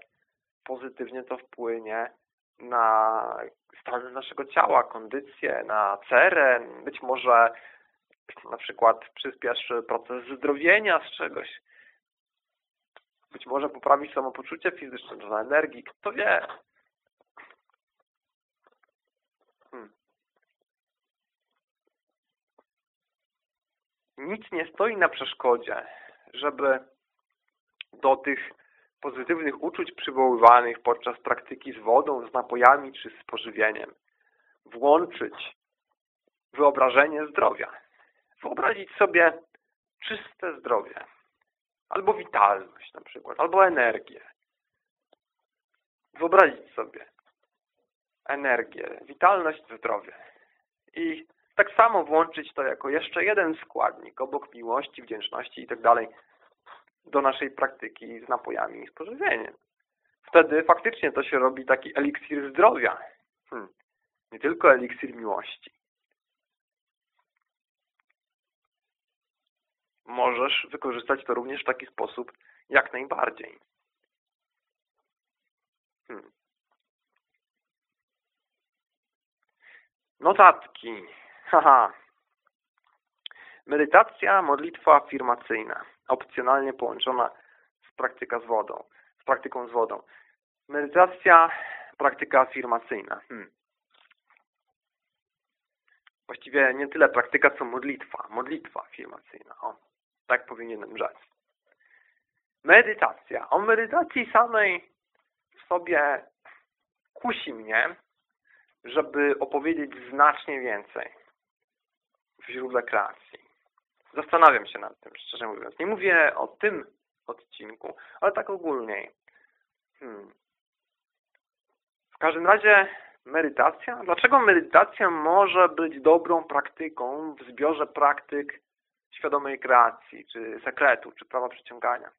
pozytywnie to wpłynie na stan naszego ciała, kondycję, na cerę, być może na przykład przyspieszy proces zdrowienia z czegoś. Być może poprawi samopoczucie fizyczne, na energii, kto wie. Hmm. Nic nie stoi na przeszkodzie, żeby do tych pozytywnych uczuć przywoływanych podczas praktyki z wodą, z napojami czy z pożywieniem. Włączyć wyobrażenie zdrowia. Wyobrazić sobie czyste zdrowie. Albo witalność na przykład, albo energię. Wyobrazić sobie energię, witalność, zdrowie. I tak samo włączyć to jako jeszcze jeden składnik obok miłości, wdzięczności i tak do naszej praktyki z napojami i z pożywieniem. Wtedy faktycznie to się robi taki eliksir zdrowia. Hmm. Nie tylko eliksir miłości. Możesz wykorzystać to również w taki sposób jak najbardziej. Hmm. Notatki. Haha. Medytacja, modlitwa afirmacyjna, opcjonalnie połączona z praktyka z wodą, z praktyką z wodą. Medytacja, praktyka afirmacyjna. Hmm. Właściwie nie tyle praktyka, co modlitwa. Modlitwa afirmacyjna. O, tak powinienem rzec. Medytacja. O medytacji samej w sobie kusi mnie, żeby opowiedzieć znacznie więcej w źródle kreacji. Zastanawiam się nad tym, szczerze mówiąc. Nie mówię o tym odcinku, ale tak ogólniej. Hmm. W każdym razie medytacja. Dlaczego medytacja może być dobrą praktyką w zbiorze praktyk świadomej kreacji, czy sekretu, czy prawa przyciągania?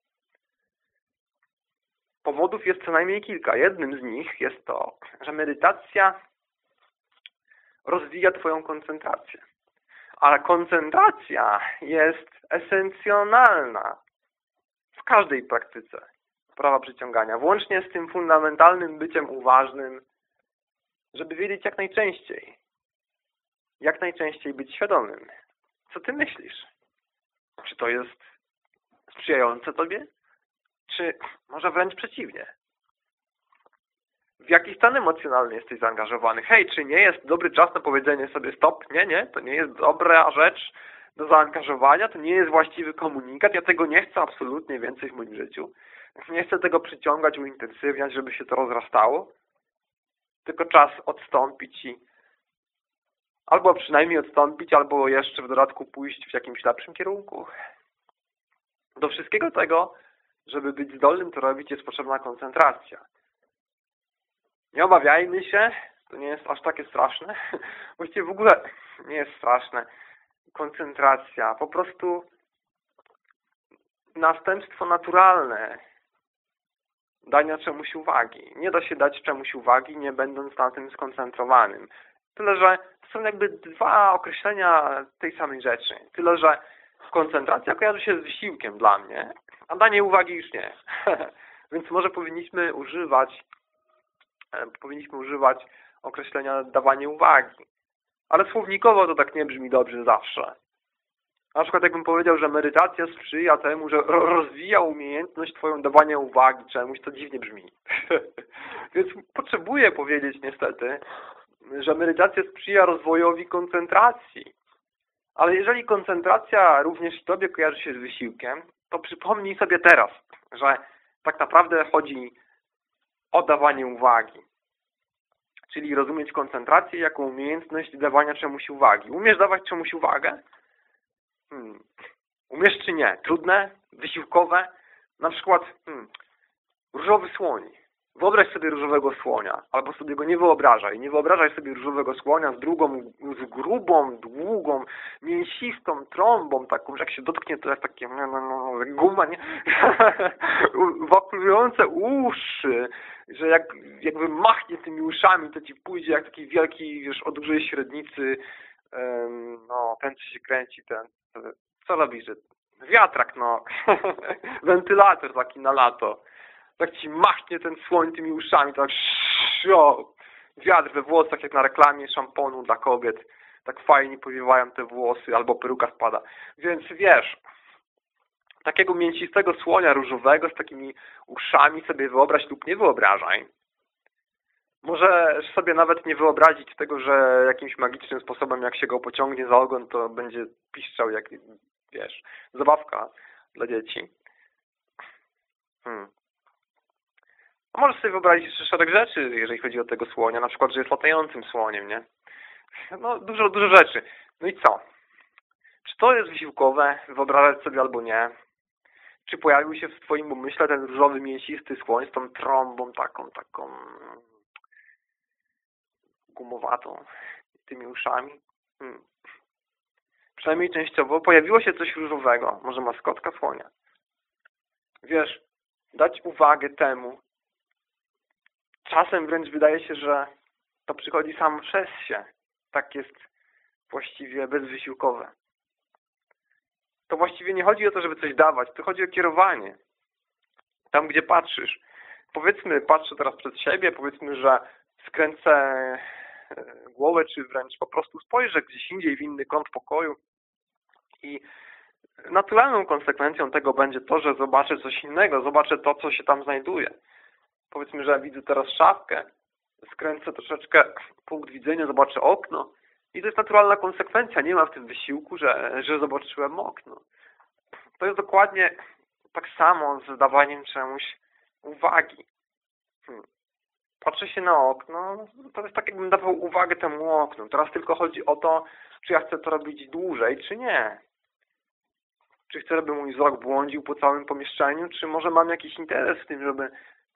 Powodów jest co najmniej kilka. Jednym z nich jest to, że medytacja rozwija Twoją koncentrację. Ale koncentracja jest esencjonalna w każdej praktyce prawa przyciągania, włącznie z tym fundamentalnym byciem uważnym, żeby wiedzieć jak najczęściej. Jak najczęściej być świadomym. Co Ty myślisz? Czy to jest sprzyjające Tobie? Czy może wręcz przeciwnie? W jaki stan emocjonalny jesteś zaangażowany? Hej, czy nie jest dobry czas na powiedzenie sobie stop? Nie, nie, to nie jest dobra rzecz do zaangażowania, to nie jest właściwy komunikat, ja tego nie chcę absolutnie więcej w moim życiu. Nie chcę tego przyciągać, uintensywniać, żeby się to rozrastało. Tylko czas odstąpić i albo przynajmniej odstąpić, albo jeszcze w dodatku pójść w jakimś lepszym kierunku. Do wszystkiego tego żeby być zdolnym to robić, jest potrzebna koncentracja. Nie obawiajmy się, to nie jest aż takie straszne. Właściwie w ogóle nie jest straszne. Koncentracja, po prostu następstwo naturalne dania czemuś uwagi. Nie da się dać czemuś uwagi, nie będąc na tym skoncentrowanym. Tyle, że to są jakby dwa określenia tej samej rzeczy. Tyle, że koncentracja kojarzy się z wysiłkiem dla mnie, a danie uwagi już nie. Więc może powinniśmy używać powinniśmy używać określenia dawanie uwagi. Ale słownikowo to tak nie brzmi dobrze zawsze. Na przykład jakbym powiedział, że medytacja sprzyja temu, że rozwija umiejętność Twoją dawania uwagi czemuś, to dziwnie brzmi. Więc potrzebuję powiedzieć niestety, że medytacja sprzyja rozwojowi koncentracji. Ale jeżeli koncentracja również Tobie kojarzy się z wysiłkiem, to przypomnij sobie teraz, że tak naprawdę chodzi o dawanie uwagi. Czyli rozumieć koncentrację jako umiejętność dawania czemuś uwagi. Umiesz dawać czemuś uwagę? Hmm. Umiesz czy nie? Trudne? Wysiłkowe? Na przykład hmm, różowy słoń. Wyobraź sobie różowego słonia, albo sobie go nie wyobrażaj. Nie wyobrażaj sobie różowego słonia z drugą, z grubą, długą, mięsistą trąbą, taką, że jak się dotknie, to jest takie no, no, no, guma, nie? Wakulujące uszy, że jak, jakby machnie tymi uszami, to ci pójdzie jak taki wielki, wiesz, o dużej średnicy, um, no, ten, co się kręci, ten, co robi, że wiatrak, no, wentylator taki na lato tak ci machnie ten słoń tymi uszami, tak o, wiatr we włosach jak na reklamie szamponu dla kobiet. Tak fajnie powiewają te włosy, albo peruka spada. Więc wiesz, takiego mięsistego słonia różowego z takimi uszami sobie wyobraź lub nie wyobrażaj. Możesz sobie nawet nie wyobrazić tego, że jakimś magicznym sposobem, jak się go pociągnie za ogon, to będzie piszczał jak, wiesz, zabawka dla dzieci. Hmm. A możesz sobie wyobrazić jeszcze szereg rzeczy, jeżeli chodzi o tego słonia, na przykład, że jest latającym słoniem, nie? No, dużo, dużo rzeczy. No i co? Czy to jest wysiłkowe, wyobrażać sobie albo nie? Czy pojawił się w Twoim umyśle ten różowy, mięsisty słoń z tą trąbą taką, taką gumowatą, tymi uszami? Hmm. Przynajmniej częściowo pojawiło się coś różowego, może maskotka słonia. Wiesz, dać uwagę temu, czasem wręcz wydaje się, że to przychodzi samo przez się. Tak jest właściwie bezwysiłkowe. To właściwie nie chodzi o to, żeby coś dawać, to chodzi o kierowanie. Tam, gdzie patrzysz. Powiedzmy, patrzę teraz przed siebie, powiedzmy, że skręcę e, głowę, czy wręcz po prostu spojrzę gdzieś indziej w inny kąt pokoju I naturalną konsekwencją tego będzie to, że zobaczę coś innego, zobaczę to, co się tam znajduje. Powiedzmy, że widzę teraz szafkę, skręcę troszeczkę punkt widzenia, zobaczę okno i to jest naturalna konsekwencja. Nie ma w tym wysiłku, że, że zobaczyłem okno. To jest dokładnie tak samo z dawaniem czemuś uwagi. Hmm. Patrzę się na okno, to jest tak jakbym dawał uwagę temu oknu. Teraz tylko chodzi o to, czy ja chcę to robić dłużej, czy nie. Czy chcę, żeby mój wzrok błądził po całym pomieszczeniu, czy może mam jakiś interes w tym, żeby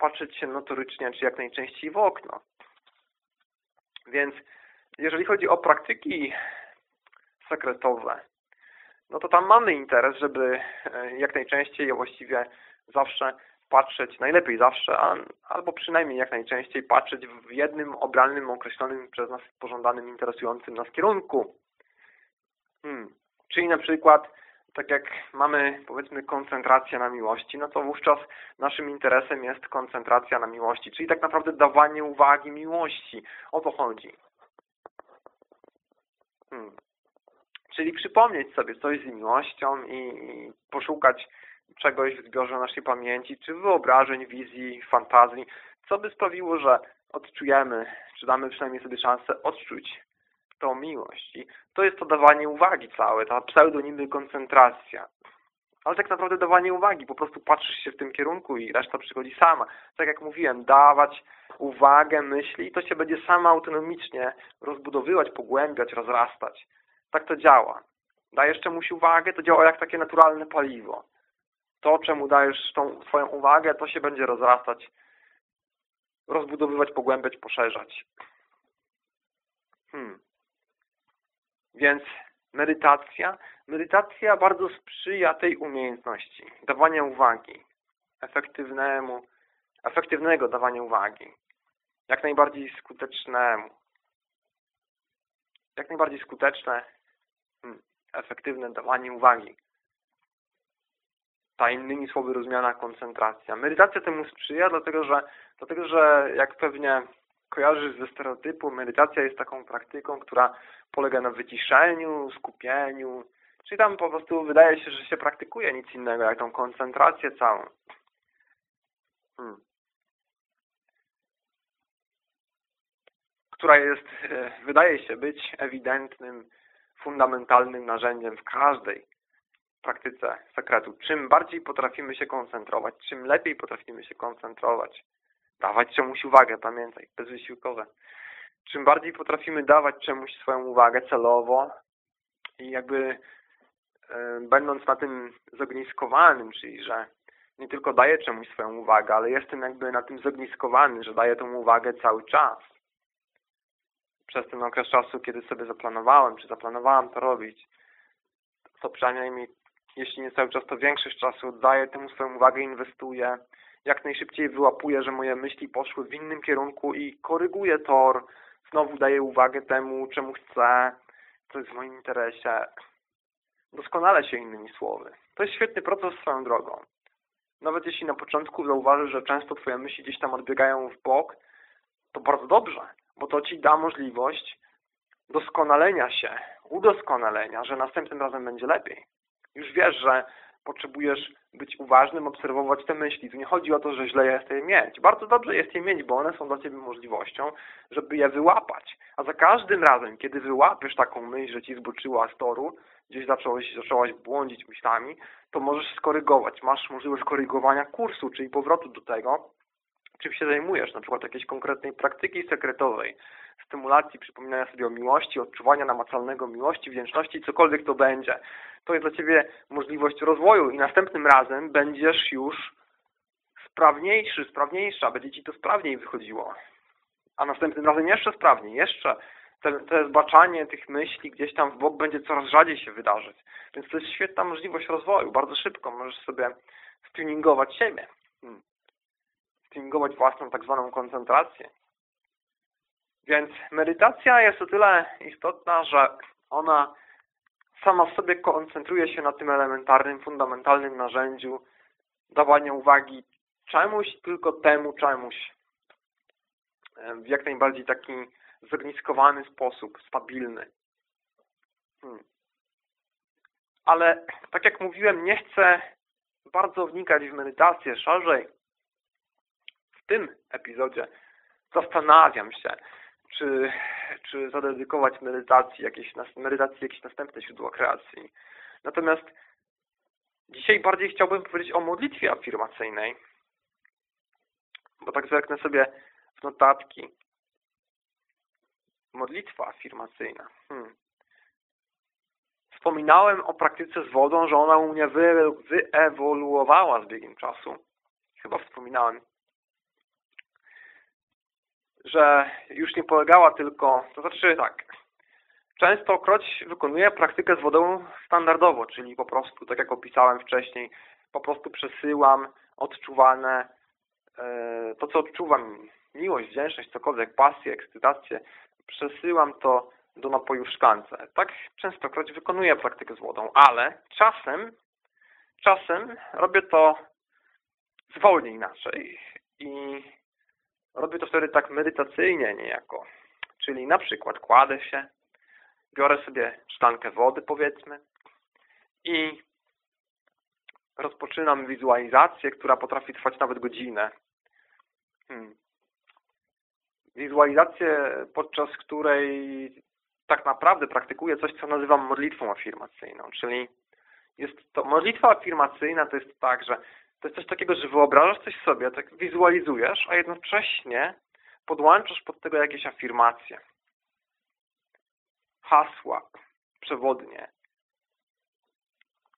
patrzeć się notorycznie, czy jak najczęściej w okno. Więc jeżeli chodzi o praktyki sekretowe, no to tam mamy interes, żeby e, jak najczęściej, a właściwie zawsze patrzeć, najlepiej zawsze, albo przynajmniej jak najczęściej patrzeć w jednym obranym, określonym przez nas pożądanym, interesującym nas kierunku. Hmm. Czyli na przykład, tak jak mamy powiedzmy koncentrację na miłości, no to wówczas naszym interesem jest koncentracja na miłości, czyli tak naprawdę dawanie uwagi miłości. O to chodzi. Hmm. Czyli przypomnieć sobie coś z miłością i, i poszukać czegoś w zbiorze naszej pamięci, czy wyobrażeń, wizji, fantazji, co by sprawiło, że odczujemy, czy damy przynajmniej sobie szansę odczuć tą miłość. I to jest to dawanie uwagi całe, ta pseudonimy koncentracja. Ale tak naprawdę dawanie uwagi, po prostu patrzysz się w tym kierunku i reszta przychodzi sama. Tak jak mówiłem, dawać uwagę myśli i to się będzie sama autonomicznie rozbudowywać, pogłębiać, rozrastać. Tak to działa. Dajesz czemuś uwagę, to działa jak takie naturalne paliwo. To, czemu dajesz tą swoją uwagę, to się będzie rozrastać, rozbudowywać, pogłębiać, poszerzać. Hmm. Więc medytacja, medytacja bardzo sprzyja tej umiejętności dawania uwagi, efektywnemu, efektywnego dawania uwagi, jak najbardziej skutecznemu. Jak najbardziej skuteczne, hmm, efektywne dawanie uwagi. Ta innymi słowy rozumiana koncentracja. Medytacja temu sprzyja, dlatego że, dlatego że jak pewnie kojarzysz ze stereotypu, medytacja jest taką praktyką, która polega na wyciszeniu, skupieniu, czyli tam po prostu wydaje się, że się praktykuje nic innego, jak tą koncentrację całą. Hmm. Która jest, e, wydaje się być ewidentnym, fundamentalnym narzędziem w każdej praktyce sekretu. Czym bardziej potrafimy się koncentrować, czym lepiej potrafimy się koncentrować, dawać czemuś uwagę, pamiętaj, bezwysiłkowe. Czym bardziej potrafimy dawać czemuś swoją uwagę celowo i jakby e, będąc na tym zogniskowanym, czyli że nie tylko daję czemuś swoją uwagę, ale jestem jakby na tym zogniskowany, że daję tą uwagę cały czas. Przez ten okres czasu, kiedy sobie zaplanowałem, czy zaplanowałam to robić, to przynajmniej jeśli nie cały czas, to większość czasu oddaję temu swoją uwagę, inwestuję, jak najszybciej wyłapuję, że moje myśli poszły w innym kierunku i koryguję tor, znowu daję uwagę temu, czemu chcę, co jest w moim interesie. Doskonale się innymi słowy. To jest świetny proces swoją drogą. Nawet jeśli na początku zauważysz, że często Twoje myśli gdzieś tam odbiegają w bok, to bardzo dobrze, bo to Ci da możliwość doskonalenia się, udoskonalenia, że następnym razem będzie lepiej. Już wiesz, że potrzebujesz być uważnym, obserwować te myśli. Tu nie chodzi o to, że źle jest je mieć. Bardzo dobrze jest je mieć, bo one są dla Ciebie możliwością, żeby je wyłapać. A za każdym razem, kiedy wyłapiesz taką myśl, że Ci zboczyła z toru, gdzieś zacząłeś, zaczęłaś błądzić myślami, to możesz skorygować. Masz możliwość korygowania kursu, czyli powrotu do tego, czym się zajmujesz, na przykład jakiejś konkretnej praktyki sekretowej, stymulacji, przypominania sobie o miłości, odczuwania namacalnego miłości, wdzięczności, cokolwiek to będzie. To jest dla Ciebie możliwość rozwoju i następnym razem będziesz już sprawniejszy, sprawniejsza, będzie Ci to sprawniej wychodziło. A następnym razem jeszcze sprawniej, jeszcze te, te zbaczanie tych myśli gdzieś tam w bok będzie coraz rzadziej się wydarzyć. Więc to jest świetna możliwość rozwoju. Bardzo szybko możesz sobie stuningować siebie. Hmm. Stuningować własną tak zwaną koncentrację. Więc medytacja jest o tyle istotna, że ona sama w sobie koncentruje się na tym elementarnym, fundamentalnym narzędziu dawania uwagi czemuś, tylko temu czemuś. W jak najbardziej taki zogniskowany sposób, stabilny. Hmm. Ale tak jak mówiłem, nie chcę bardzo wnikać w medytację szerzej. W tym epizodzie zastanawiam się, czy, czy zadedykować medytacji jakieś, medytacji jakieś następne źródła kreacji. Natomiast dzisiaj bardziej chciałbym powiedzieć o modlitwie afirmacyjnej, bo tak zerknę sobie w notatki. Modlitwa afirmacyjna. Hmm. Wspominałem o praktyce z wodą, że ona u mnie wy, wyewoluowała z biegiem czasu. Chyba wspominałem że już nie polegała tylko, to znaczy tak, częstokroć wykonuję praktykę z wodą standardowo, czyli po prostu, tak jak opisałem wcześniej, po prostu przesyłam odczuwane, e, to co odczuwam, miłość, wdzięczność, cokolwiek, pasję, ekscytację, przesyłam to do napoju w szklance. Tak częstokroć wykonuję praktykę z wodą, ale czasem, czasem robię to zupełnie inaczej i Robię to wtedy tak medytacyjnie niejako. Czyli na przykład kładę się, biorę sobie szklankę wody powiedzmy i rozpoczynam wizualizację, która potrafi trwać nawet godzinę. Hmm. Wizualizację, podczas której tak naprawdę praktykuję coś, co nazywam modlitwą afirmacyjną, czyli jest to modlitwa afirmacyjna to jest tak, że to jest coś takiego, że wyobrażasz coś sobie, tak wizualizujesz, a jednocześnie podłączasz pod tego jakieś afirmacje, hasła, przewodnie,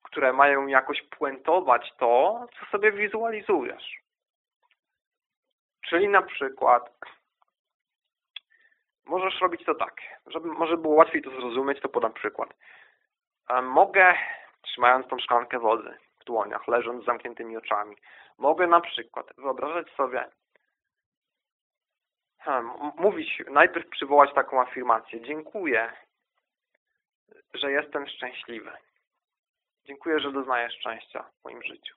które mają jakoś puentować to, co sobie wizualizujesz. Czyli na przykład możesz robić to tak, żeby może było łatwiej to zrozumieć, to podam przykład. Mogę, trzymając tą szklankę wody, dłoniach, leżąc z zamkniętymi oczami. Mogę na przykład wyobrażać sobie, hmm, mówić, najpierw przywołać taką afirmację. Dziękuję, że jestem szczęśliwy. Dziękuję, że doznaję szczęścia w moim życiu.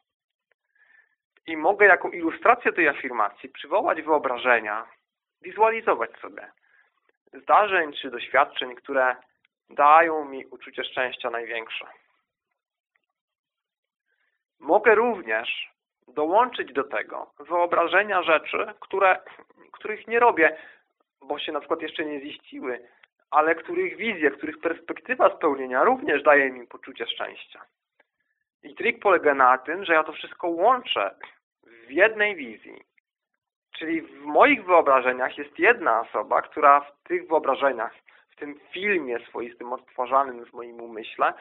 I mogę jako ilustrację tej afirmacji przywołać wyobrażenia, wizualizować sobie zdarzeń czy doświadczeń, które dają mi uczucie szczęścia największe. Mogę również dołączyć do tego wyobrażenia rzeczy, które, których nie robię, bo się na przykład jeszcze nie ziściły, ale których wizja, których perspektywa spełnienia również daje mi poczucie szczęścia. I trik polega na tym, że ja to wszystko łączę w jednej wizji. Czyli w moich wyobrażeniach jest jedna osoba, która w tych wyobrażeniach, w tym filmie swoistym odtwarzanym w moim umyśle,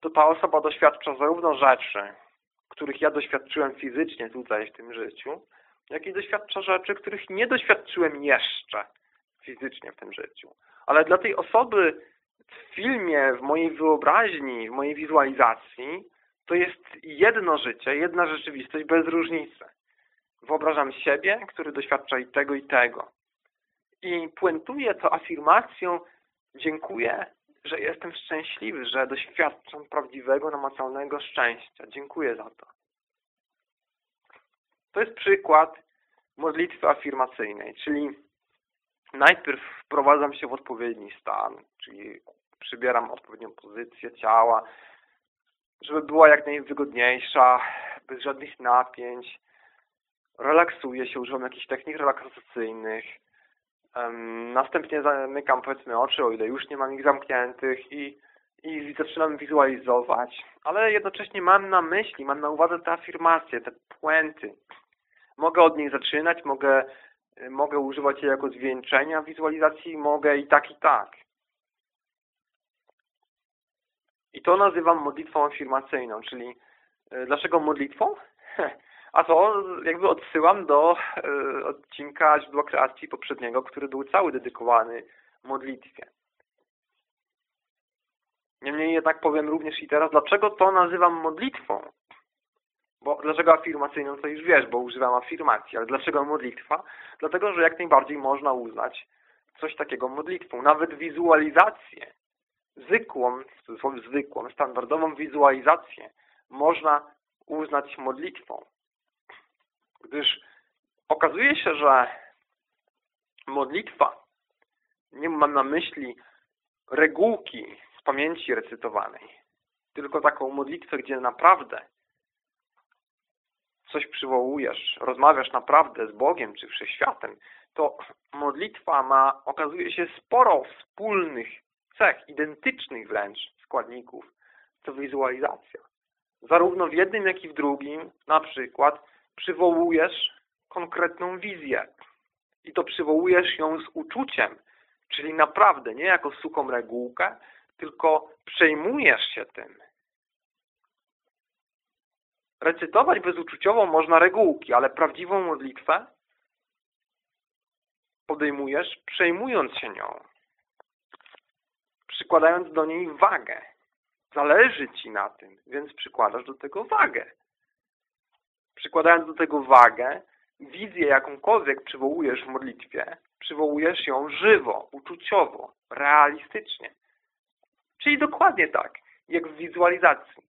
to ta osoba doświadcza zarówno rzeczy, których ja doświadczyłem fizycznie tutaj w tym życiu, jak i doświadcza rzeczy, których nie doświadczyłem jeszcze fizycznie w tym życiu. Ale dla tej osoby w filmie, w mojej wyobraźni, w mojej wizualizacji to jest jedno życie, jedna rzeczywistość bez różnicy. Wyobrażam siebie, który doświadcza i tego, i tego. I puentuję to afirmacją dziękuję że jestem szczęśliwy, że doświadczam prawdziwego, namacalnego szczęścia. Dziękuję za to. To jest przykład modlitwy afirmacyjnej, czyli najpierw wprowadzam się w odpowiedni stan, czyli przybieram odpowiednią pozycję ciała, żeby była jak najwygodniejsza, bez żadnych napięć. Relaksuję się, używam jakichś technik relaksacyjnych, Następnie zamykam powiedzmy oczy, o ile już nie mam ich zamkniętych i, i zaczynam wizualizować, ale jednocześnie mam na myśli, mam na uwadze te afirmacje, te puenty. Mogę od niej zaczynać, mogę, mogę używać jej jako zwieńczenia wizualizacji, mogę i tak, i tak. I to nazywam modlitwą afirmacyjną, czyli e, dlaczego modlitwą? A to jakby odsyłam do e, odcinka źródła kreacji poprzedniego, który był cały dedykowany modlitwie. Niemniej jednak powiem również i teraz, dlaczego to nazywam modlitwą. Bo dlaczego afirmacyjną, to już wiesz, bo używam afirmacji, ale dlaczego modlitwa? Dlatego, że jak najbardziej można uznać coś takiego modlitwą. Nawet wizualizację, zwykłą, zwykłą, standardową wizualizację można uznać modlitwą gdyż okazuje się, że modlitwa, nie mam na myśli regułki z pamięci recytowanej, tylko taką modlitwę, gdzie naprawdę coś przywołujesz, rozmawiasz naprawdę z Bogiem czy wszechświatem, to modlitwa ma, okazuje się, sporo wspólnych cech, identycznych wręcz składników, co wizualizacja. Zarówno w jednym, jak i w drugim, na przykład, przywołujesz konkretną wizję. I to przywołujesz ją z uczuciem, czyli naprawdę nie jako suką regułkę, tylko przejmujesz się tym. Recytować bezuczuciowo można regułki, ale prawdziwą modlitwę podejmujesz przejmując się nią, przykładając do niej wagę. Zależy Ci na tym, więc przykładasz do tego wagę. Przykładając do tego wagę, wizję jakąkolwiek przywołujesz w modlitwie, przywołujesz ją żywo, uczuciowo, realistycznie. Czyli dokładnie tak, jak w wizualizacji.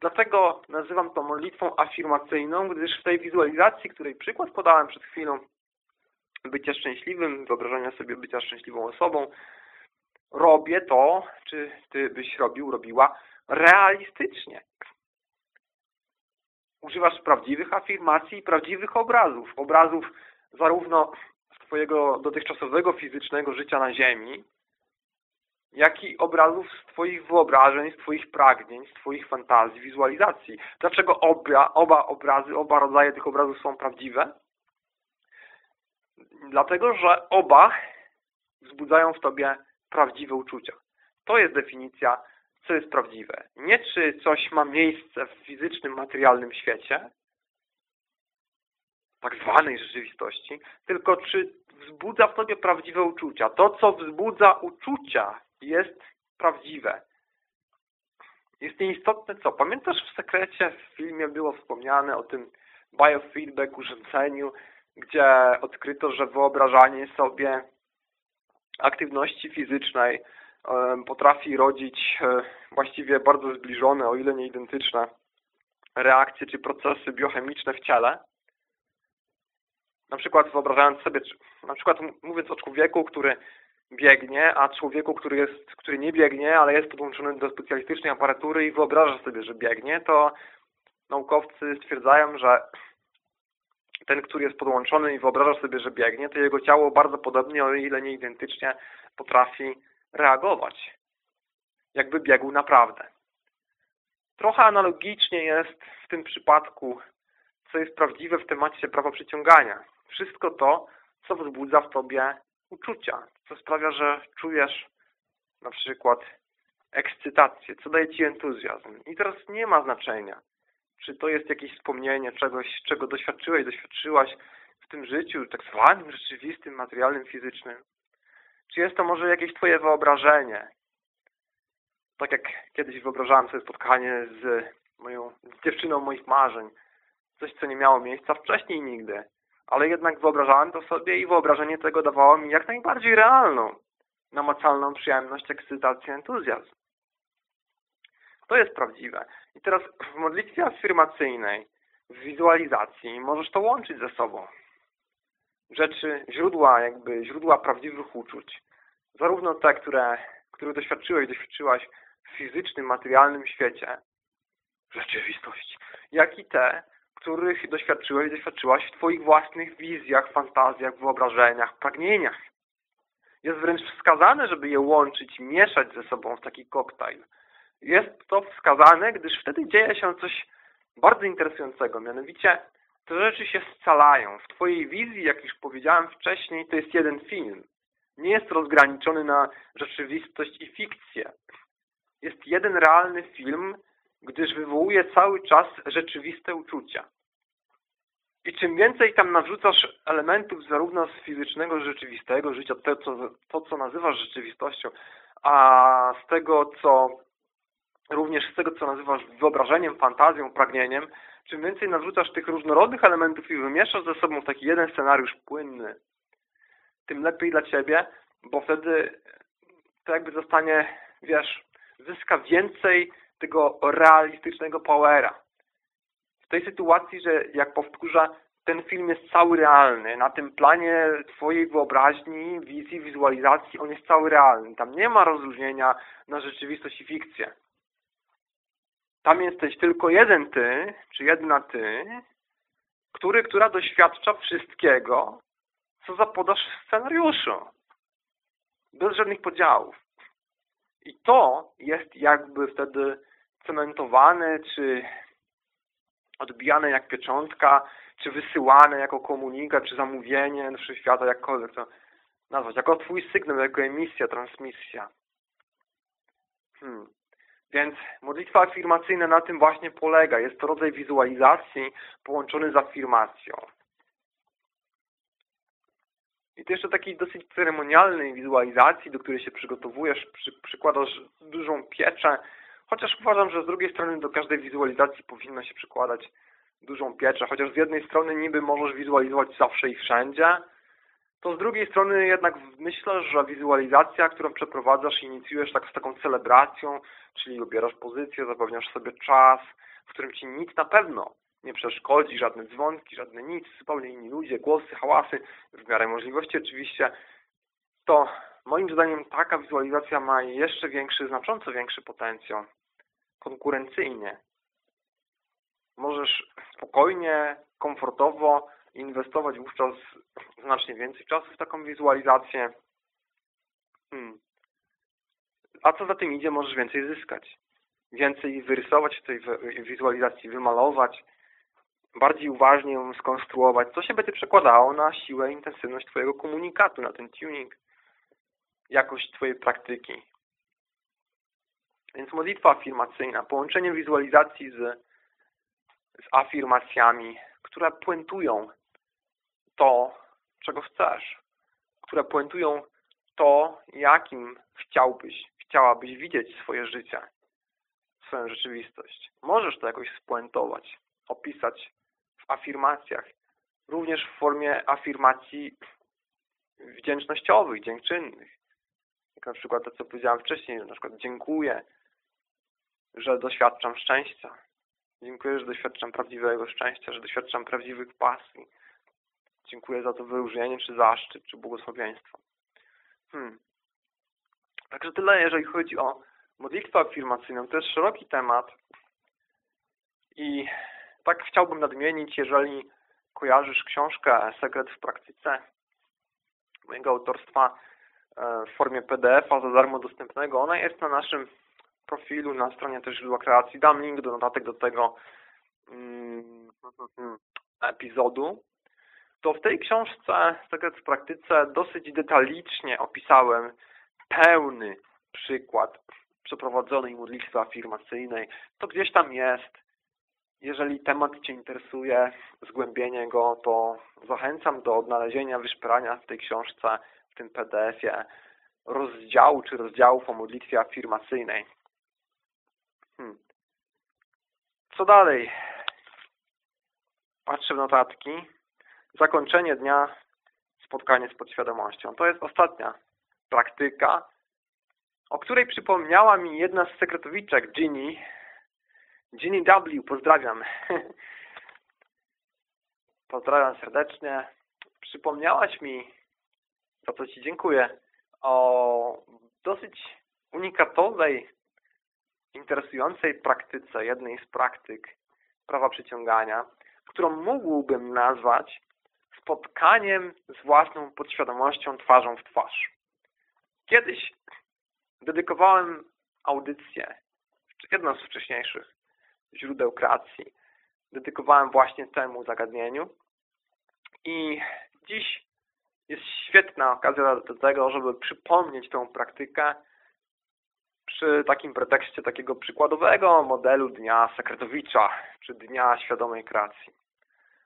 Dlatego nazywam to modlitwą afirmacyjną, gdyż w tej wizualizacji, której przykład podałem przed chwilą, bycia szczęśliwym, wyobrażania sobie bycia szczęśliwą osobą, robię to, czy ty byś robił, robiła realistycznie. Używasz prawdziwych afirmacji i prawdziwych obrazów. Obrazów zarówno z twojego dotychczasowego fizycznego życia na ziemi, jak i obrazów z Twoich wyobrażeń, z Twoich pragnień, z Twoich fantazji, wizualizacji. Dlaczego oba, oba obrazy, oba rodzaje tych obrazów są prawdziwe? Dlatego, że oba wzbudzają w Tobie prawdziwe uczucia. To jest definicja, co jest prawdziwe. Nie czy coś ma miejsce w fizycznym, materialnym świecie, tak zwanej rzeczywistości, tylko czy wzbudza w Tobie prawdziwe uczucia. To, co wzbudza uczucia jest prawdziwe. Jest nieistotne co. Pamiętasz w sekrecie w filmie było wspomniane o tym biofeedback urządzeniu, gdzie odkryto, że wyobrażanie sobie aktywności fizycznej potrafi rodzić e, właściwie bardzo zbliżone, o ile nie identyczne reakcje czy procesy biochemiczne w ciele. Na przykład wyobrażając sobie, na przykład mówiąc o człowieku, który biegnie, a człowieku, który, jest, który nie biegnie, ale jest podłączony do specjalistycznej aparatury i wyobraża sobie, że biegnie, to naukowcy stwierdzają, że ten, który jest podłączony i wyobraża sobie, że biegnie, to jego ciało bardzo podobnie, o ile nie identycznie, potrafi reagować. Jakby biegł naprawdę. Trochę analogicznie jest w tym przypadku, co jest prawdziwe w temacie prawa przyciągania. Wszystko to, co wzbudza w tobie uczucia, co sprawia, że czujesz na przykład ekscytację, co daje Ci entuzjazm. I teraz nie ma znaczenia, czy to jest jakieś wspomnienie czegoś, czego doświadczyłeś, doświadczyłaś w tym życiu, tak zwanym rzeczywistym, materialnym, fizycznym. Czy jest to może jakieś Twoje wyobrażenie? Tak jak kiedyś wyobrażałem sobie spotkanie z moją z dziewczyną moich marzeń. Coś, co nie miało miejsca wcześniej nigdy ale jednak wyobrażałem to sobie i wyobrażenie tego dawało mi jak najbardziej realną, namacalną przyjemność, ekscytację, entuzjazm. To jest prawdziwe. I teraz w modlitwie afirmacyjnej, w wizualizacji możesz to łączyć ze sobą. Rzeczy, źródła jakby, źródła prawdziwych uczuć. Zarówno te, które, które doświadczyłeś, doświadczyłaś w fizycznym, materialnym świecie, rzeczywistości, jak i te, których doświadczyłeś, doświadczyłaś w Twoich własnych wizjach, fantazjach, wyobrażeniach, pragnieniach. Jest wręcz wskazane, żeby je łączyć, mieszać ze sobą w taki koktajl. Jest to wskazane, gdyż wtedy dzieje się coś bardzo interesującego, mianowicie te rzeczy się scalają. W Twojej wizji, jak już powiedziałem wcześniej, to jest jeden film. Nie jest rozgraniczony na rzeczywistość i fikcję. Jest jeden realny film, gdyż wywołuje cały czas rzeczywiste uczucia. I czym więcej tam narzucasz elementów zarówno z fizycznego, rzeczywistego życia, to co, to, co nazywasz rzeczywistością, a z tego, co również z tego, co nazywasz wyobrażeniem, fantazją, pragnieniem, czym więcej narzucasz tych różnorodnych elementów i wymieszasz ze sobą w taki jeden scenariusz płynny, tym lepiej dla Ciebie, bo wtedy to jakby zostanie, wiesz, zyska więcej tego realistycznego powera. W tej sytuacji, że jak powtórzę, ten film jest cały realny. Na tym planie Twojej wyobraźni, wizji, wizualizacji on jest cały realny. Tam nie ma rozróżnienia na rzeczywistość i fikcję. Tam jesteś tylko jeden ty, czy jedna ty, który, która doświadcza wszystkiego, co zapodasz w scenariuszu. Bez żadnych podziałów. I to jest jakby wtedy cementowane, czy odbijane jak pieczątka, czy wysyłane jako komunikat, czy zamówienie do wszechświata, jakkolwiek to nazwać, jako twój sygnał, jako emisja, transmisja. Hmm. Więc modlitwa afirmacyjna na tym właśnie polega. Jest to rodzaj wizualizacji połączony z afirmacją. I to jeszcze takiej dosyć ceremonialnej wizualizacji, do której się przygotowujesz, przy, przykładasz dużą pieczę, chociaż uważam, że z drugiej strony do każdej wizualizacji powinno się przykładać dużą pieczę, chociaż z jednej strony niby możesz wizualizować zawsze i wszędzie, to z drugiej strony jednak myślę, że wizualizacja, którą przeprowadzasz inicjujesz tak z taką celebracją, czyli obierasz pozycję, zapewniasz sobie czas, w którym ci nic na pewno nie przeszkodzi, żadne dzwonki, żadne nic, zupełnie inni ludzie, głosy, hałasy, w miarę możliwości oczywiście, to moim zdaniem taka wizualizacja ma jeszcze większy, znacząco większy potencjał konkurencyjnie. Możesz spokojnie, komfortowo inwestować wówczas znacznie więcej czasu w taką wizualizację. Hmm. A co za tym idzie, możesz więcej zyskać. Więcej wyrysować w tej wizualizacji, wymalować, bardziej uważnie ją skonstruować, co się będzie przekładało na siłę, intensywność Twojego komunikatu, na ten tuning, jakość Twojej praktyki. Więc modlitwa afirmacyjna, połączenie wizualizacji z, z afirmacjami, które puentują to, czego chcesz, które puentują to, jakim chciałbyś, chciałabyś widzieć swoje życie, swoją rzeczywistość. Możesz to jakoś spuentować, opisać w afirmacjach, również w formie afirmacji wdzięcznościowych, dziękczynnych. Jak na przykład to, co powiedziałem wcześniej, na przykład dziękuję, że doświadczam szczęścia. Dziękuję, że doświadczam prawdziwego szczęścia, że doświadczam prawdziwych pasji, Dziękuję za to wyróżnienie, czy zaszczyt, czy błogosławieństwo. Hmm. Także tyle, jeżeli chodzi o modlitwę afirmacyjną. To jest szeroki temat i tak chciałbym nadmienić, jeżeli kojarzysz książkę Sekret w praktyce mojego autorstwa e, w formie PDF-a za darmo dostępnego. Ona jest na naszym profilu, na stronie też źródła kreacji. Dam link do notatek do tego mm, epizodu to w tej książce Sekret w praktyce dosyć detalicznie opisałem pełny przykład przeprowadzonej modlitwy afirmacyjnej. To gdzieś tam jest. Jeżeli temat Cię interesuje, zgłębienie go, to zachęcam do odnalezienia, wyszperania w tej książce, w tym PDF-ie rozdziału czy rozdziałów o modlitwie afirmacyjnej. Hmm. Co dalej? Patrzę w notatki zakończenie dnia, spotkanie z podświadomością. To jest ostatnia praktyka, o której przypomniała mi jedna z sekretowiczek, Ginny. Ginny W, pozdrawiam. pozdrawiam serdecznie. Przypomniałaś mi, za co Ci dziękuję, o dosyć unikatowej, interesującej praktyce, jednej z praktyk prawa przyciągania, którą mógłbym nazwać spotkaniem z własną podświadomością twarzą w twarz. Kiedyś dedykowałem audycję, jedno z wcześniejszych źródeł kreacji, dedykowałem właśnie temu zagadnieniu i dziś jest świetna okazja do tego, żeby przypomnieć tą praktykę przy takim pretekście takiego przykładowego modelu Dnia Sekretowicza, czy Dnia Świadomej Kreacji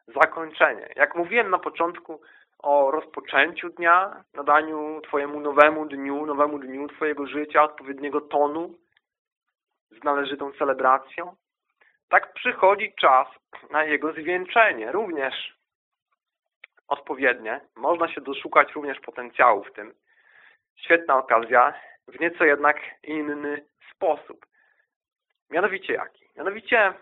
zakończenie. Jak mówiłem na początku o rozpoczęciu dnia, nadaniu Twojemu nowemu dniu, nowemu dniu Twojego życia odpowiedniego tonu z należytą celebracją, tak przychodzi czas na jego zwieńczenie. Również odpowiednie. Można się doszukać również potencjału w tym. Świetna okazja, w nieco jednak inny sposób. Mianowicie jaki? Mianowicie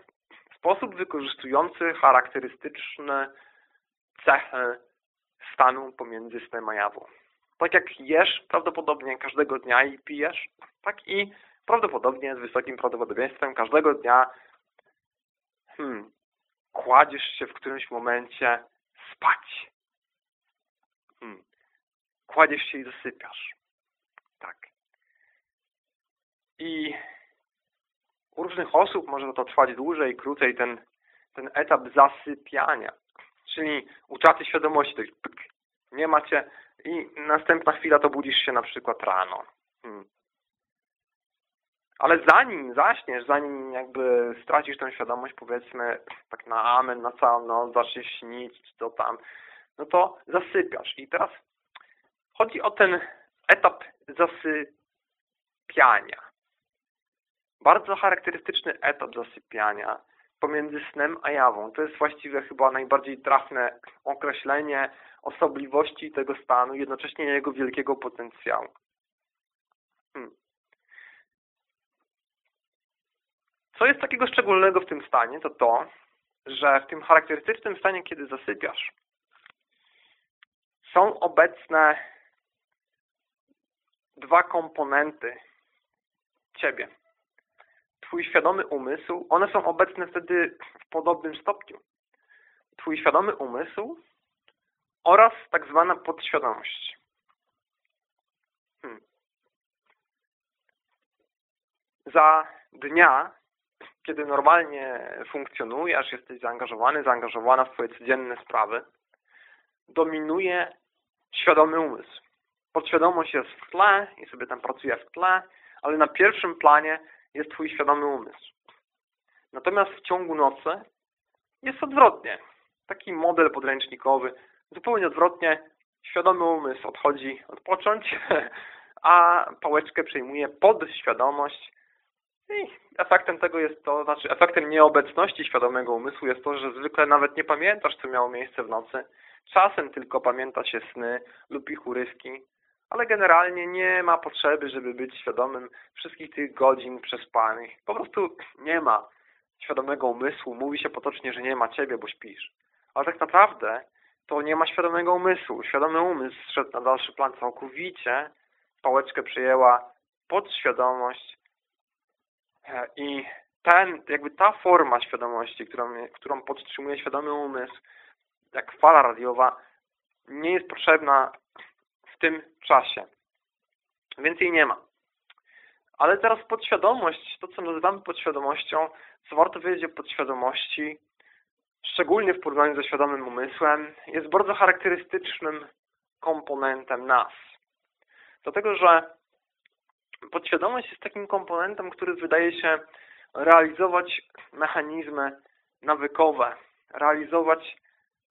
sposób wykorzystujący charakterystyczne cechy stanu pomiędzy snem a jawą. Tak jak jesz prawdopodobnie każdego dnia i pijesz, tak i prawdopodobnie z wysokim prawdopodobieństwem każdego dnia hmm, kładziesz się w którymś momencie spać. Hmm. Kładziesz się i zasypiasz. Tak. I u różnych osób może to trwać dłużej, krócej, ten, ten etap zasypiania. Czyli utraty świadomości, tak pyk, nie macie i następna chwila to budzisz się na przykład rano. Hmm. Ale zanim zaśniesz, zanim jakby stracisz tę świadomość, powiedzmy tak na amen, na całą noc, zaczniesz śnić, to tam, no to zasypiasz. I teraz chodzi o ten etap zasypiania. Bardzo charakterystyczny etap zasypiania pomiędzy snem a jawą. To jest właściwie chyba najbardziej trafne określenie osobliwości tego stanu, jednocześnie jego wielkiego potencjału. Hmm. Co jest takiego szczególnego w tym stanie, to to, że w tym charakterystycznym stanie, kiedy zasypiasz, są obecne dwa komponenty Ciebie. Twój świadomy umysł, one są obecne wtedy w podobnym stopniu. Twój świadomy umysł oraz tak zwana podświadomość. Hmm. Za dnia, kiedy normalnie funkcjonujesz, jesteś zaangażowany, zaangażowana w Twoje codzienne sprawy, dominuje świadomy umysł. Podświadomość jest w tle i sobie tam pracuje w tle, ale na pierwszym planie jest Twój świadomy umysł. Natomiast w ciągu nocy jest odwrotnie. Taki model podręcznikowy, zupełnie odwrotnie, świadomy umysł odchodzi odpocząć, a pałeczkę przejmuje podświadomość i efektem tego jest to, znaczy efektem nieobecności świadomego umysłu jest to, że zwykle nawet nie pamiętasz, co miało miejsce w nocy. Czasem tylko pamięta się sny lub ich urywki, ale generalnie nie ma potrzeby, żeby być świadomym wszystkich tych godzin przespanych. Po prostu nie ma świadomego umysłu. Mówi się potocznie, że nie ma ciebie, bo śpisz. Ale tak naprawdę to nie ma świadomego umysłu. Świadomy umysł szedł na dalszy plan całkowicie. Pałeczkę przyjęła podświadomość e, i ten, jakby ta forma świadomości, którą, którą podtrzymuje świadomy umysł, jak fala radiowa, nie jest potrzebna tym czasie. Więcej nie ma. Ale teraz podświadomość, to co nazywamy podświadomością, co warto wiedzieć o podświadomości, szczególnie w porównaniu ze świadomym umysłem, jest bardzo charakterystycznym komponentem nas. Dlatego, że podświadomość jest takim komponentem, który wydaje się realizować mechanizmy nawykowe, realizować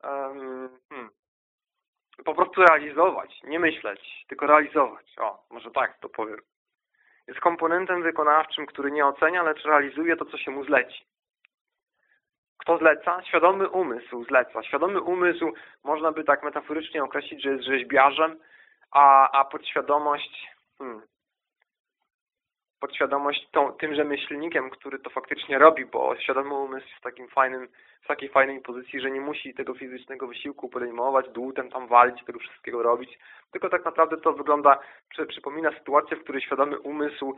um, hmm, po prostu realizować, nie myśleć, tylko realizować. O, może tak to powiem. Jest komponentem wykonawczym, który nie ocenia, lecz realizuje to, co się mu zleci. Kto zleca? Świadomy umysł zleca. Świadomy umysł można by tak metaforycznie określić, że jest rzeźbiarzem, a, a podświadomość hmm, podświadomość tą, tym rzemieślnikiem, który to faktycznie robi, bo świadomy umysł jest w, takim fajnym, w takiej fajnej pozycji, że nie musi tego fizycznego wysiłku podejmować, dłutem tam walić, tego wszystkiego robić, tylko tak naprawdę to wygląda, przy, przypomina sytuację, w której świadomy umysł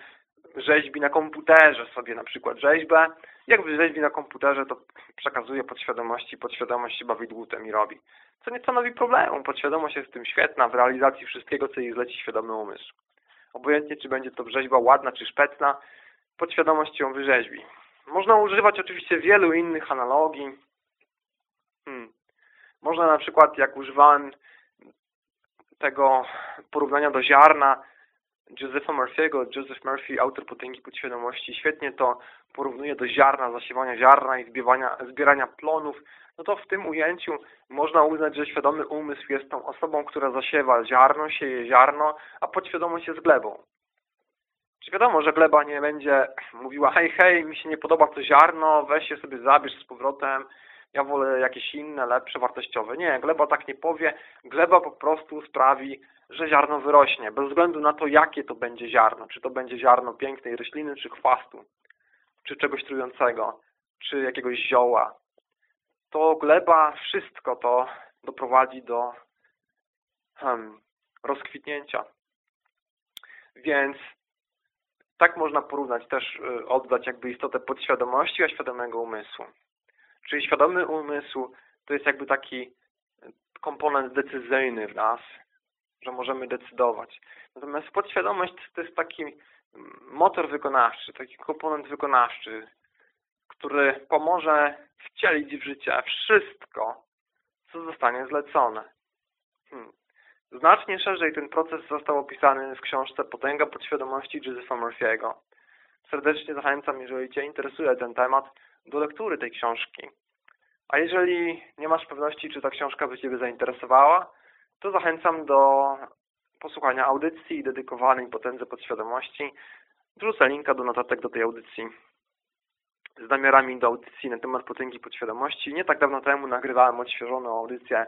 rzeźbi na komputerze sobie na przykład rzeźbę. Jak rzeźbi na komputerze, to przekazuje podświadomości, podświadomość się bawi dłutem i robi. Co nie stanowi problemu, podświadomość jest w tym świetna w realizacji wszystkiego, co jej zleci świadomy umysł. Obojętnie, czy będzie to rzeźba ładna, czy szpetna, podświadomość ją wyrzeźbi. Można używać oczywiście wielu innych analogii. Hmm. Można na przykład, jak używałem tego porównania do ziarna, Josepha Murphy'ego, Joseph Murphy, autor Potęgi Podświadomości, świetnie to porównuje do ziarna, zasiewania ziarna i zbierania, zbierania plonów, no to w tym ujęciu można uznać, że świadomy umysł jest tą osobą, która zasiewa ziarno, sieje ziarno, a podświadomość jest glebą. Czy wiadomo, że gleba nie będzie mówiła hej, hej, mi się nie podoba to ziarno, weź je sobie zabierz z powrotem, ja wolę jakieś inne, lepsze, wartościowe. Nie, gleba tak nie powie. Gleba po prostu sprawi, że ziarno wyrośnie, bez względu na to, jakie to będzie ziarno. Czy to będzie ziarno pięknej rośliny, czy chwastu, czy czegoś trującego, czy jakiegoś zioła. To gleba, wszystko to doprowadzi do hmm, rozkwitnięcia. Więc tak można porównać, też y, oddać jakby istotę podświadomości, a świadomego umysłu. Czyli świadomy umysł to jest jakby taki komponent decyzyjny w nas, że możemy decydować. Natomiast podświadomość to jest taki motor wykonawczy, taki komponent wykonawczy, który pomoże wcielić w życie wszystko, co zostanie zlecone. Hmm. Znacznie szerzej ten proces został opisany w książce Potęga podświadomości Josepha Murphy'ego. Serdecznie zachęcam, jeżeli Cię interesuje ten temat, do lektury tej książki. A jeżeli nie masz pewności, czy ta książka by Ciebie zainteresowała, to zachęcam do posłuchania audycji dedykowanej potędze podświadomości. Wrzucę linka do notatek do tej audycji z namiarami do audycji na temat potęgi podświadomości. Nie tak dawno temu nagrywałem odświeżoną audycję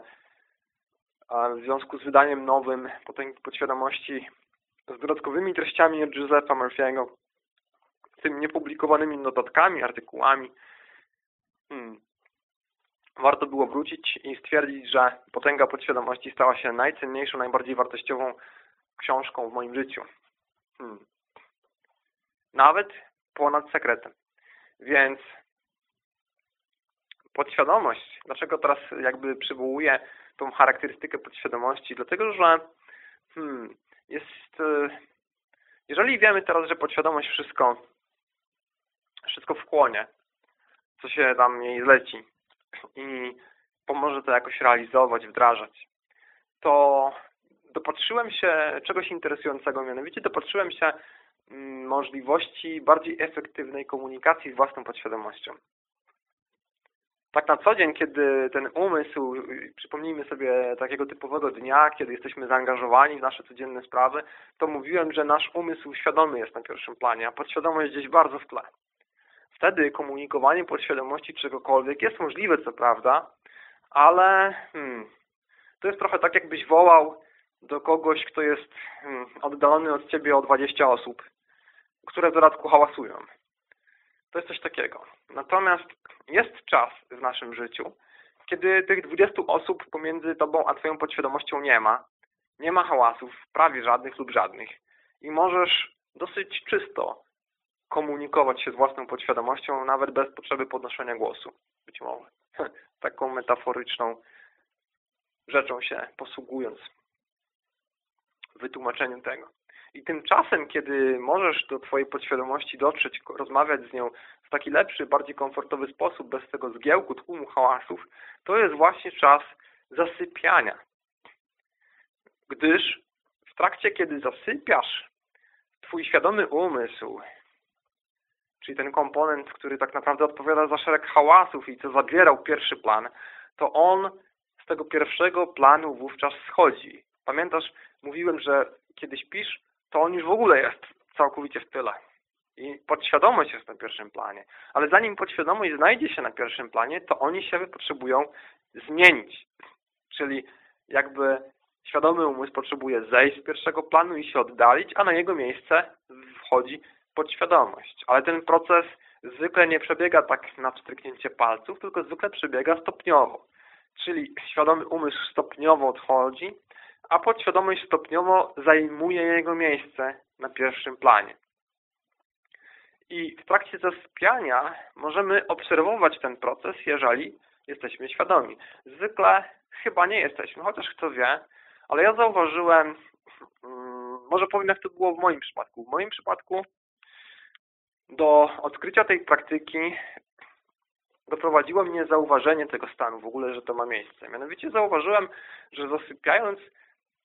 w związku z wydaniem nowym potęgi podświadomości z dodatkowymi treściami Giuseppa Murphy'ego, z tymi niepublikowanymi notatkami, artykułami. Hmm. Warto było wrócić i stwierdzić, że Potęga Podświadomości stała się najcenniejszą, najbardziej wartościową książką w moim życiu. Hmm. Nawet ponad sekretem. Więc podświadomość, dlaczego teraz jakby przywołuję tą charakterystykę podświadomości? Dlatego, że hmm, jest, e, jeżeli wiemy teraz, że podświadomość wszystko, wszystko wchłonie, co się tam jej zleci. I pomoże to jakoś realizować, wdrażać, to dopatrzyłem się czegoś interesującego, mianowicie dopatrzyłem się mm, możliwości bardziej efektywnej komunikacji z własną podświadomością. Tak na co dzień, kiedy ten umysł, przypomnijmy sobie takiego typowego dnia, kiedy jesteśmy zaangażowani w nasze codzienne sprawy, to mówiłem, że nasz umysł świadomy jest na pierwszym planie, a podświadomość gdzieś bardzo w tle. Wtedy komunikowanie podświadomości czegokolwiek jest możliwe, co prawda, ale hmm, to jest trochę tak, jakbyś wołał do kogoś, kto jest hmm, oddalony od Ciebie o 20 osób, które w dodatku hałasują. To jest coś takiego. Natomiast jest czas w naszym życiu, kiedy tych 20 osób pomiędzy Tobą a Twoją podświadomością nie ma. Nie ma hałasów, prawie żadnych lub żadnych. I możesz dosyć czysto komunikować się z własną podświadomością, nawet bez potrzeby podnoszenia głosu. Być może. Taką metaforyczną rzeczą się posługując wytłumaczeniem tego. I tymczasem, kiedy możesz do Twojej podświadomości dotrzeć, rozmawiać z nią w taki lepszy, bardziej komfortowy sposób, bez tego zgiełku, tłumu, hałasów, to jest właśnie czas zasypiania. Gdyż w trakcie, kiedy zasypiasz, Twój świadomy umysł, czyli ten komponent, który tak naprawdę odpowiada za szereg hałasów i co zabierał pierwszy plan, to on z tego pierwszego planu wówczas schodzi. Pamiętasz, mówiłem, że kiedy śpisz, to on już w ogóle jest całkowicie w tyle. I podświadomość jest na pierwszym planie. Ale zanim podświadomość znajdzie się na pierwszym planie, to oni się potrzebują zmienić. Czyli jakby świadomy umysł potrzebuje zejść z pierwszego planu i się oddalić, a na jego miejsce wchodzi podświadomość. Ale ten proces zwykle nie przebiega tak na wstrzyknięcie palców, tylko zwykle przebiega stopniowo. Czyli świadomy umysł stopniowo odchodzi, a podświadomość stopniowo zajmuje jego miejsce na pierwszym planie. I w trakcie zasypiania możemy obserwować ten proces, jeżeli jesteśmy świadomi. Zwykle chyba nie jesteśmy, chociaż kto wie, ale ja zauważyłem, mm, może powiem jak to było w moim przypadku. W moim przypadku do odkrycia tej praktyki doprowadziło mnie zauważenie tego stanu w ogóle, że to ma miejsce. Mianowicie zauważyłem, że zasypiając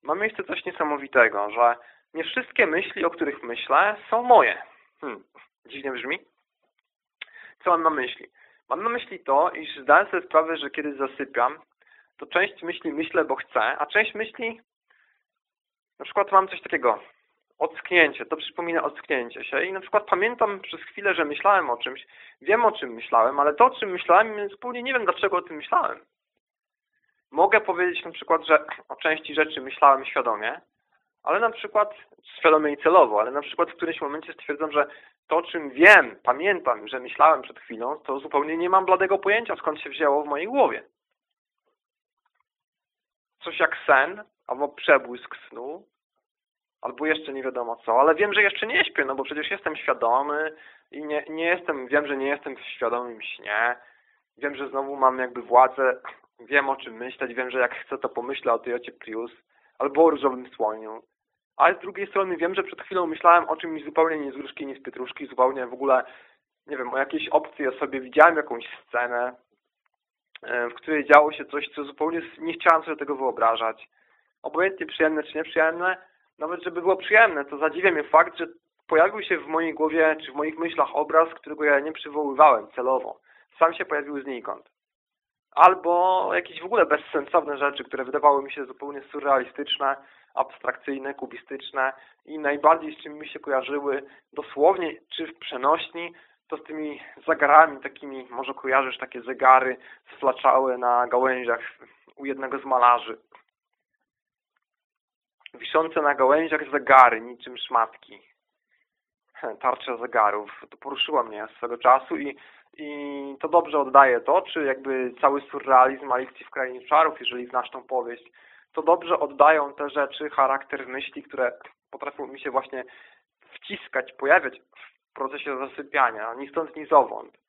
ma miejsce coś niesamowitego, że nie wszystkie myśli, o których myślę, są moje. Hmm, dziwnie brzmi. Co mam na myśli? Mam na myśli to, iż zdaję sobie sprawę, że kiedy zasypiam, to część myśli myślę, bo chcę, a część myśli, na przykład mam coś takiego, ocknięcie, to przypomina ocknięcie się i na przykład pamiętam przez chwilę, że myślałem o czymś, wiem o czym myślałem, ale to o czym myślałem, zupełnie nie wiem dlaczego o tym myślałem. Mogę powiedzieć na przykład, że o części rzeczy myślałem świadomie, ale na przykład świadomie i celowo, ale na przykład w którymś momencie stwierdzam, że to, o czym wiem, pamiętam, że myślałem przed chwilą, to zupełnie nie mam bladego pojęcia, skąd się wzięło w mojej głowie. Coś jak sen albo przebłysk snu albo jeszcze nie wiadomo co, ale wiem, że jeszcze nie śpię, no bo przecież jestem świadomy i nie, nie jestem, wiem, że nie jestem w świadomym śnie, wiem, że znowu mam jakby władzę, wiem o czym myśleć, wiem, że jak chcę to pomyślę o Toyocie Prius albo o różowym słoniu, ale z drugiej strony wiem, że przed chwilą myślałem o czymś zupełnie nie z gruszki, nie z pietruszki, zupełnie w ogóle, nie wiem, o jakiejś opcji osobie, widziałem jakąś scenę, e, w której działo się coś, co zupełnie nie chciałem sobie tego wyobrażać. Obojętnie przyjemne czy nieprzyjemne, nawet żeby było przyjemne, to zadziwia mnie fakt, że pojawił się w mojej głowie, czy w moich myślach obraz, którego ja nie przywoływałem celowo. Sam się pojawił znikąd. Albo jakieś w ogóle bezsensowne rzeczy, które wydawały mi się zupełnie surrealistyczne, abstrakcyjne, kubistyczne i najbardziej z czym mi się kojarzyły dosłownie, czy w przenośni, to z tymi zegarami takimi, może kojarzysz takie zegary sflaczałe na gałęziach u jednego z malarzy wiszące na gałęziach zegary, niczym szmatki. Tarcze zegarów. To poruszyło mnie swego czasu i, i to dobrze oddaje to, czy jakby cały surrealizm Alicji w Krainie Czarów, jeżeli znasz tą powieść, to dobrze oddają te rzeczy, charakter myśli, które potrafią mi się właśnie wciskać, pojawiać w procesie zasypiania, ni stąd, ni zowąd.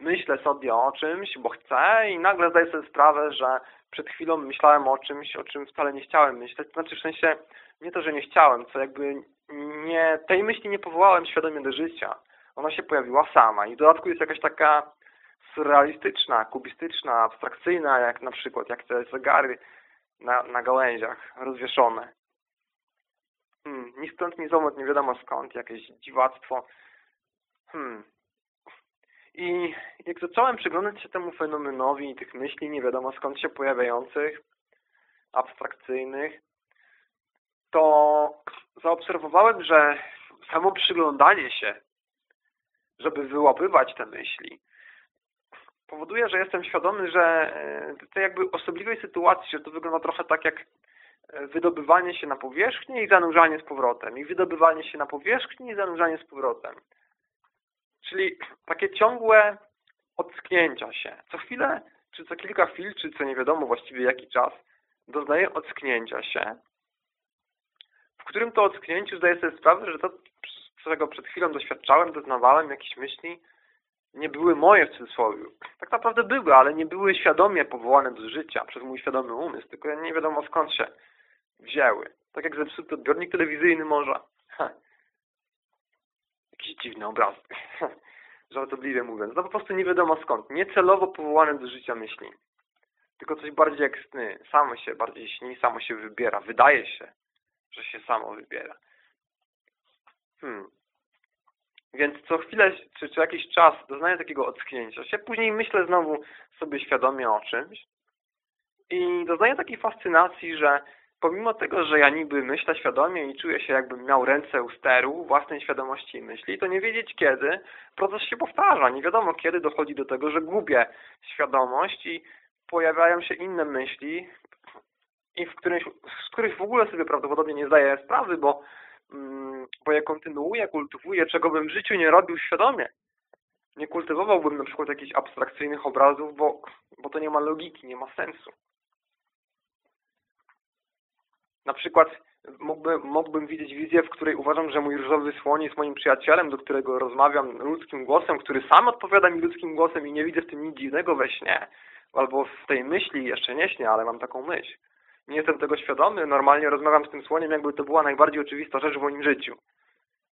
Myślę sobie o czymś, bo chcę i nagle zdaję sobie sprawę, że przed chwilą myślałem o czymś, o czym wcale nie chciałem myśleć. Znaczy w sensie nie to, że nie chciałem, co jakby nie, tej myśli nie powołałem świadomie do życia. Ona się pojawiła sama i w dodatku jest jakaś taka surrealistyczna, kubistyczna, abstrakcyjna, jak na przykład jak te zegary na, na gałęziach rozwieszone. Hmm, ni stąd, ni zowąd, nie wiadomo skąd, jakieś dziwactwo. Hmm, i jak zacząłem przyglądać się temu fenomenowi tych myśli nie wiadomo skąd się pojawiających, abstrakcyjnych, to zaobserwowałem, że samo przyglądanie się, żeby wyłapywać te myśli, powoduje, że jestem świadomy, że e, tej jakby osobliwej sytuacji, że to wygląda trochę tak jak e, wydobywanie się na powierzchnię i zanurzanie z powrotem. I wydobywanie się na powierzchni i zanurzanie z powrotem. Czyli takie ciągłe ocknięcia się. Co chwilę, czy co kilka chwil, czy co nie wiadomo właściwie jaki czas, doznaję ocknięcia się, w którym to ocknięciu zdaję sobie sprawę, że to, czego przed chwilą doświadczałem, doznawałem, jakieś myśli, nie były moje w cudzysłowie. Tak naprawdę były, ale nie były świadomie powołane do życia przez mój świadomy umysł, tylko nie wiadomo skąd się wzięły. Tak jak zepsuty odbiornik telewizyjny może jakiś dziwny obraz. Żartobliwie mówiąc. No po prostu nie wiadomo skąd. Niecelowo powołane do życia myśli. Tylko coś bardziej jak sny. Samo się bardziej śni, samo się wybiera. Wydaje się, że się samo wybiera. Hmm. Więc co chwilę, czy co jakiś czas doznaję takiego ocknięcia się. Później myślę znowu sobie świadomie o czymś. I doznaję takiej fascynacji, że pomimo tego, że ja niby myślę świadomie i czuję się jakbym miał ręce u steru własnej świadomości i myśli, to nie wiedzieć kiedy proces się powtarza. Nie wiadomo kiedy dochodzi do tego, że gubię świadomość i pojawiają się inne myśli i w których, z których w ogóle sobie prawdopodobnie nie zdaję sprawy, bo, mm, bo je kontynuuję, kultywuję, czego bym w życiu nie robił świadomie. Nie kultywowałbym na przykład jakichś abstrakcyjnych obrazów, bo, bo to nie ma logiki, nie ma sensu. Na przykład mógłbym, mógłbym widzieć wizję, w której uważam, że mój różowy słoń jest moim przyjacielem, do którego rozmawiam ludzkim głosem, który sam odpowiada mi ludzkim głosem i nie widzę w tym nic dziwnego we śnie. Albo w tej myśli, jeszcze nie śnie, ale mam taką myśl. Nie jestem tego świadomy, normalnie rozmawiam z tym słoniem, jakby to była najbardziej oczywista rzecz w moim życiu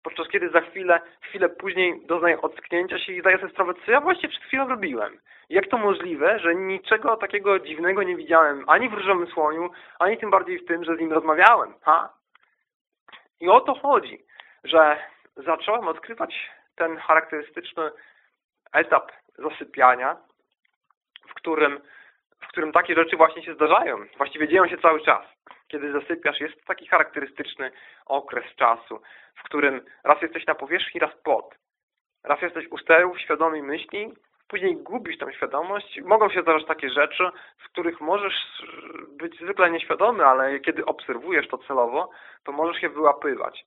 podczas kiedy za chwilę, chwilę później doznaję ocknięcia się i zdaję sobie sprawę, co ja właściwie przed chwilą robiłem. Jak to możliwe, że niczego takiego dziwnego nie widziałem ani w Różowym Słoniu, ani tym bardziej w tym, że z nim rozmawiałem. Ha? I o to chodzi, że zacząłem odkrywać ten charakterystyczny etap zasypiania, w którym, w którym takie rzeczy właśnie się zdarzają. Właściwie dzieją się cały czas kiedy zasypiasz, jest taki charakterystyczny okres czasu, w którym raz jesteś na powierzchni, raz pod. Raz jesteś u sterów świadomej myśli, później gubisz tę świadomość. Mogą się zdarzać takie rzeczy, z których możesz być zwykle nieświadomy, ale kiedy obserwujesz to celowo, to możesz je wyłapywać.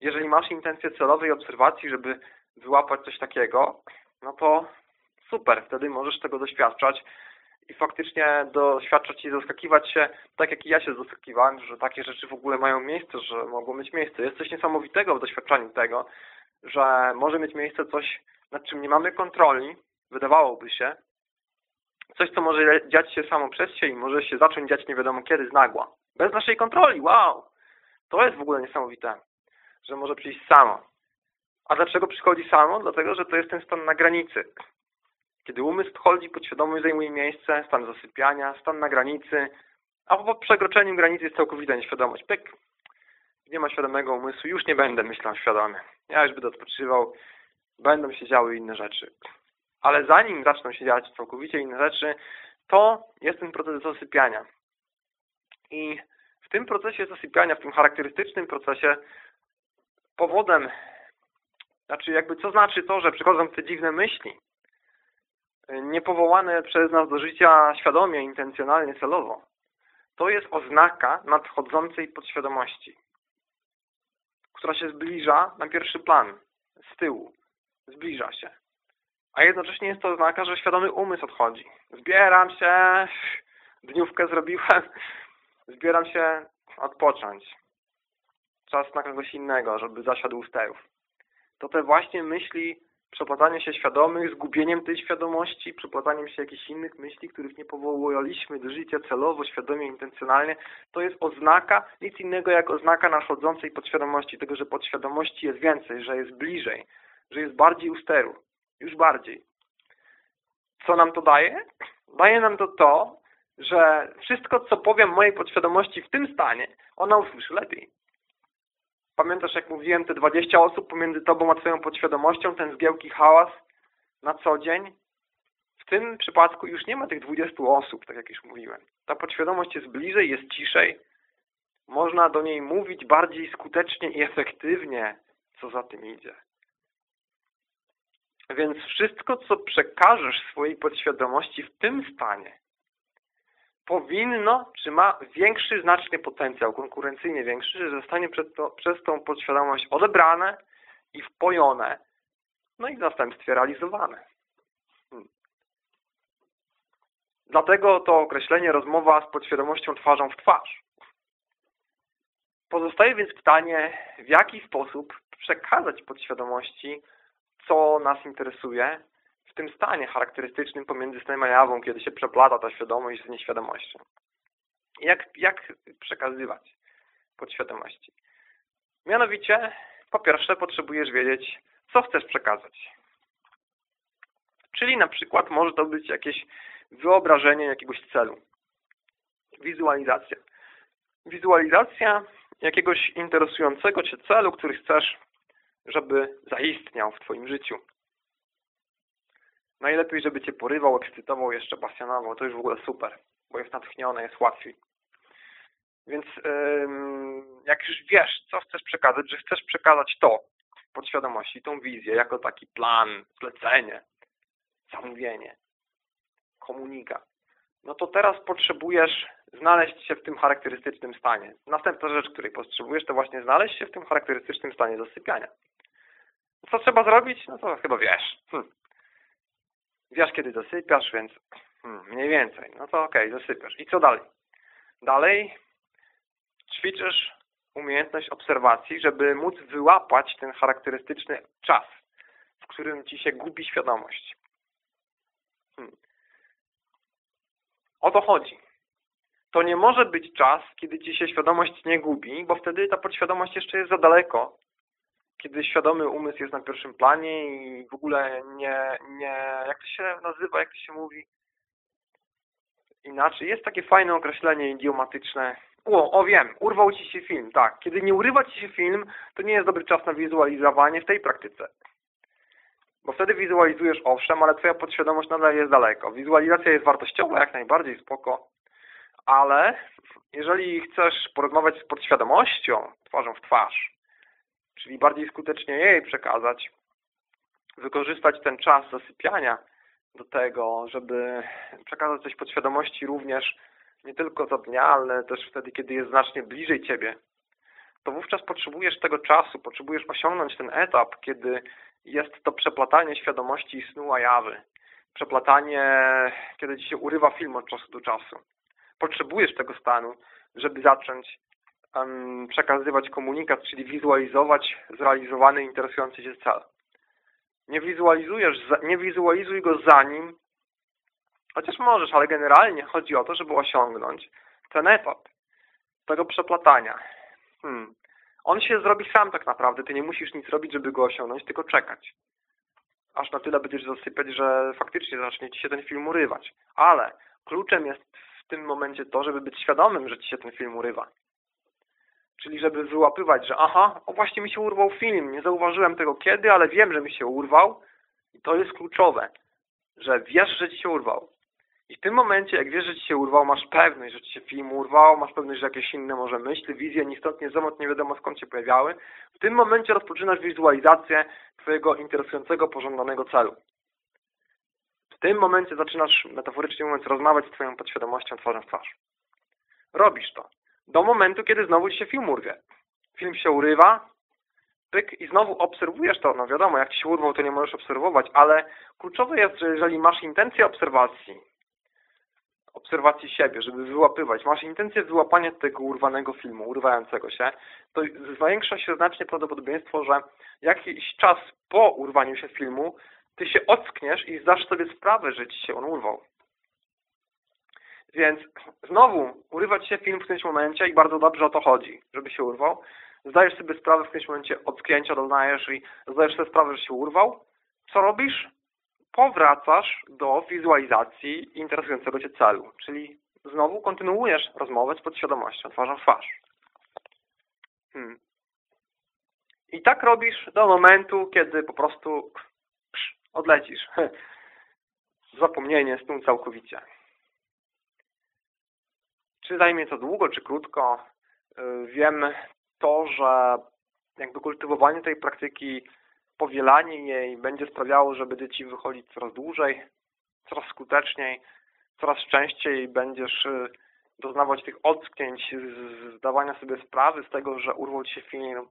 Jeżeli masz intencję celowej obserwacji, żeby wyłapać coś takiego, no to super, wtedy możesz tego doświadczać i faktycznie doświadczać i zaskakiwać się, tak jak i ja się zaskakiwałem, że takie rzeczy w ogóle mają miejsce, że mogą mieć miejsce. Jest coś niesamowitego w doświadczaniu tego, że może mieć miejsce coś, nad czym nie mamy kontroli, wydawałoby się, coś, co może dziać się samo przez się i może się zacząć dziać nie wiadomo kiedy z nagła. Bez naszej kontroli, wow! To jest w ogóle niesamowite, że może przyjść samo. A dlaczego przychodzi samo? Dlatego, że to jest ten stan na granicy. Kiedy umysł wchodzi, podświadomość zajmuje miejsce, stan zasypiania, stan na granicy, a po przekroczeniu granicy jest całkowita nieświadomość. Pyk, nie ma świadomego umysłu, już nie będę myślał świadomie. Ja już będę odpoczywał, będą się działy inne rzeczy. Ale zanim zaczną się dziać całkowicie inne rzeczy, to jest ten proces zasypiania. I w tym procesie zasypiania, w tym charakterystycznym procesie, powodem, znaczy jakby co znaczy to, że przychodzą te dziwne myśli, niepowołane przez nas do życia świadomie, intencjonalnie, celowo, to jest oznaka nadchodzącej podświadomości, która się zbliża na pierwszy plan, z tyłu, zbliża się. A jednocześnie jest to oznaka, że świadomy umysł odchodzi. Zbieram się, dniówkę zrobiłem, zbieram się odpocząć. Czas na kogoś innego, żeby zasiadł terów. To te właśnie myśli przeplatanie się świadomych, zgubieniem tej świadomości, przeplataniem się jakichś innych myśli, których nie powołaliśmy do życia celowo, świadomie, intencjonalnie, to jest oznaka, nic innego jak oznaka nadchodzącej podświadomości, tego, że podświadomości jest więcej, że jest bliżej, że jest bardziej u steru, już bardziej. Co nam to daje? Daje nam to to, że wszystko, co powiem mojej podświadomości w tym stanie, ona usłyszy lepiej. Pamiętasz, jak mówiłem, te 20 osób pomiędzy tobą a twoją podświadomością, ten zgiełki hałas na co dzień? W tym przypadku już nie ma tych 20 osób, tak jak już mówiłem. Ta podświadomość jest bliżej, jest ciszej. Można do niej mówić bardziej skutecznie i efektywnie, co za tym idzie. Więc wszystko, co przekażesz swojej podświadomości w tym stanie, powinno, czy ma większy znacznie potencjał, konkurencyjnie większy, że zostanie przez, to, przez tą podświadomość odebrane i wpojone, no i w następstwie realizowane. Hmm. Dlatego to określenie rozmowa z podświadomością twarzą w twarz. Pozostaje więc pytanie, w jaki sposób przekazać podświadomości, co nas interesuje, w tym stanie charakterystycznym pomiędzy snem a jawą, kiedy się przeplata ta świadomość z nieświadomością. Jak, jak przekazywać podświadomości? Mianowicie, po pierwsze potrzebujesz wiedzieć, co chcesz przekazać. Czyli na przykład może to być jakieś wyobrażenie jakiegoś celu. Wizualizacja. Wizualizacja jakiegoś interesującego Cię celu, który chcesz, żeby zaistniał w Twoim życiu. Najlepiej, żeby Cię porywał, ekscytował, jeszcze pasjonował. To już w ogóle super, bo jest natchnione, jest łatwiej. Więc jak już wiesz, co chcesz przekazać, że chcesz przekazać to podświadomości, tą wizję, jako taki plan, zlecenie, zamówienie, komunikat, no to teraz potrzebujesz znaleźć się w tym charakterystycznym stanie. Następna rzecz, której potrzebujesz, to właśnie znaleźć się w tym charakterystycznym stanie zasypiania. Co trzeba zrobić? No to chyba wiesz. Hm. Wiesz, kiedy zasypiasz, więc hmm, mniej więcej. No to okej, okay, zasypiasz. I co dalej? Dalej ćwiczysz umiejętność obserwacji, żeby móc wyłapać ten charakterystyczny czas, w którym ci się gubi świadomość. Hmm. O to chodzi. To nie może być czas, kiedy ci się świadomość nie gubi, bo wtedy ta podświadomość jeszcze jest za daleko kiedy świadomy umysł jest na pierwszym planie i w ogóle nie, nie jak to się nazywa, jak to się mówi inaczej. Jest takie fajne określenie idiomatyczne. O, o wiem, urwał Ci się film. Tak, kiedy nie urywa Ci się film, to nie jest dobry czas na wizualizowanie w tej praktyce. Bo wtedy wizualizujesz owszem, ale Twoja podświadomość nadal jest daleko. Wizualizacja jest wartościowa, jak najbardziej spoko, ale jeżeli chcesz porozmawiać z podświadomością, twarzą w twarz, czyli bardziej skutecznie jej przekazać, wykorzystać ten czas zasypiania do tego, żeby przekazać coś podświadomości również nie tylko za dnia, ale też wtedy, kiedy jest znacznie bliżej Ciebie, to wówczas potrzebujesz tego czasu, potrzebujesz osiągnąć ten etap, kiedy jest to przeplatanie świadomości i snu a jawy. przeplatanie, kiedy ci się urywa film od czasu do czasu. Potrzebujesz tego stanu, żeby zacząć przekazywać komunikat, czyli wizualizować zrealizowany, interesujący Cię cel. Nie wizualizujesz, nie wizualizuj go zanim, chociaż możesz, ale generalnie chodzi o to, żeby osiągnąć ten etap tego przeplatania. Hmm. On się zrobi sam tak naprawdę. Ty nie musisz nic robić, żeby go osiągnąć, tylko czekać. Aż na tyle będziesz zasypiać, że faktycznie zacznie Ci się ten film urywać. Ale kluczem jest w tym momencie to, żeby być świadomym, że Ci się ten film urywa. Czyli żeby wyłapywać, że aha, o właśnie mi się urwał film, nie zauważyłem tego kiedy, ale wiem, że mi się urwał i to jest kluczowe, że wiesz, że Ci się urwał. I w tym momencie, jak wiesz, że Ci się urwał, masz pewność, że Ci się film urwał, masz pewność, że jakieś inne może myśli, wizje, ni stąd, nie zomot, nie wiadomo skąd się pojawiały. W tym momencie rozpoczynasz wizualizację Twojego interesującego, pożądanego celu. W tym momencie zaczynasz, metaforycznie mówiąc, rozmawiać z Twoją podświadomością twarzą w twarz. Robisz to. Do momentu, kiedy znowu Ci się film urwie. Film się urywa, pyk i znowu obserwujesz to. No wiadomo, jak Ci się urwał, to nie możesz obserwować, ale kluczowe jest, że jeżeli masz intencję obserwacji, obserwacji siebie, żeby wyłapywać, masz intencję wyłapania tego urwanego filmu, urwającego się, to zwiększa się znacznie prawdopodobieństwo, że jakiś czas po urwaniu się filmu ty się ockniesz i zdasz sobie sprawę, że ci się on urwał. Więc znowu urywać się film w którymś momencie i bardzo dobrze o to chodzi, żeby się urwał. Zdajesz sobie sprawę w którymś momencie ocknięcia doznajesz i zdajesz sobie sprawę, że się urwał. Co robisz? powracasz do wizualizacji interesującego Cię celu, czyli znowu kontynuujesz rozmowę z podświadomością, twarzą w twarz. Hmm. I tak robisz do momentu, kiedy po prostu odlecisz. Zapomnienie z całkowicie. Czy zajmie to długo, czy krótko? Y, wiem to, że jakby kultywowanie tej praktyki powielanie jej będzie sprawiało, że będzie Ci wychodzić coraz dłużej, coraz skuteczniej, coraz częściej będziesz y, doznawać tych ocknięć, zdawania sobie sprawy z tego, że urwał Ci się film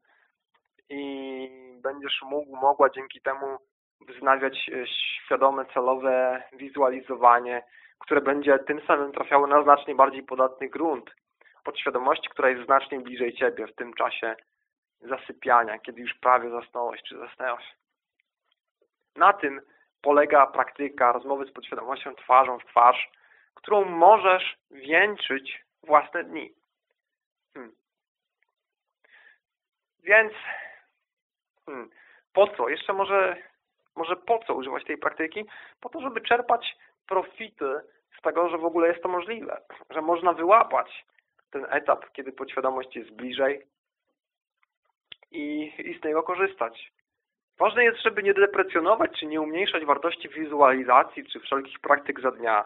i będziesz mógł, mogła dzięki temu wznawiać y, świadome, celowe wizualizowanie, które będzie tym samym trafiało na znacznie bardziej podatny grunt podświadomości, która jest znacznie bliżej Ciebie w tym czasie zasypiania, kiedy już prawie zasnąłeś czy zasnęłaś. Na tym polega praktyka rozmowy z podświadomością twarzą w twarz, którą możesz wieńczyć własne dni. Hmm. Więc hmm, po co? Jeszcze może, może po co używać tej praktyki? Po to, żeby czerpać profity z tego, że w ogóle jest to możliwe, że można wyłapać ten etap, kiedy podświadomość jest bliżej, i, i z niego korzystać. Ważne jest, żeby nie deprecjonować czy nie umniejszać wartości wizualizacji czy wszelkich praktyk za dnia.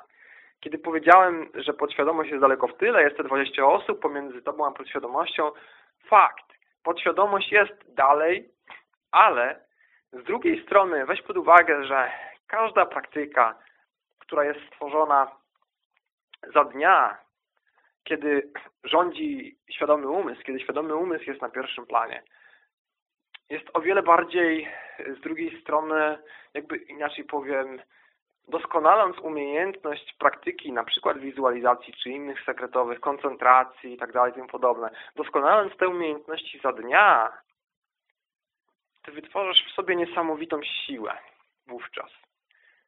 Kiedy powiedziałem, że podświadomość jest daleko w tyle, jest te 20 osób pomiędzy tobą a podświadomością, fakt, podświadomość jest dalej, ale z drugiej strony weź pod uwagę, że każda praktyka, która jest stworzona za dnia, kiedy rządzi świadomy umysł, kiedy świadomy umysł jest na pierwszym planie, jest o wiele bardziej z drugiej strony, jakby inaczej powiem, doskonaląc umiejętność praktyki, na przykład wizualizacji czy innych sekretowych, koncentracji i tak tym podobne, doskonaląc te umiejętności za dnia, ty wytworzysz w sobie niesamowitą siłę wówczas.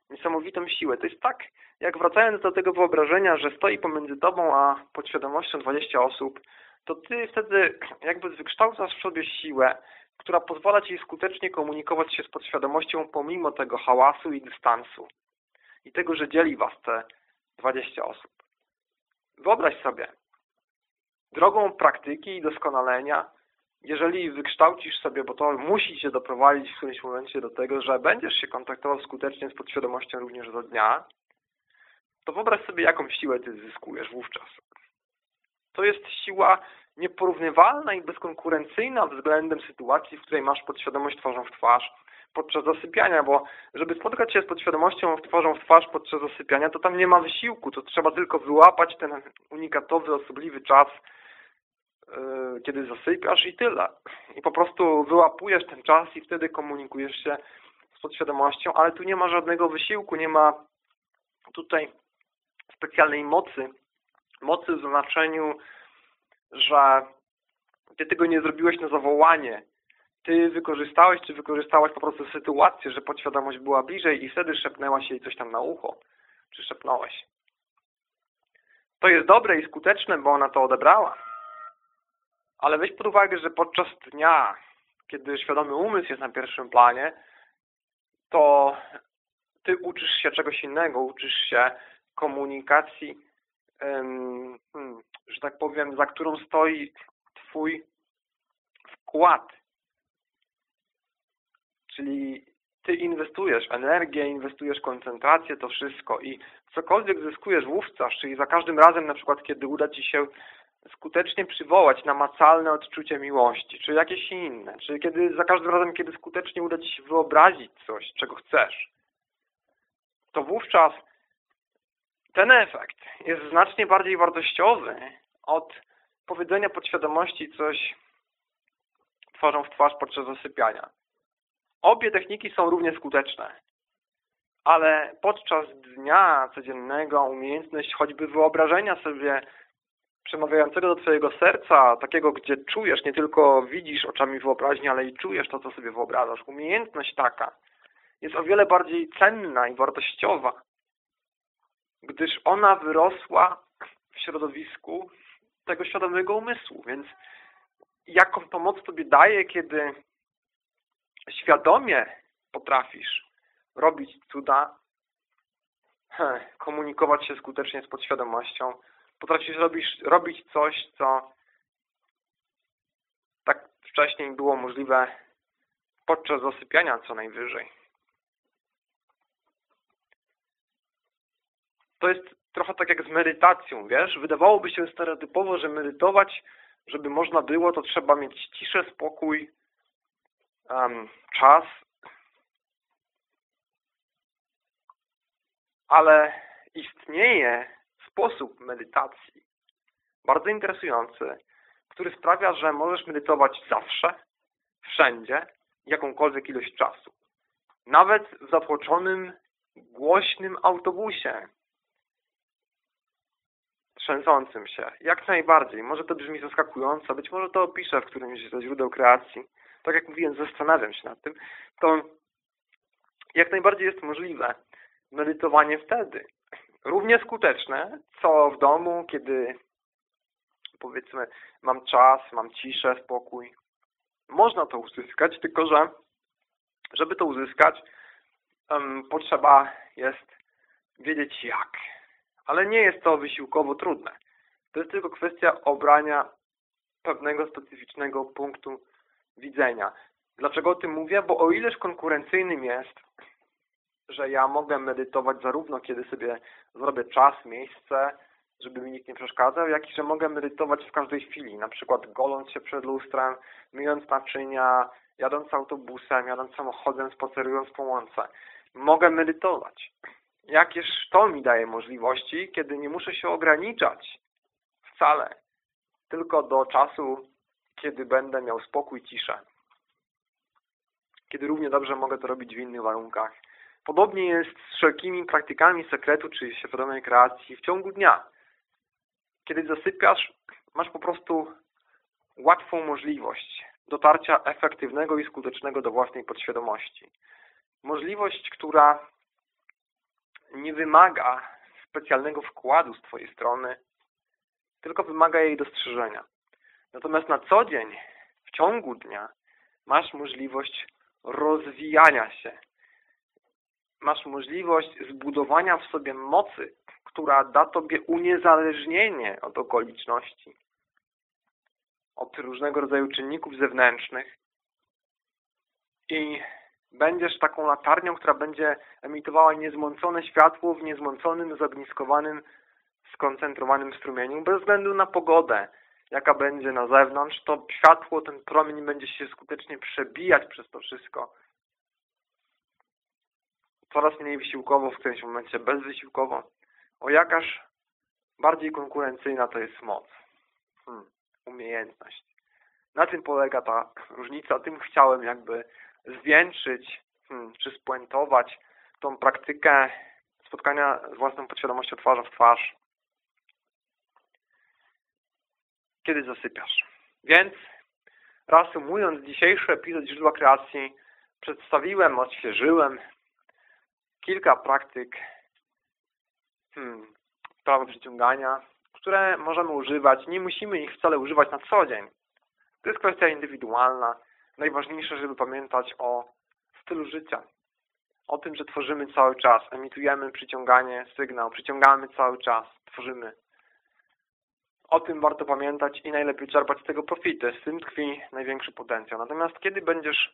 Niesamowitą siłę. To jest tak, jak wracając do tego wyobrażenia, że stoi pomiędzy tobą a podświadomością 20 osób, to ty wtedy jakby wykształcasz w sobie siłę, która pozwala Ci skutecznie komunikować się z podświadomością pomimo tego hałasu i dystansu i tego, że dzieli Was te 20 osób. Wyobraź sobie, drogą praktyki i doskonalenia, jeżeli wykształcisz sobie, bo to musi Cię doprowadzić w którymś momencie do tego, że będziesz się kontaktował skutecznie z podświadomością również do dnia, to wyobraź sobie, jaką siłę Ty zyskujesz wówczas. To jest siła nieporównywalna i bezkonkurencyjna względem sytuacji, w której masz podświadomość twarzą w twarz podczas zasypiania, bo żeby spotkać się z podświadomością twarzą w twarz podczas zasypiania, to tam nie ma wysiłku, to trzeba tylko wyłapać ten unikatowy, osobliwy czas, kiedy zasypiasz i tyle. I po prostu wyłapujesz ten czas i wtedy komunikujesz się z podświadomością, ale tu nie ma żadnego wysiłku, nie ma tutaj specjalnej mocy, mocy w znaczeniu, że ty tego nie zrobiłeś na zawołanie, ty wykorzystałeś, czy wykorzystałaś po prostu sytuację, że podświadomość była bliżej i wtedy szepnęłaś jej coś tam na ucho, czy szepnąłeś. To jest dobre i skuteczne, bo ona to odebrała. Ale weź pod uwagę, że podczas dnia, kiedy świadomy umysł jest na pierwszym planie, to ty uczysz się czegoś innego, uczysz się komunikacji, hmm, że tak powiem, za którą stoi twój wkład. Czyli ty inwestujesz energię, inwestujesz koncentrację, to wszystko i cokolwiek zyskujesz wówczas, czyli za każdym razem na przykład, kiedy uda Ci się skutecznie przywołać namacalne odczucie miłości, czy jakieś inne, czy kiedy za każdym razem, kiedy skutecznie uda Ci się wyobrazić coś, czego chcesz, to wówczas ten efekt jest znacznie bardziej wartościowy od powiedzenia podświadomości coś twarzą w twarz podczas zasypiania. Obie techniki są równie skuteczne, ale podczas dnia codziennego umiejętność choćby wyobrażenia sobie przemawiającego do Twojego serca, takiego, gdzie czujesz, nie tylko widzisz oczami wyobraźni, ale i czujesz to, co sobie wyobrażasz. Umiejętność taka jest o wiele bardziej cenna i wartościowa, gdyż ona wyrosła w środowisku tego świadomego umysłu, więc jaką to moc Tobie daje, kiedy świadomie potrafisz robić cuda, komunikować się skutecznie z podświadomością, potrafisz robić, robić coś, co tak wcześniej było możliwe podczas zasypiania co najwyżej. To jest trochę tak jak z medytacją, wiesz? Wydawałoby się stereotypowo, że medytować, żeby można było, to trzeba mieć ciszę, spokój, um, czas, ale istnieje sposób medytacji bardzo interesujący, który sprawia, że możesz medytować zawsze, wszędzie, jakąkolwiek ilość czasu. Nawet w zatłoczonym, głośnym autobusie, trzęsącym się. Jak najbardziej. Może to brzmi zaskakująco, być może to opiszę w którymś ze źródeł kreacji. Tak jak mówiłem, zastanawiam się nad tym. To jak najbardziej jest możliwe medytowanie wtedy. Równie skuteczne, co w domu, kiedy powiedzmy mam czas, mam ciszę, spokój. Można to uzyskać, tylko że żeby to uzyskać um, potrzeba jest wiedzieć jak ale nie jest to wysiłkowo trudne. To jest tylko kwestia obrania pewnego specyficznego punktu widzenia. Dlaczego o tym mówię? Bo o ileż konkurencyjnym jest, że ja mogę medytować zarówno kiedy sobie zrobię czas, miejsce, żeby mi nikt nie przeszkadzał, jak i że mogę medytować w każdej chwili, na przykład goląc się przed lustrem, myjąc naczynia, jadąc autobusem, jadąc samochodem, spacerując po łące. Mogę medytować jakież to mi daje możliwości, kiedy nie muszę się ograniczać wcale, tylko do czasu, kiedy będę miał spokój, ciszę. Kiedy równie dobrze mogę to robić w innych warunkach. Podobnie jest z wszelkimi praktykami sekretu czy świadomej kreacji w ciągu dnia. Kiedy zasypiasz, masz po prostu łatwą możliwość dotarcia efektywnego i skutecznego do własnej podświadomości. Możliwość, która nie wymaga specjalnego wkładu z Twojej strony, tylko wymaga jej dostrzeżenia. Natomiast na co dzień, w ciągu dnia, masz możliwość rozwijania się. Masz możliwość zbudowania w sobie mocy, która da Tobie uniezależnienie od okoliczności, od różnego rodzaju czynników zewnętrznych i będziesz taką latarnią, która będzie emitowała niezmącone światło w niezmąconym, zogniskowanym, skoncentrowanym strumieniu, bez względu na pogodę, jaka będzie na zewnątrz, to światło, ten promień będzie się skutecznie przebijać przez to wszystko. Coraz mniej wysiłkowo, w którymś momencie bezwysiłkowo. O jakaż bardziej konkurencyjna to jest moc. Hmm, umiejętność. Na tym polega ta różnica. Tym chciałem jakby zwieńczyć hmm, czy spuentować tą praktykę spotkania z własną podświadomością twarzą w twarz. Kiedy zasypiasz. Więc reasumując dzisiejszy epizod źródła kreacji, przedstawiłem, odświeżyłem kilka praktyk hmm, prawa przyciągania, które możemy używać. Nie musimy ich wcale używać na co dzień. To jest kwestia indywidualna. Najważniejsze, żeby pamiętać o stylu życia. O tym, że tworzymy cały czas, emitujemy przyciąganie, sygnał, przyciągamy cały czas, tworzymy. O tym warto pamiętać i najlepiej czerpać z tego profity. W tym tkwi największy potencjał. Natomiast kiedy będziesz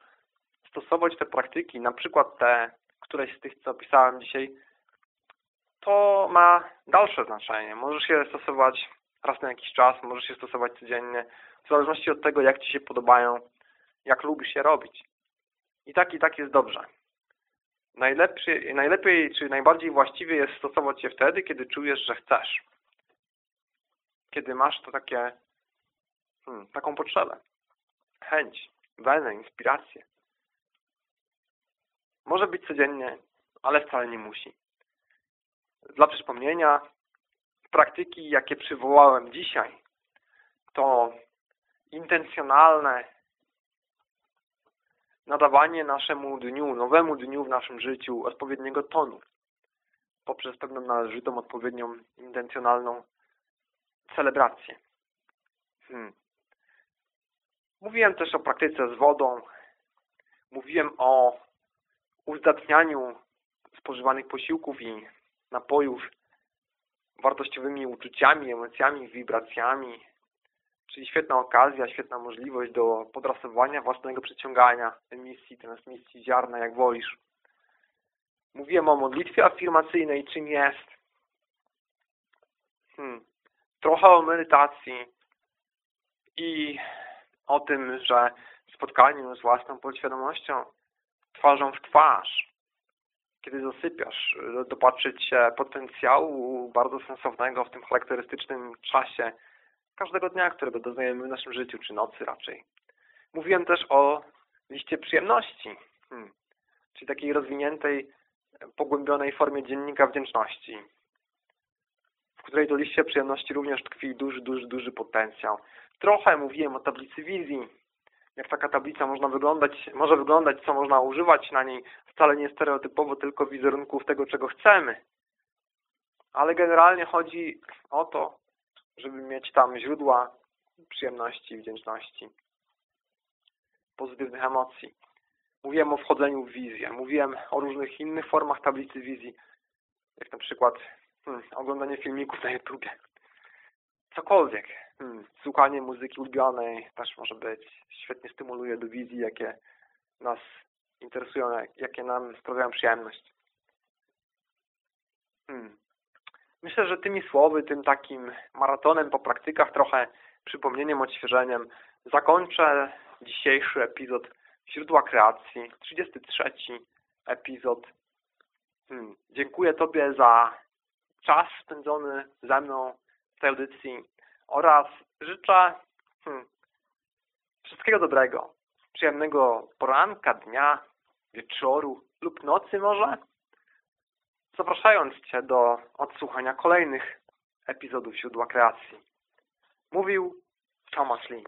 stosować te praktyki, na przykład te, któreś z tych, co opisałem dzisiaj, to ma dalsze znaczenie. Możesz je stosować raz na jakiś czas, możesz je stosować codziennie, w zależności od tego, jak Ci się podobają, jak lubisz je robić. I tak, i tak jest dobrze. Najlepiej, czy najbardziej właściwie jest stosować je wtedy, kiedy czujesz, że chcesz. Kiedy masz to takie, hmm, taką potrzebę, chęć, wenę, inspirację. Może być codziennie, ale wcale nie musi. Dla przypomnienia, praktyki, jakie przywołałem dzisiaj, to intencjonalne nadawanie naszemu dniu, nowemu dniu w naszym życiu odpowiedniego tonu poprzez pewną należytą, odpowiednią, intencjonalną celebrację. Hmm. Mówiłem też o praktyce z wodą. Mówiłem o uzdatnianiu spożywanych posiłków i napojów wartościowymi uczuciami, emocjami, wibracjami, czyli świetna okazja, świetna możliwość do podrasowania własnego przyciągania, emisji, transmisji ziarna, jak wolisz. Mówiłem o modlitwie afirmacyjnej, czym jest. Hmm. Trochę o medytacji i o tym, że spotkaniu z własną podświadomością twarzą w twarz, kiedy zasypiasz, dopatrzyć się potencjału bardzo sensownego w tym charakterystycznym czasie każdego dnia, którego doznajemy w naszym życiu, czy nocy raczej. Mówiłem też o liście przyjemności, hmm. czyli takiej rozwiniętej, pogłębionej formie dziennika wdzięczności, w której to liście przyjemności również tkwi duży, duży, duży potencjał. Trochę mówiłem o tablicy wizji, jak taka tablica można wyglądać, może wyglądać, co można używać na niej, wcale nie stereotypowo, tylko wizerunków tego, czego chcemy. Ale generalnie chodzi o to, żeby mieć tam źródła przyjemności, wdzięczności, pozytywnych emocji. Mówiłem o wchodzeniu w wizję, mówiłem o różnych innych formach tablicy wizji, jak na przykład hmm, oglądanie filmików na YouTubie. Cokolwiek. Hmm, słuchanie muzyki ulubionej też może być. Świetnie stymuluje do wizji, jakie nas interesują, jakie nam sprawiają przyjemność. Hmm. Myślę, że tymi słowy, tym takim maratonem po praktykach, trochę przypomnieniem, odświeżeniem, zakończę dzisiejszy epizod Źródła Kreacji, 33 epizod. Hmm. Dziękuję Tobie za czas spędzony ze mną w tej audycji oraz życzę hmm, wszystkiego dobrego, przyjemnego poranka, dnia, wieczoru lub nocy może zapraszając Cię do odsłuchania kolejnych epizodów Źródła Kreacji. Mówił Thomas Lee.